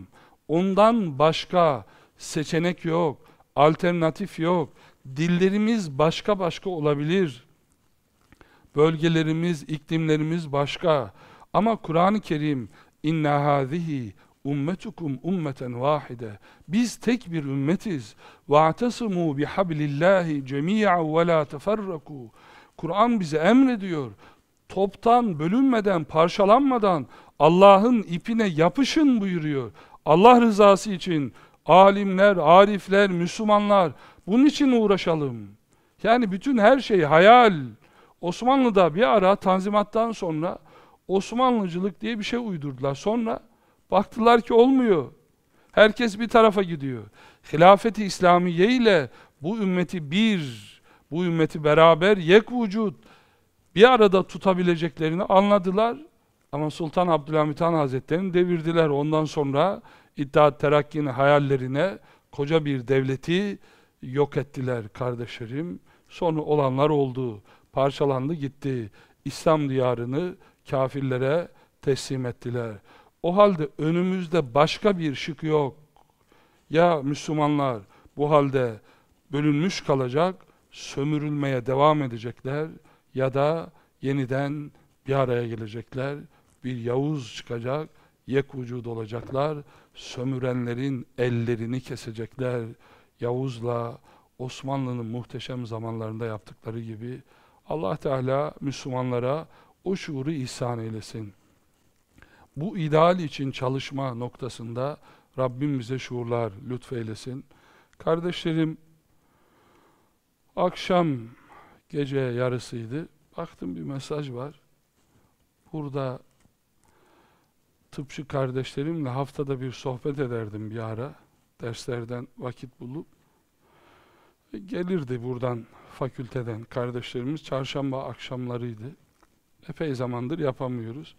Ondan başka seçenek yok, alternatif yok. Dillerimiz başka başka olabilir. Bölgelerimiz, iklimlerimiz başka. Ama Kur'an-ı Kerim inna hazihi ummetukum ummeten vahide. Biz tek bir ümmetiz. Ve'tasimu bihablillahi cemi'an ve la teferraku. Kur'an bize emrediyor. Toptan, bölünmeden, parçalanmadan Allah'ın ipine yapışın buyuruyor. Allah rızası için alimler, arifler, Müslümanlar bunun için uğraşalım. Yani bütün her şey hayal. Osmanlı'da bir ara Tanzimat'tan sonra Osmanlıcılık diye bir şey uydurdular. Sonra baktılar ki olmuyor. Herkes bir tarafa gidiyor. Hilafeti İslamiye ile bu ümmeti bir, bu ümmeti beraber yek vücut bir arada tutabileceklerini anladılar. Ama Sultan Abdülhamit Han Hazretleri'ni devirdiler. Ondan sonra İttihat Terakki'nin hayallerine koca bir devleti yok ettiler kardeşlerim. Sonra olanlar oldu. Parçalandı gitti. İslam diyarını kafirlere teslim ettiler. O halde önümüzde başka bir şık yok. Ya Müslümanlar bu halde bölünmüş kalacak, sömürülmeye devam edecekler ya da yeniden bir araya gelecekler. Bir Yavuz çıkacak, yek vücud olacaklar. Sömürenlerin ellerini kesecekler. Yavuz'la Osmanlı'nın muhteşem zamanlarında yaptıkları gibi Allah Teala Müslümanlara o şuuru ihsan eylesin. Bu ideal için çalışma noktasında Rabbim bize şuurlar lütfeylesin. Kardeşlerim, akşam gece yarısıydı. Baktım bir mesaj var. Burada tıpçı kardeşlerimle haftada bir sohbet ederdim bir ara. Derslerden vakit bulup. Gelirdi buradan fakülteden kardeşlerimiz. Çarşamba akşamlarıydı. Epey zamandır yapamıyoruz.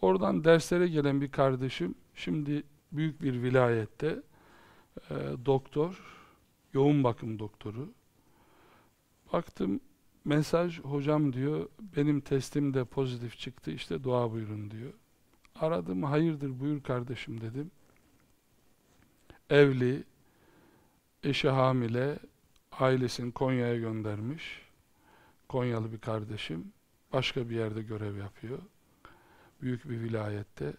Oradan derslere gelen bir kardeşim şimdi büyük bir vilayette e, doktor, yoğun bakım doktoru. Baktım mesaj hocam diyor benim testim de pozitif çıktı işte dua buyurun diyor. Aradım hayırdır buyur kardeşim dedim. Evli, eşi hamile, ailesini Konya'ya göndermiş. Konyalı bir kardeşim. Başka bir yerde görev yapıyor. Büyük bir vilayette.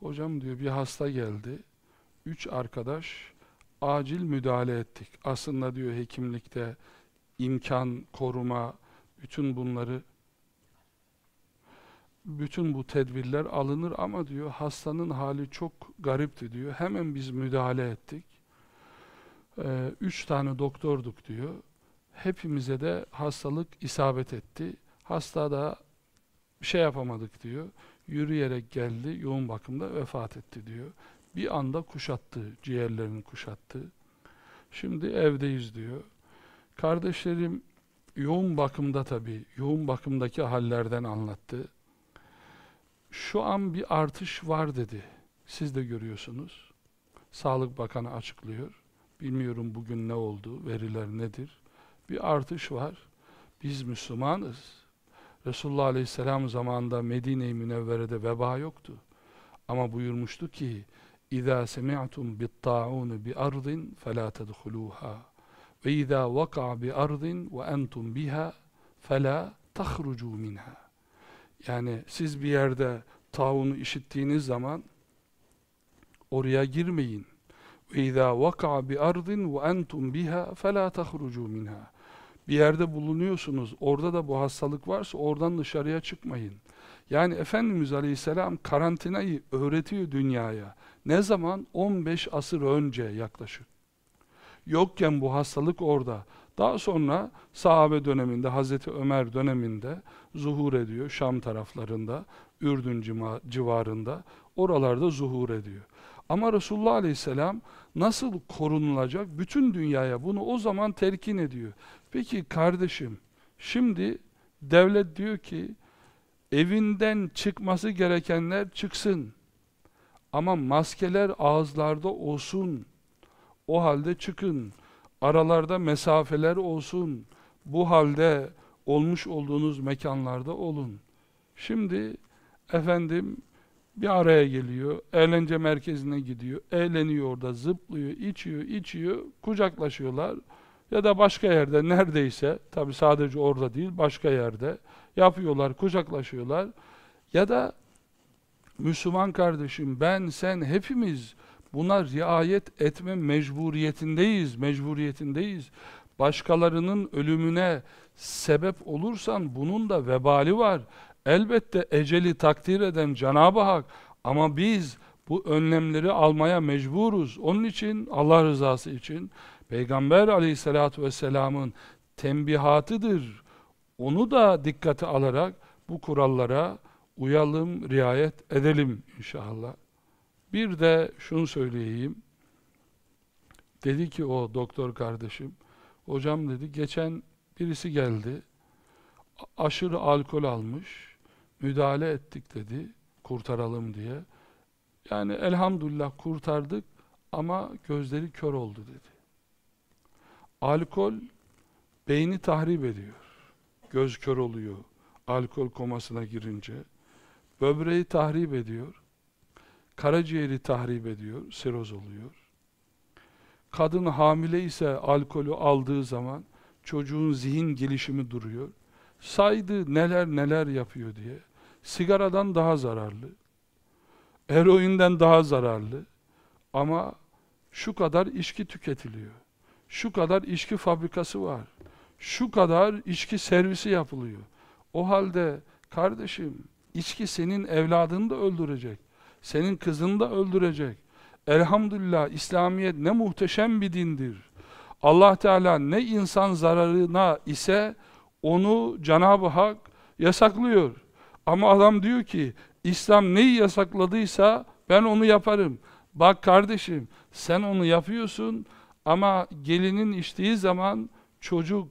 Hocam diyor bir hasta geldi. Üç arkadaş acil müdahale ettik. Aslında diyor hekimlikte imkan, koruma, bütün bunları bütün bu tedbirler alınır ama diyor hastanın hali çok garipti diyor. Hemen biz müdahale ettik. Ee, üç tane doktorduk diyor. Hepimize de hastalık isabet etti. Hasta da şey yapamadık diyor. Yürüyerek geldi, yoğun bakımda vefat etti diyor. Bir anda kuşattı, ciğerlerini kuşattı. Şimdi evdeyiz diyor. Kardeşlerim yoğun bakımda tabii, yoğun bakımdaki hallerden anlattı. Şu an bir artış var dedi. Siz de görüyorsunuz. Sağlık Bakanı açıklıyor. Bilmiyorum bugün ne oldu, veriler nedir? Bir artış var. Biz Müslümanız. Resulullah Aleyhisselam zamanında Medine-i Münevvere'de veba yoktu. Ama buyurmuştu ki اِذَا سَمِعْتُمْ بِالطَّاعُونَ بِأَرْضٍ فَلَا تَدْخُلُوهَا ve izâ vaka bi ardin ve entum biha fela tahrucu minha. Yani siz bir yerde taunu işittiğiniz zaman oraya girmeyin. Ve izâ vaka bi ardin ve entum biha fela tahrucu minha. Bir yerde bulunuyorsunuz, orada da bu hastalık varsa oradan dışarıya çıkmayın. Yani Efendimiz Aleyhisselam karantinayı öğretiyor dünyaya. Ne zaman? 15 asır önce yaklaşık. Yokken bu hastalık orada. Daha sonra sahabe döneminde, Hazreti Ömer döneminde zuhur ediyor Şam taraflarında, Ürdün civarında, oralarda zuhur ediyor. Ama Resulullah Aleyhisselam nasıl korunulacak? Bütün dünyaya bunu o zaman telkin ediyor. Peki kardeşim, şimdi devlet diyor ki, evinden çıkması gerekenler çıksın. Ama maskeler ağızlarda olsun. O halde çıkın. Aralarda mesafeler olsun. Bu halde olmuş olduğunuz mekanlarda olun. Şimdi efendim bir araya geliyor, eğlence merkezine gidiyor, eğleniyor orada, zıplıyor, içiyor, içiyor, kucaklaşıyorlar. Ya da başka yerde neredeyse, tabi sadece orada değil, başka yerde yapıyorlar, kucaklaşıyorlar. Ya da Müslüman kardeşim, ben, sen, hepimiz buna riayet etme mecburiyetindeyiz, mecburiyetindeyiz. Başkalarının ölümüne sebep olursan bunun da vebali var. Elbette eceli takdir eden Cenab-ı Hak ama biz bu önlemleri almaya mecburuz. Onun için Allah rızası için Peygamber aleyhissalatu vesselamın tembihatıdır. Onu da dikkate alarak bu kurallara uyalım, riayet edelim inşallah. Bir de şunu söyleyeyim. Dedi ki o doktor kardeşim, hocam dedi geçen birisi geldi, aşırı alkol almış, müdahale ettik dedi, kurtaralım diye. Yani elhamdülillah kurtardık ama gözleri kör oldu dedi. Alkol beyni tahrip ediyor. Göz kör oluyor. Alkol komasına girince. Böbreği tahrip ediyor. Karaciğeri tahrip ediyor. Seroz oluyor. Kadın hamile ise alkolü aldığı zaman çocuğun zihin gelişimi duruyor. Saydı neler neler yapıyor diye. Sigaradan daha zararlı. Eroinden daha zararlı. Ama şu kadar içki tüketiliyor. Şu kadar içki fabrikası var. Şu kadar içki servisi yapılıyor. O halde kardeşim içki senin evladını da öldürecek. Senin kızını da öldürecek. Elhamdülillah İslamiyet ne muhteşem bir dindir. Allah Teala ne insan zararına ise onu Cenab-ı Hak yasaklıyor. Ama adam diyor ki İslam neyi yasakladıysa ben onu yaparım. Bak kardeşim sen onu yapıyorsun ama gelinin içtiği zaman çocuk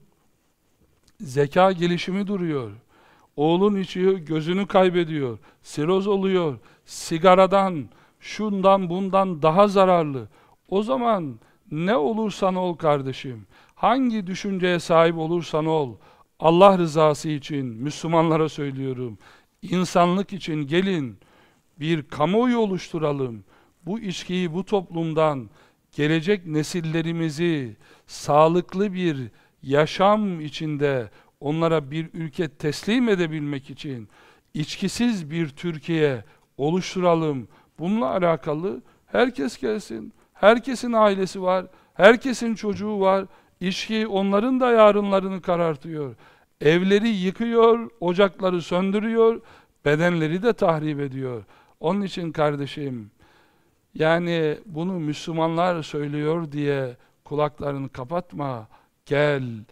zeka gelişimi duruyor. Oğlun içiyor, gözünü kaybediyor. Siroz oluyor. Sigaradan, şundan bundan daha zararlı. O zaman ne olursan ol kardeşim, hangi düşünceye sahip olursan ol, Allah rızası için Müslümanlara söylüyorum, insanlık için gelin, bir kamuoyu oluşturalım. Bu içkiyi bu toplumdan, gelecek nesillerimizi sağlıklı bir yaşam içinde onlara bir ülke teslim edebilmek için içkisiz bir Türkiye oluşturalım. Bununla alakalı herkes gelsin. Herkesin ailesi var. Herkesin çocuğu var. İçki onların da yarınlarını karartıyor. Evleri yıkıyor, ocakları söndürüyor, bedenleri de tahrip ediyor. Onun için kardeşim, yani bunu Müslümanlar söylüyor diye kulaklarını kapatma. Gel,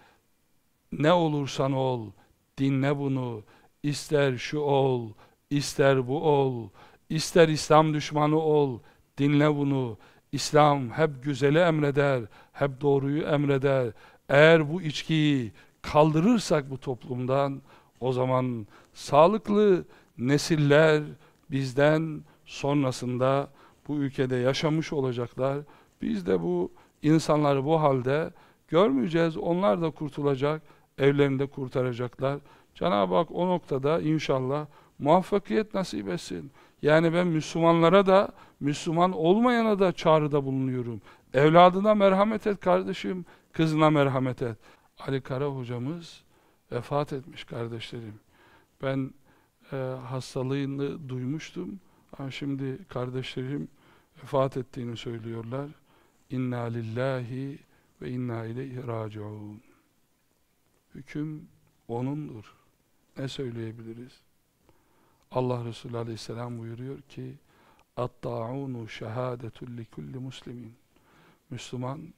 ne olursan ol, dinle bunu. İster şu ol, ister bu ol, ister İslam düşmanı ol, dinle bunu. İslam hep güzeli emreder, hep doğruyu emreder. Eğer bu içkiyi kaldırırsak bu toplumdan, o zaman sağlıklı nesiller bizden sonrasında bu ülkede yaşamış olacaklar. Biz de bu insanları bu halde görmeyeceğiz. Onlar da kurtulacak, evlerinde kurtaracaklar. Cenab-ı Hak o noktada inşallah muvaffakiyet nasip etsin. Yani ben Müslümanlara da, Müslüman olmayana da çağrıda bulunuyorum. Evladına merhamet et kardeşim, kızına merhamet et. Ali Kara hocamız vefat etmiş kardeşlerim. Ben e, hastalığını duymuştum. Ama şimdi kardeşlerim vefat ettiğini söylüyorlar. İnna lillahi ve inna ileyhi raciun. Hüküm O'nundur. Ne söyleyebiliriz? Allah Resulü Aleyhisselam buyuruyor ki اَتَّاعُونُ شَهَادَةٌ لِكُلِّ muslimin Müslüman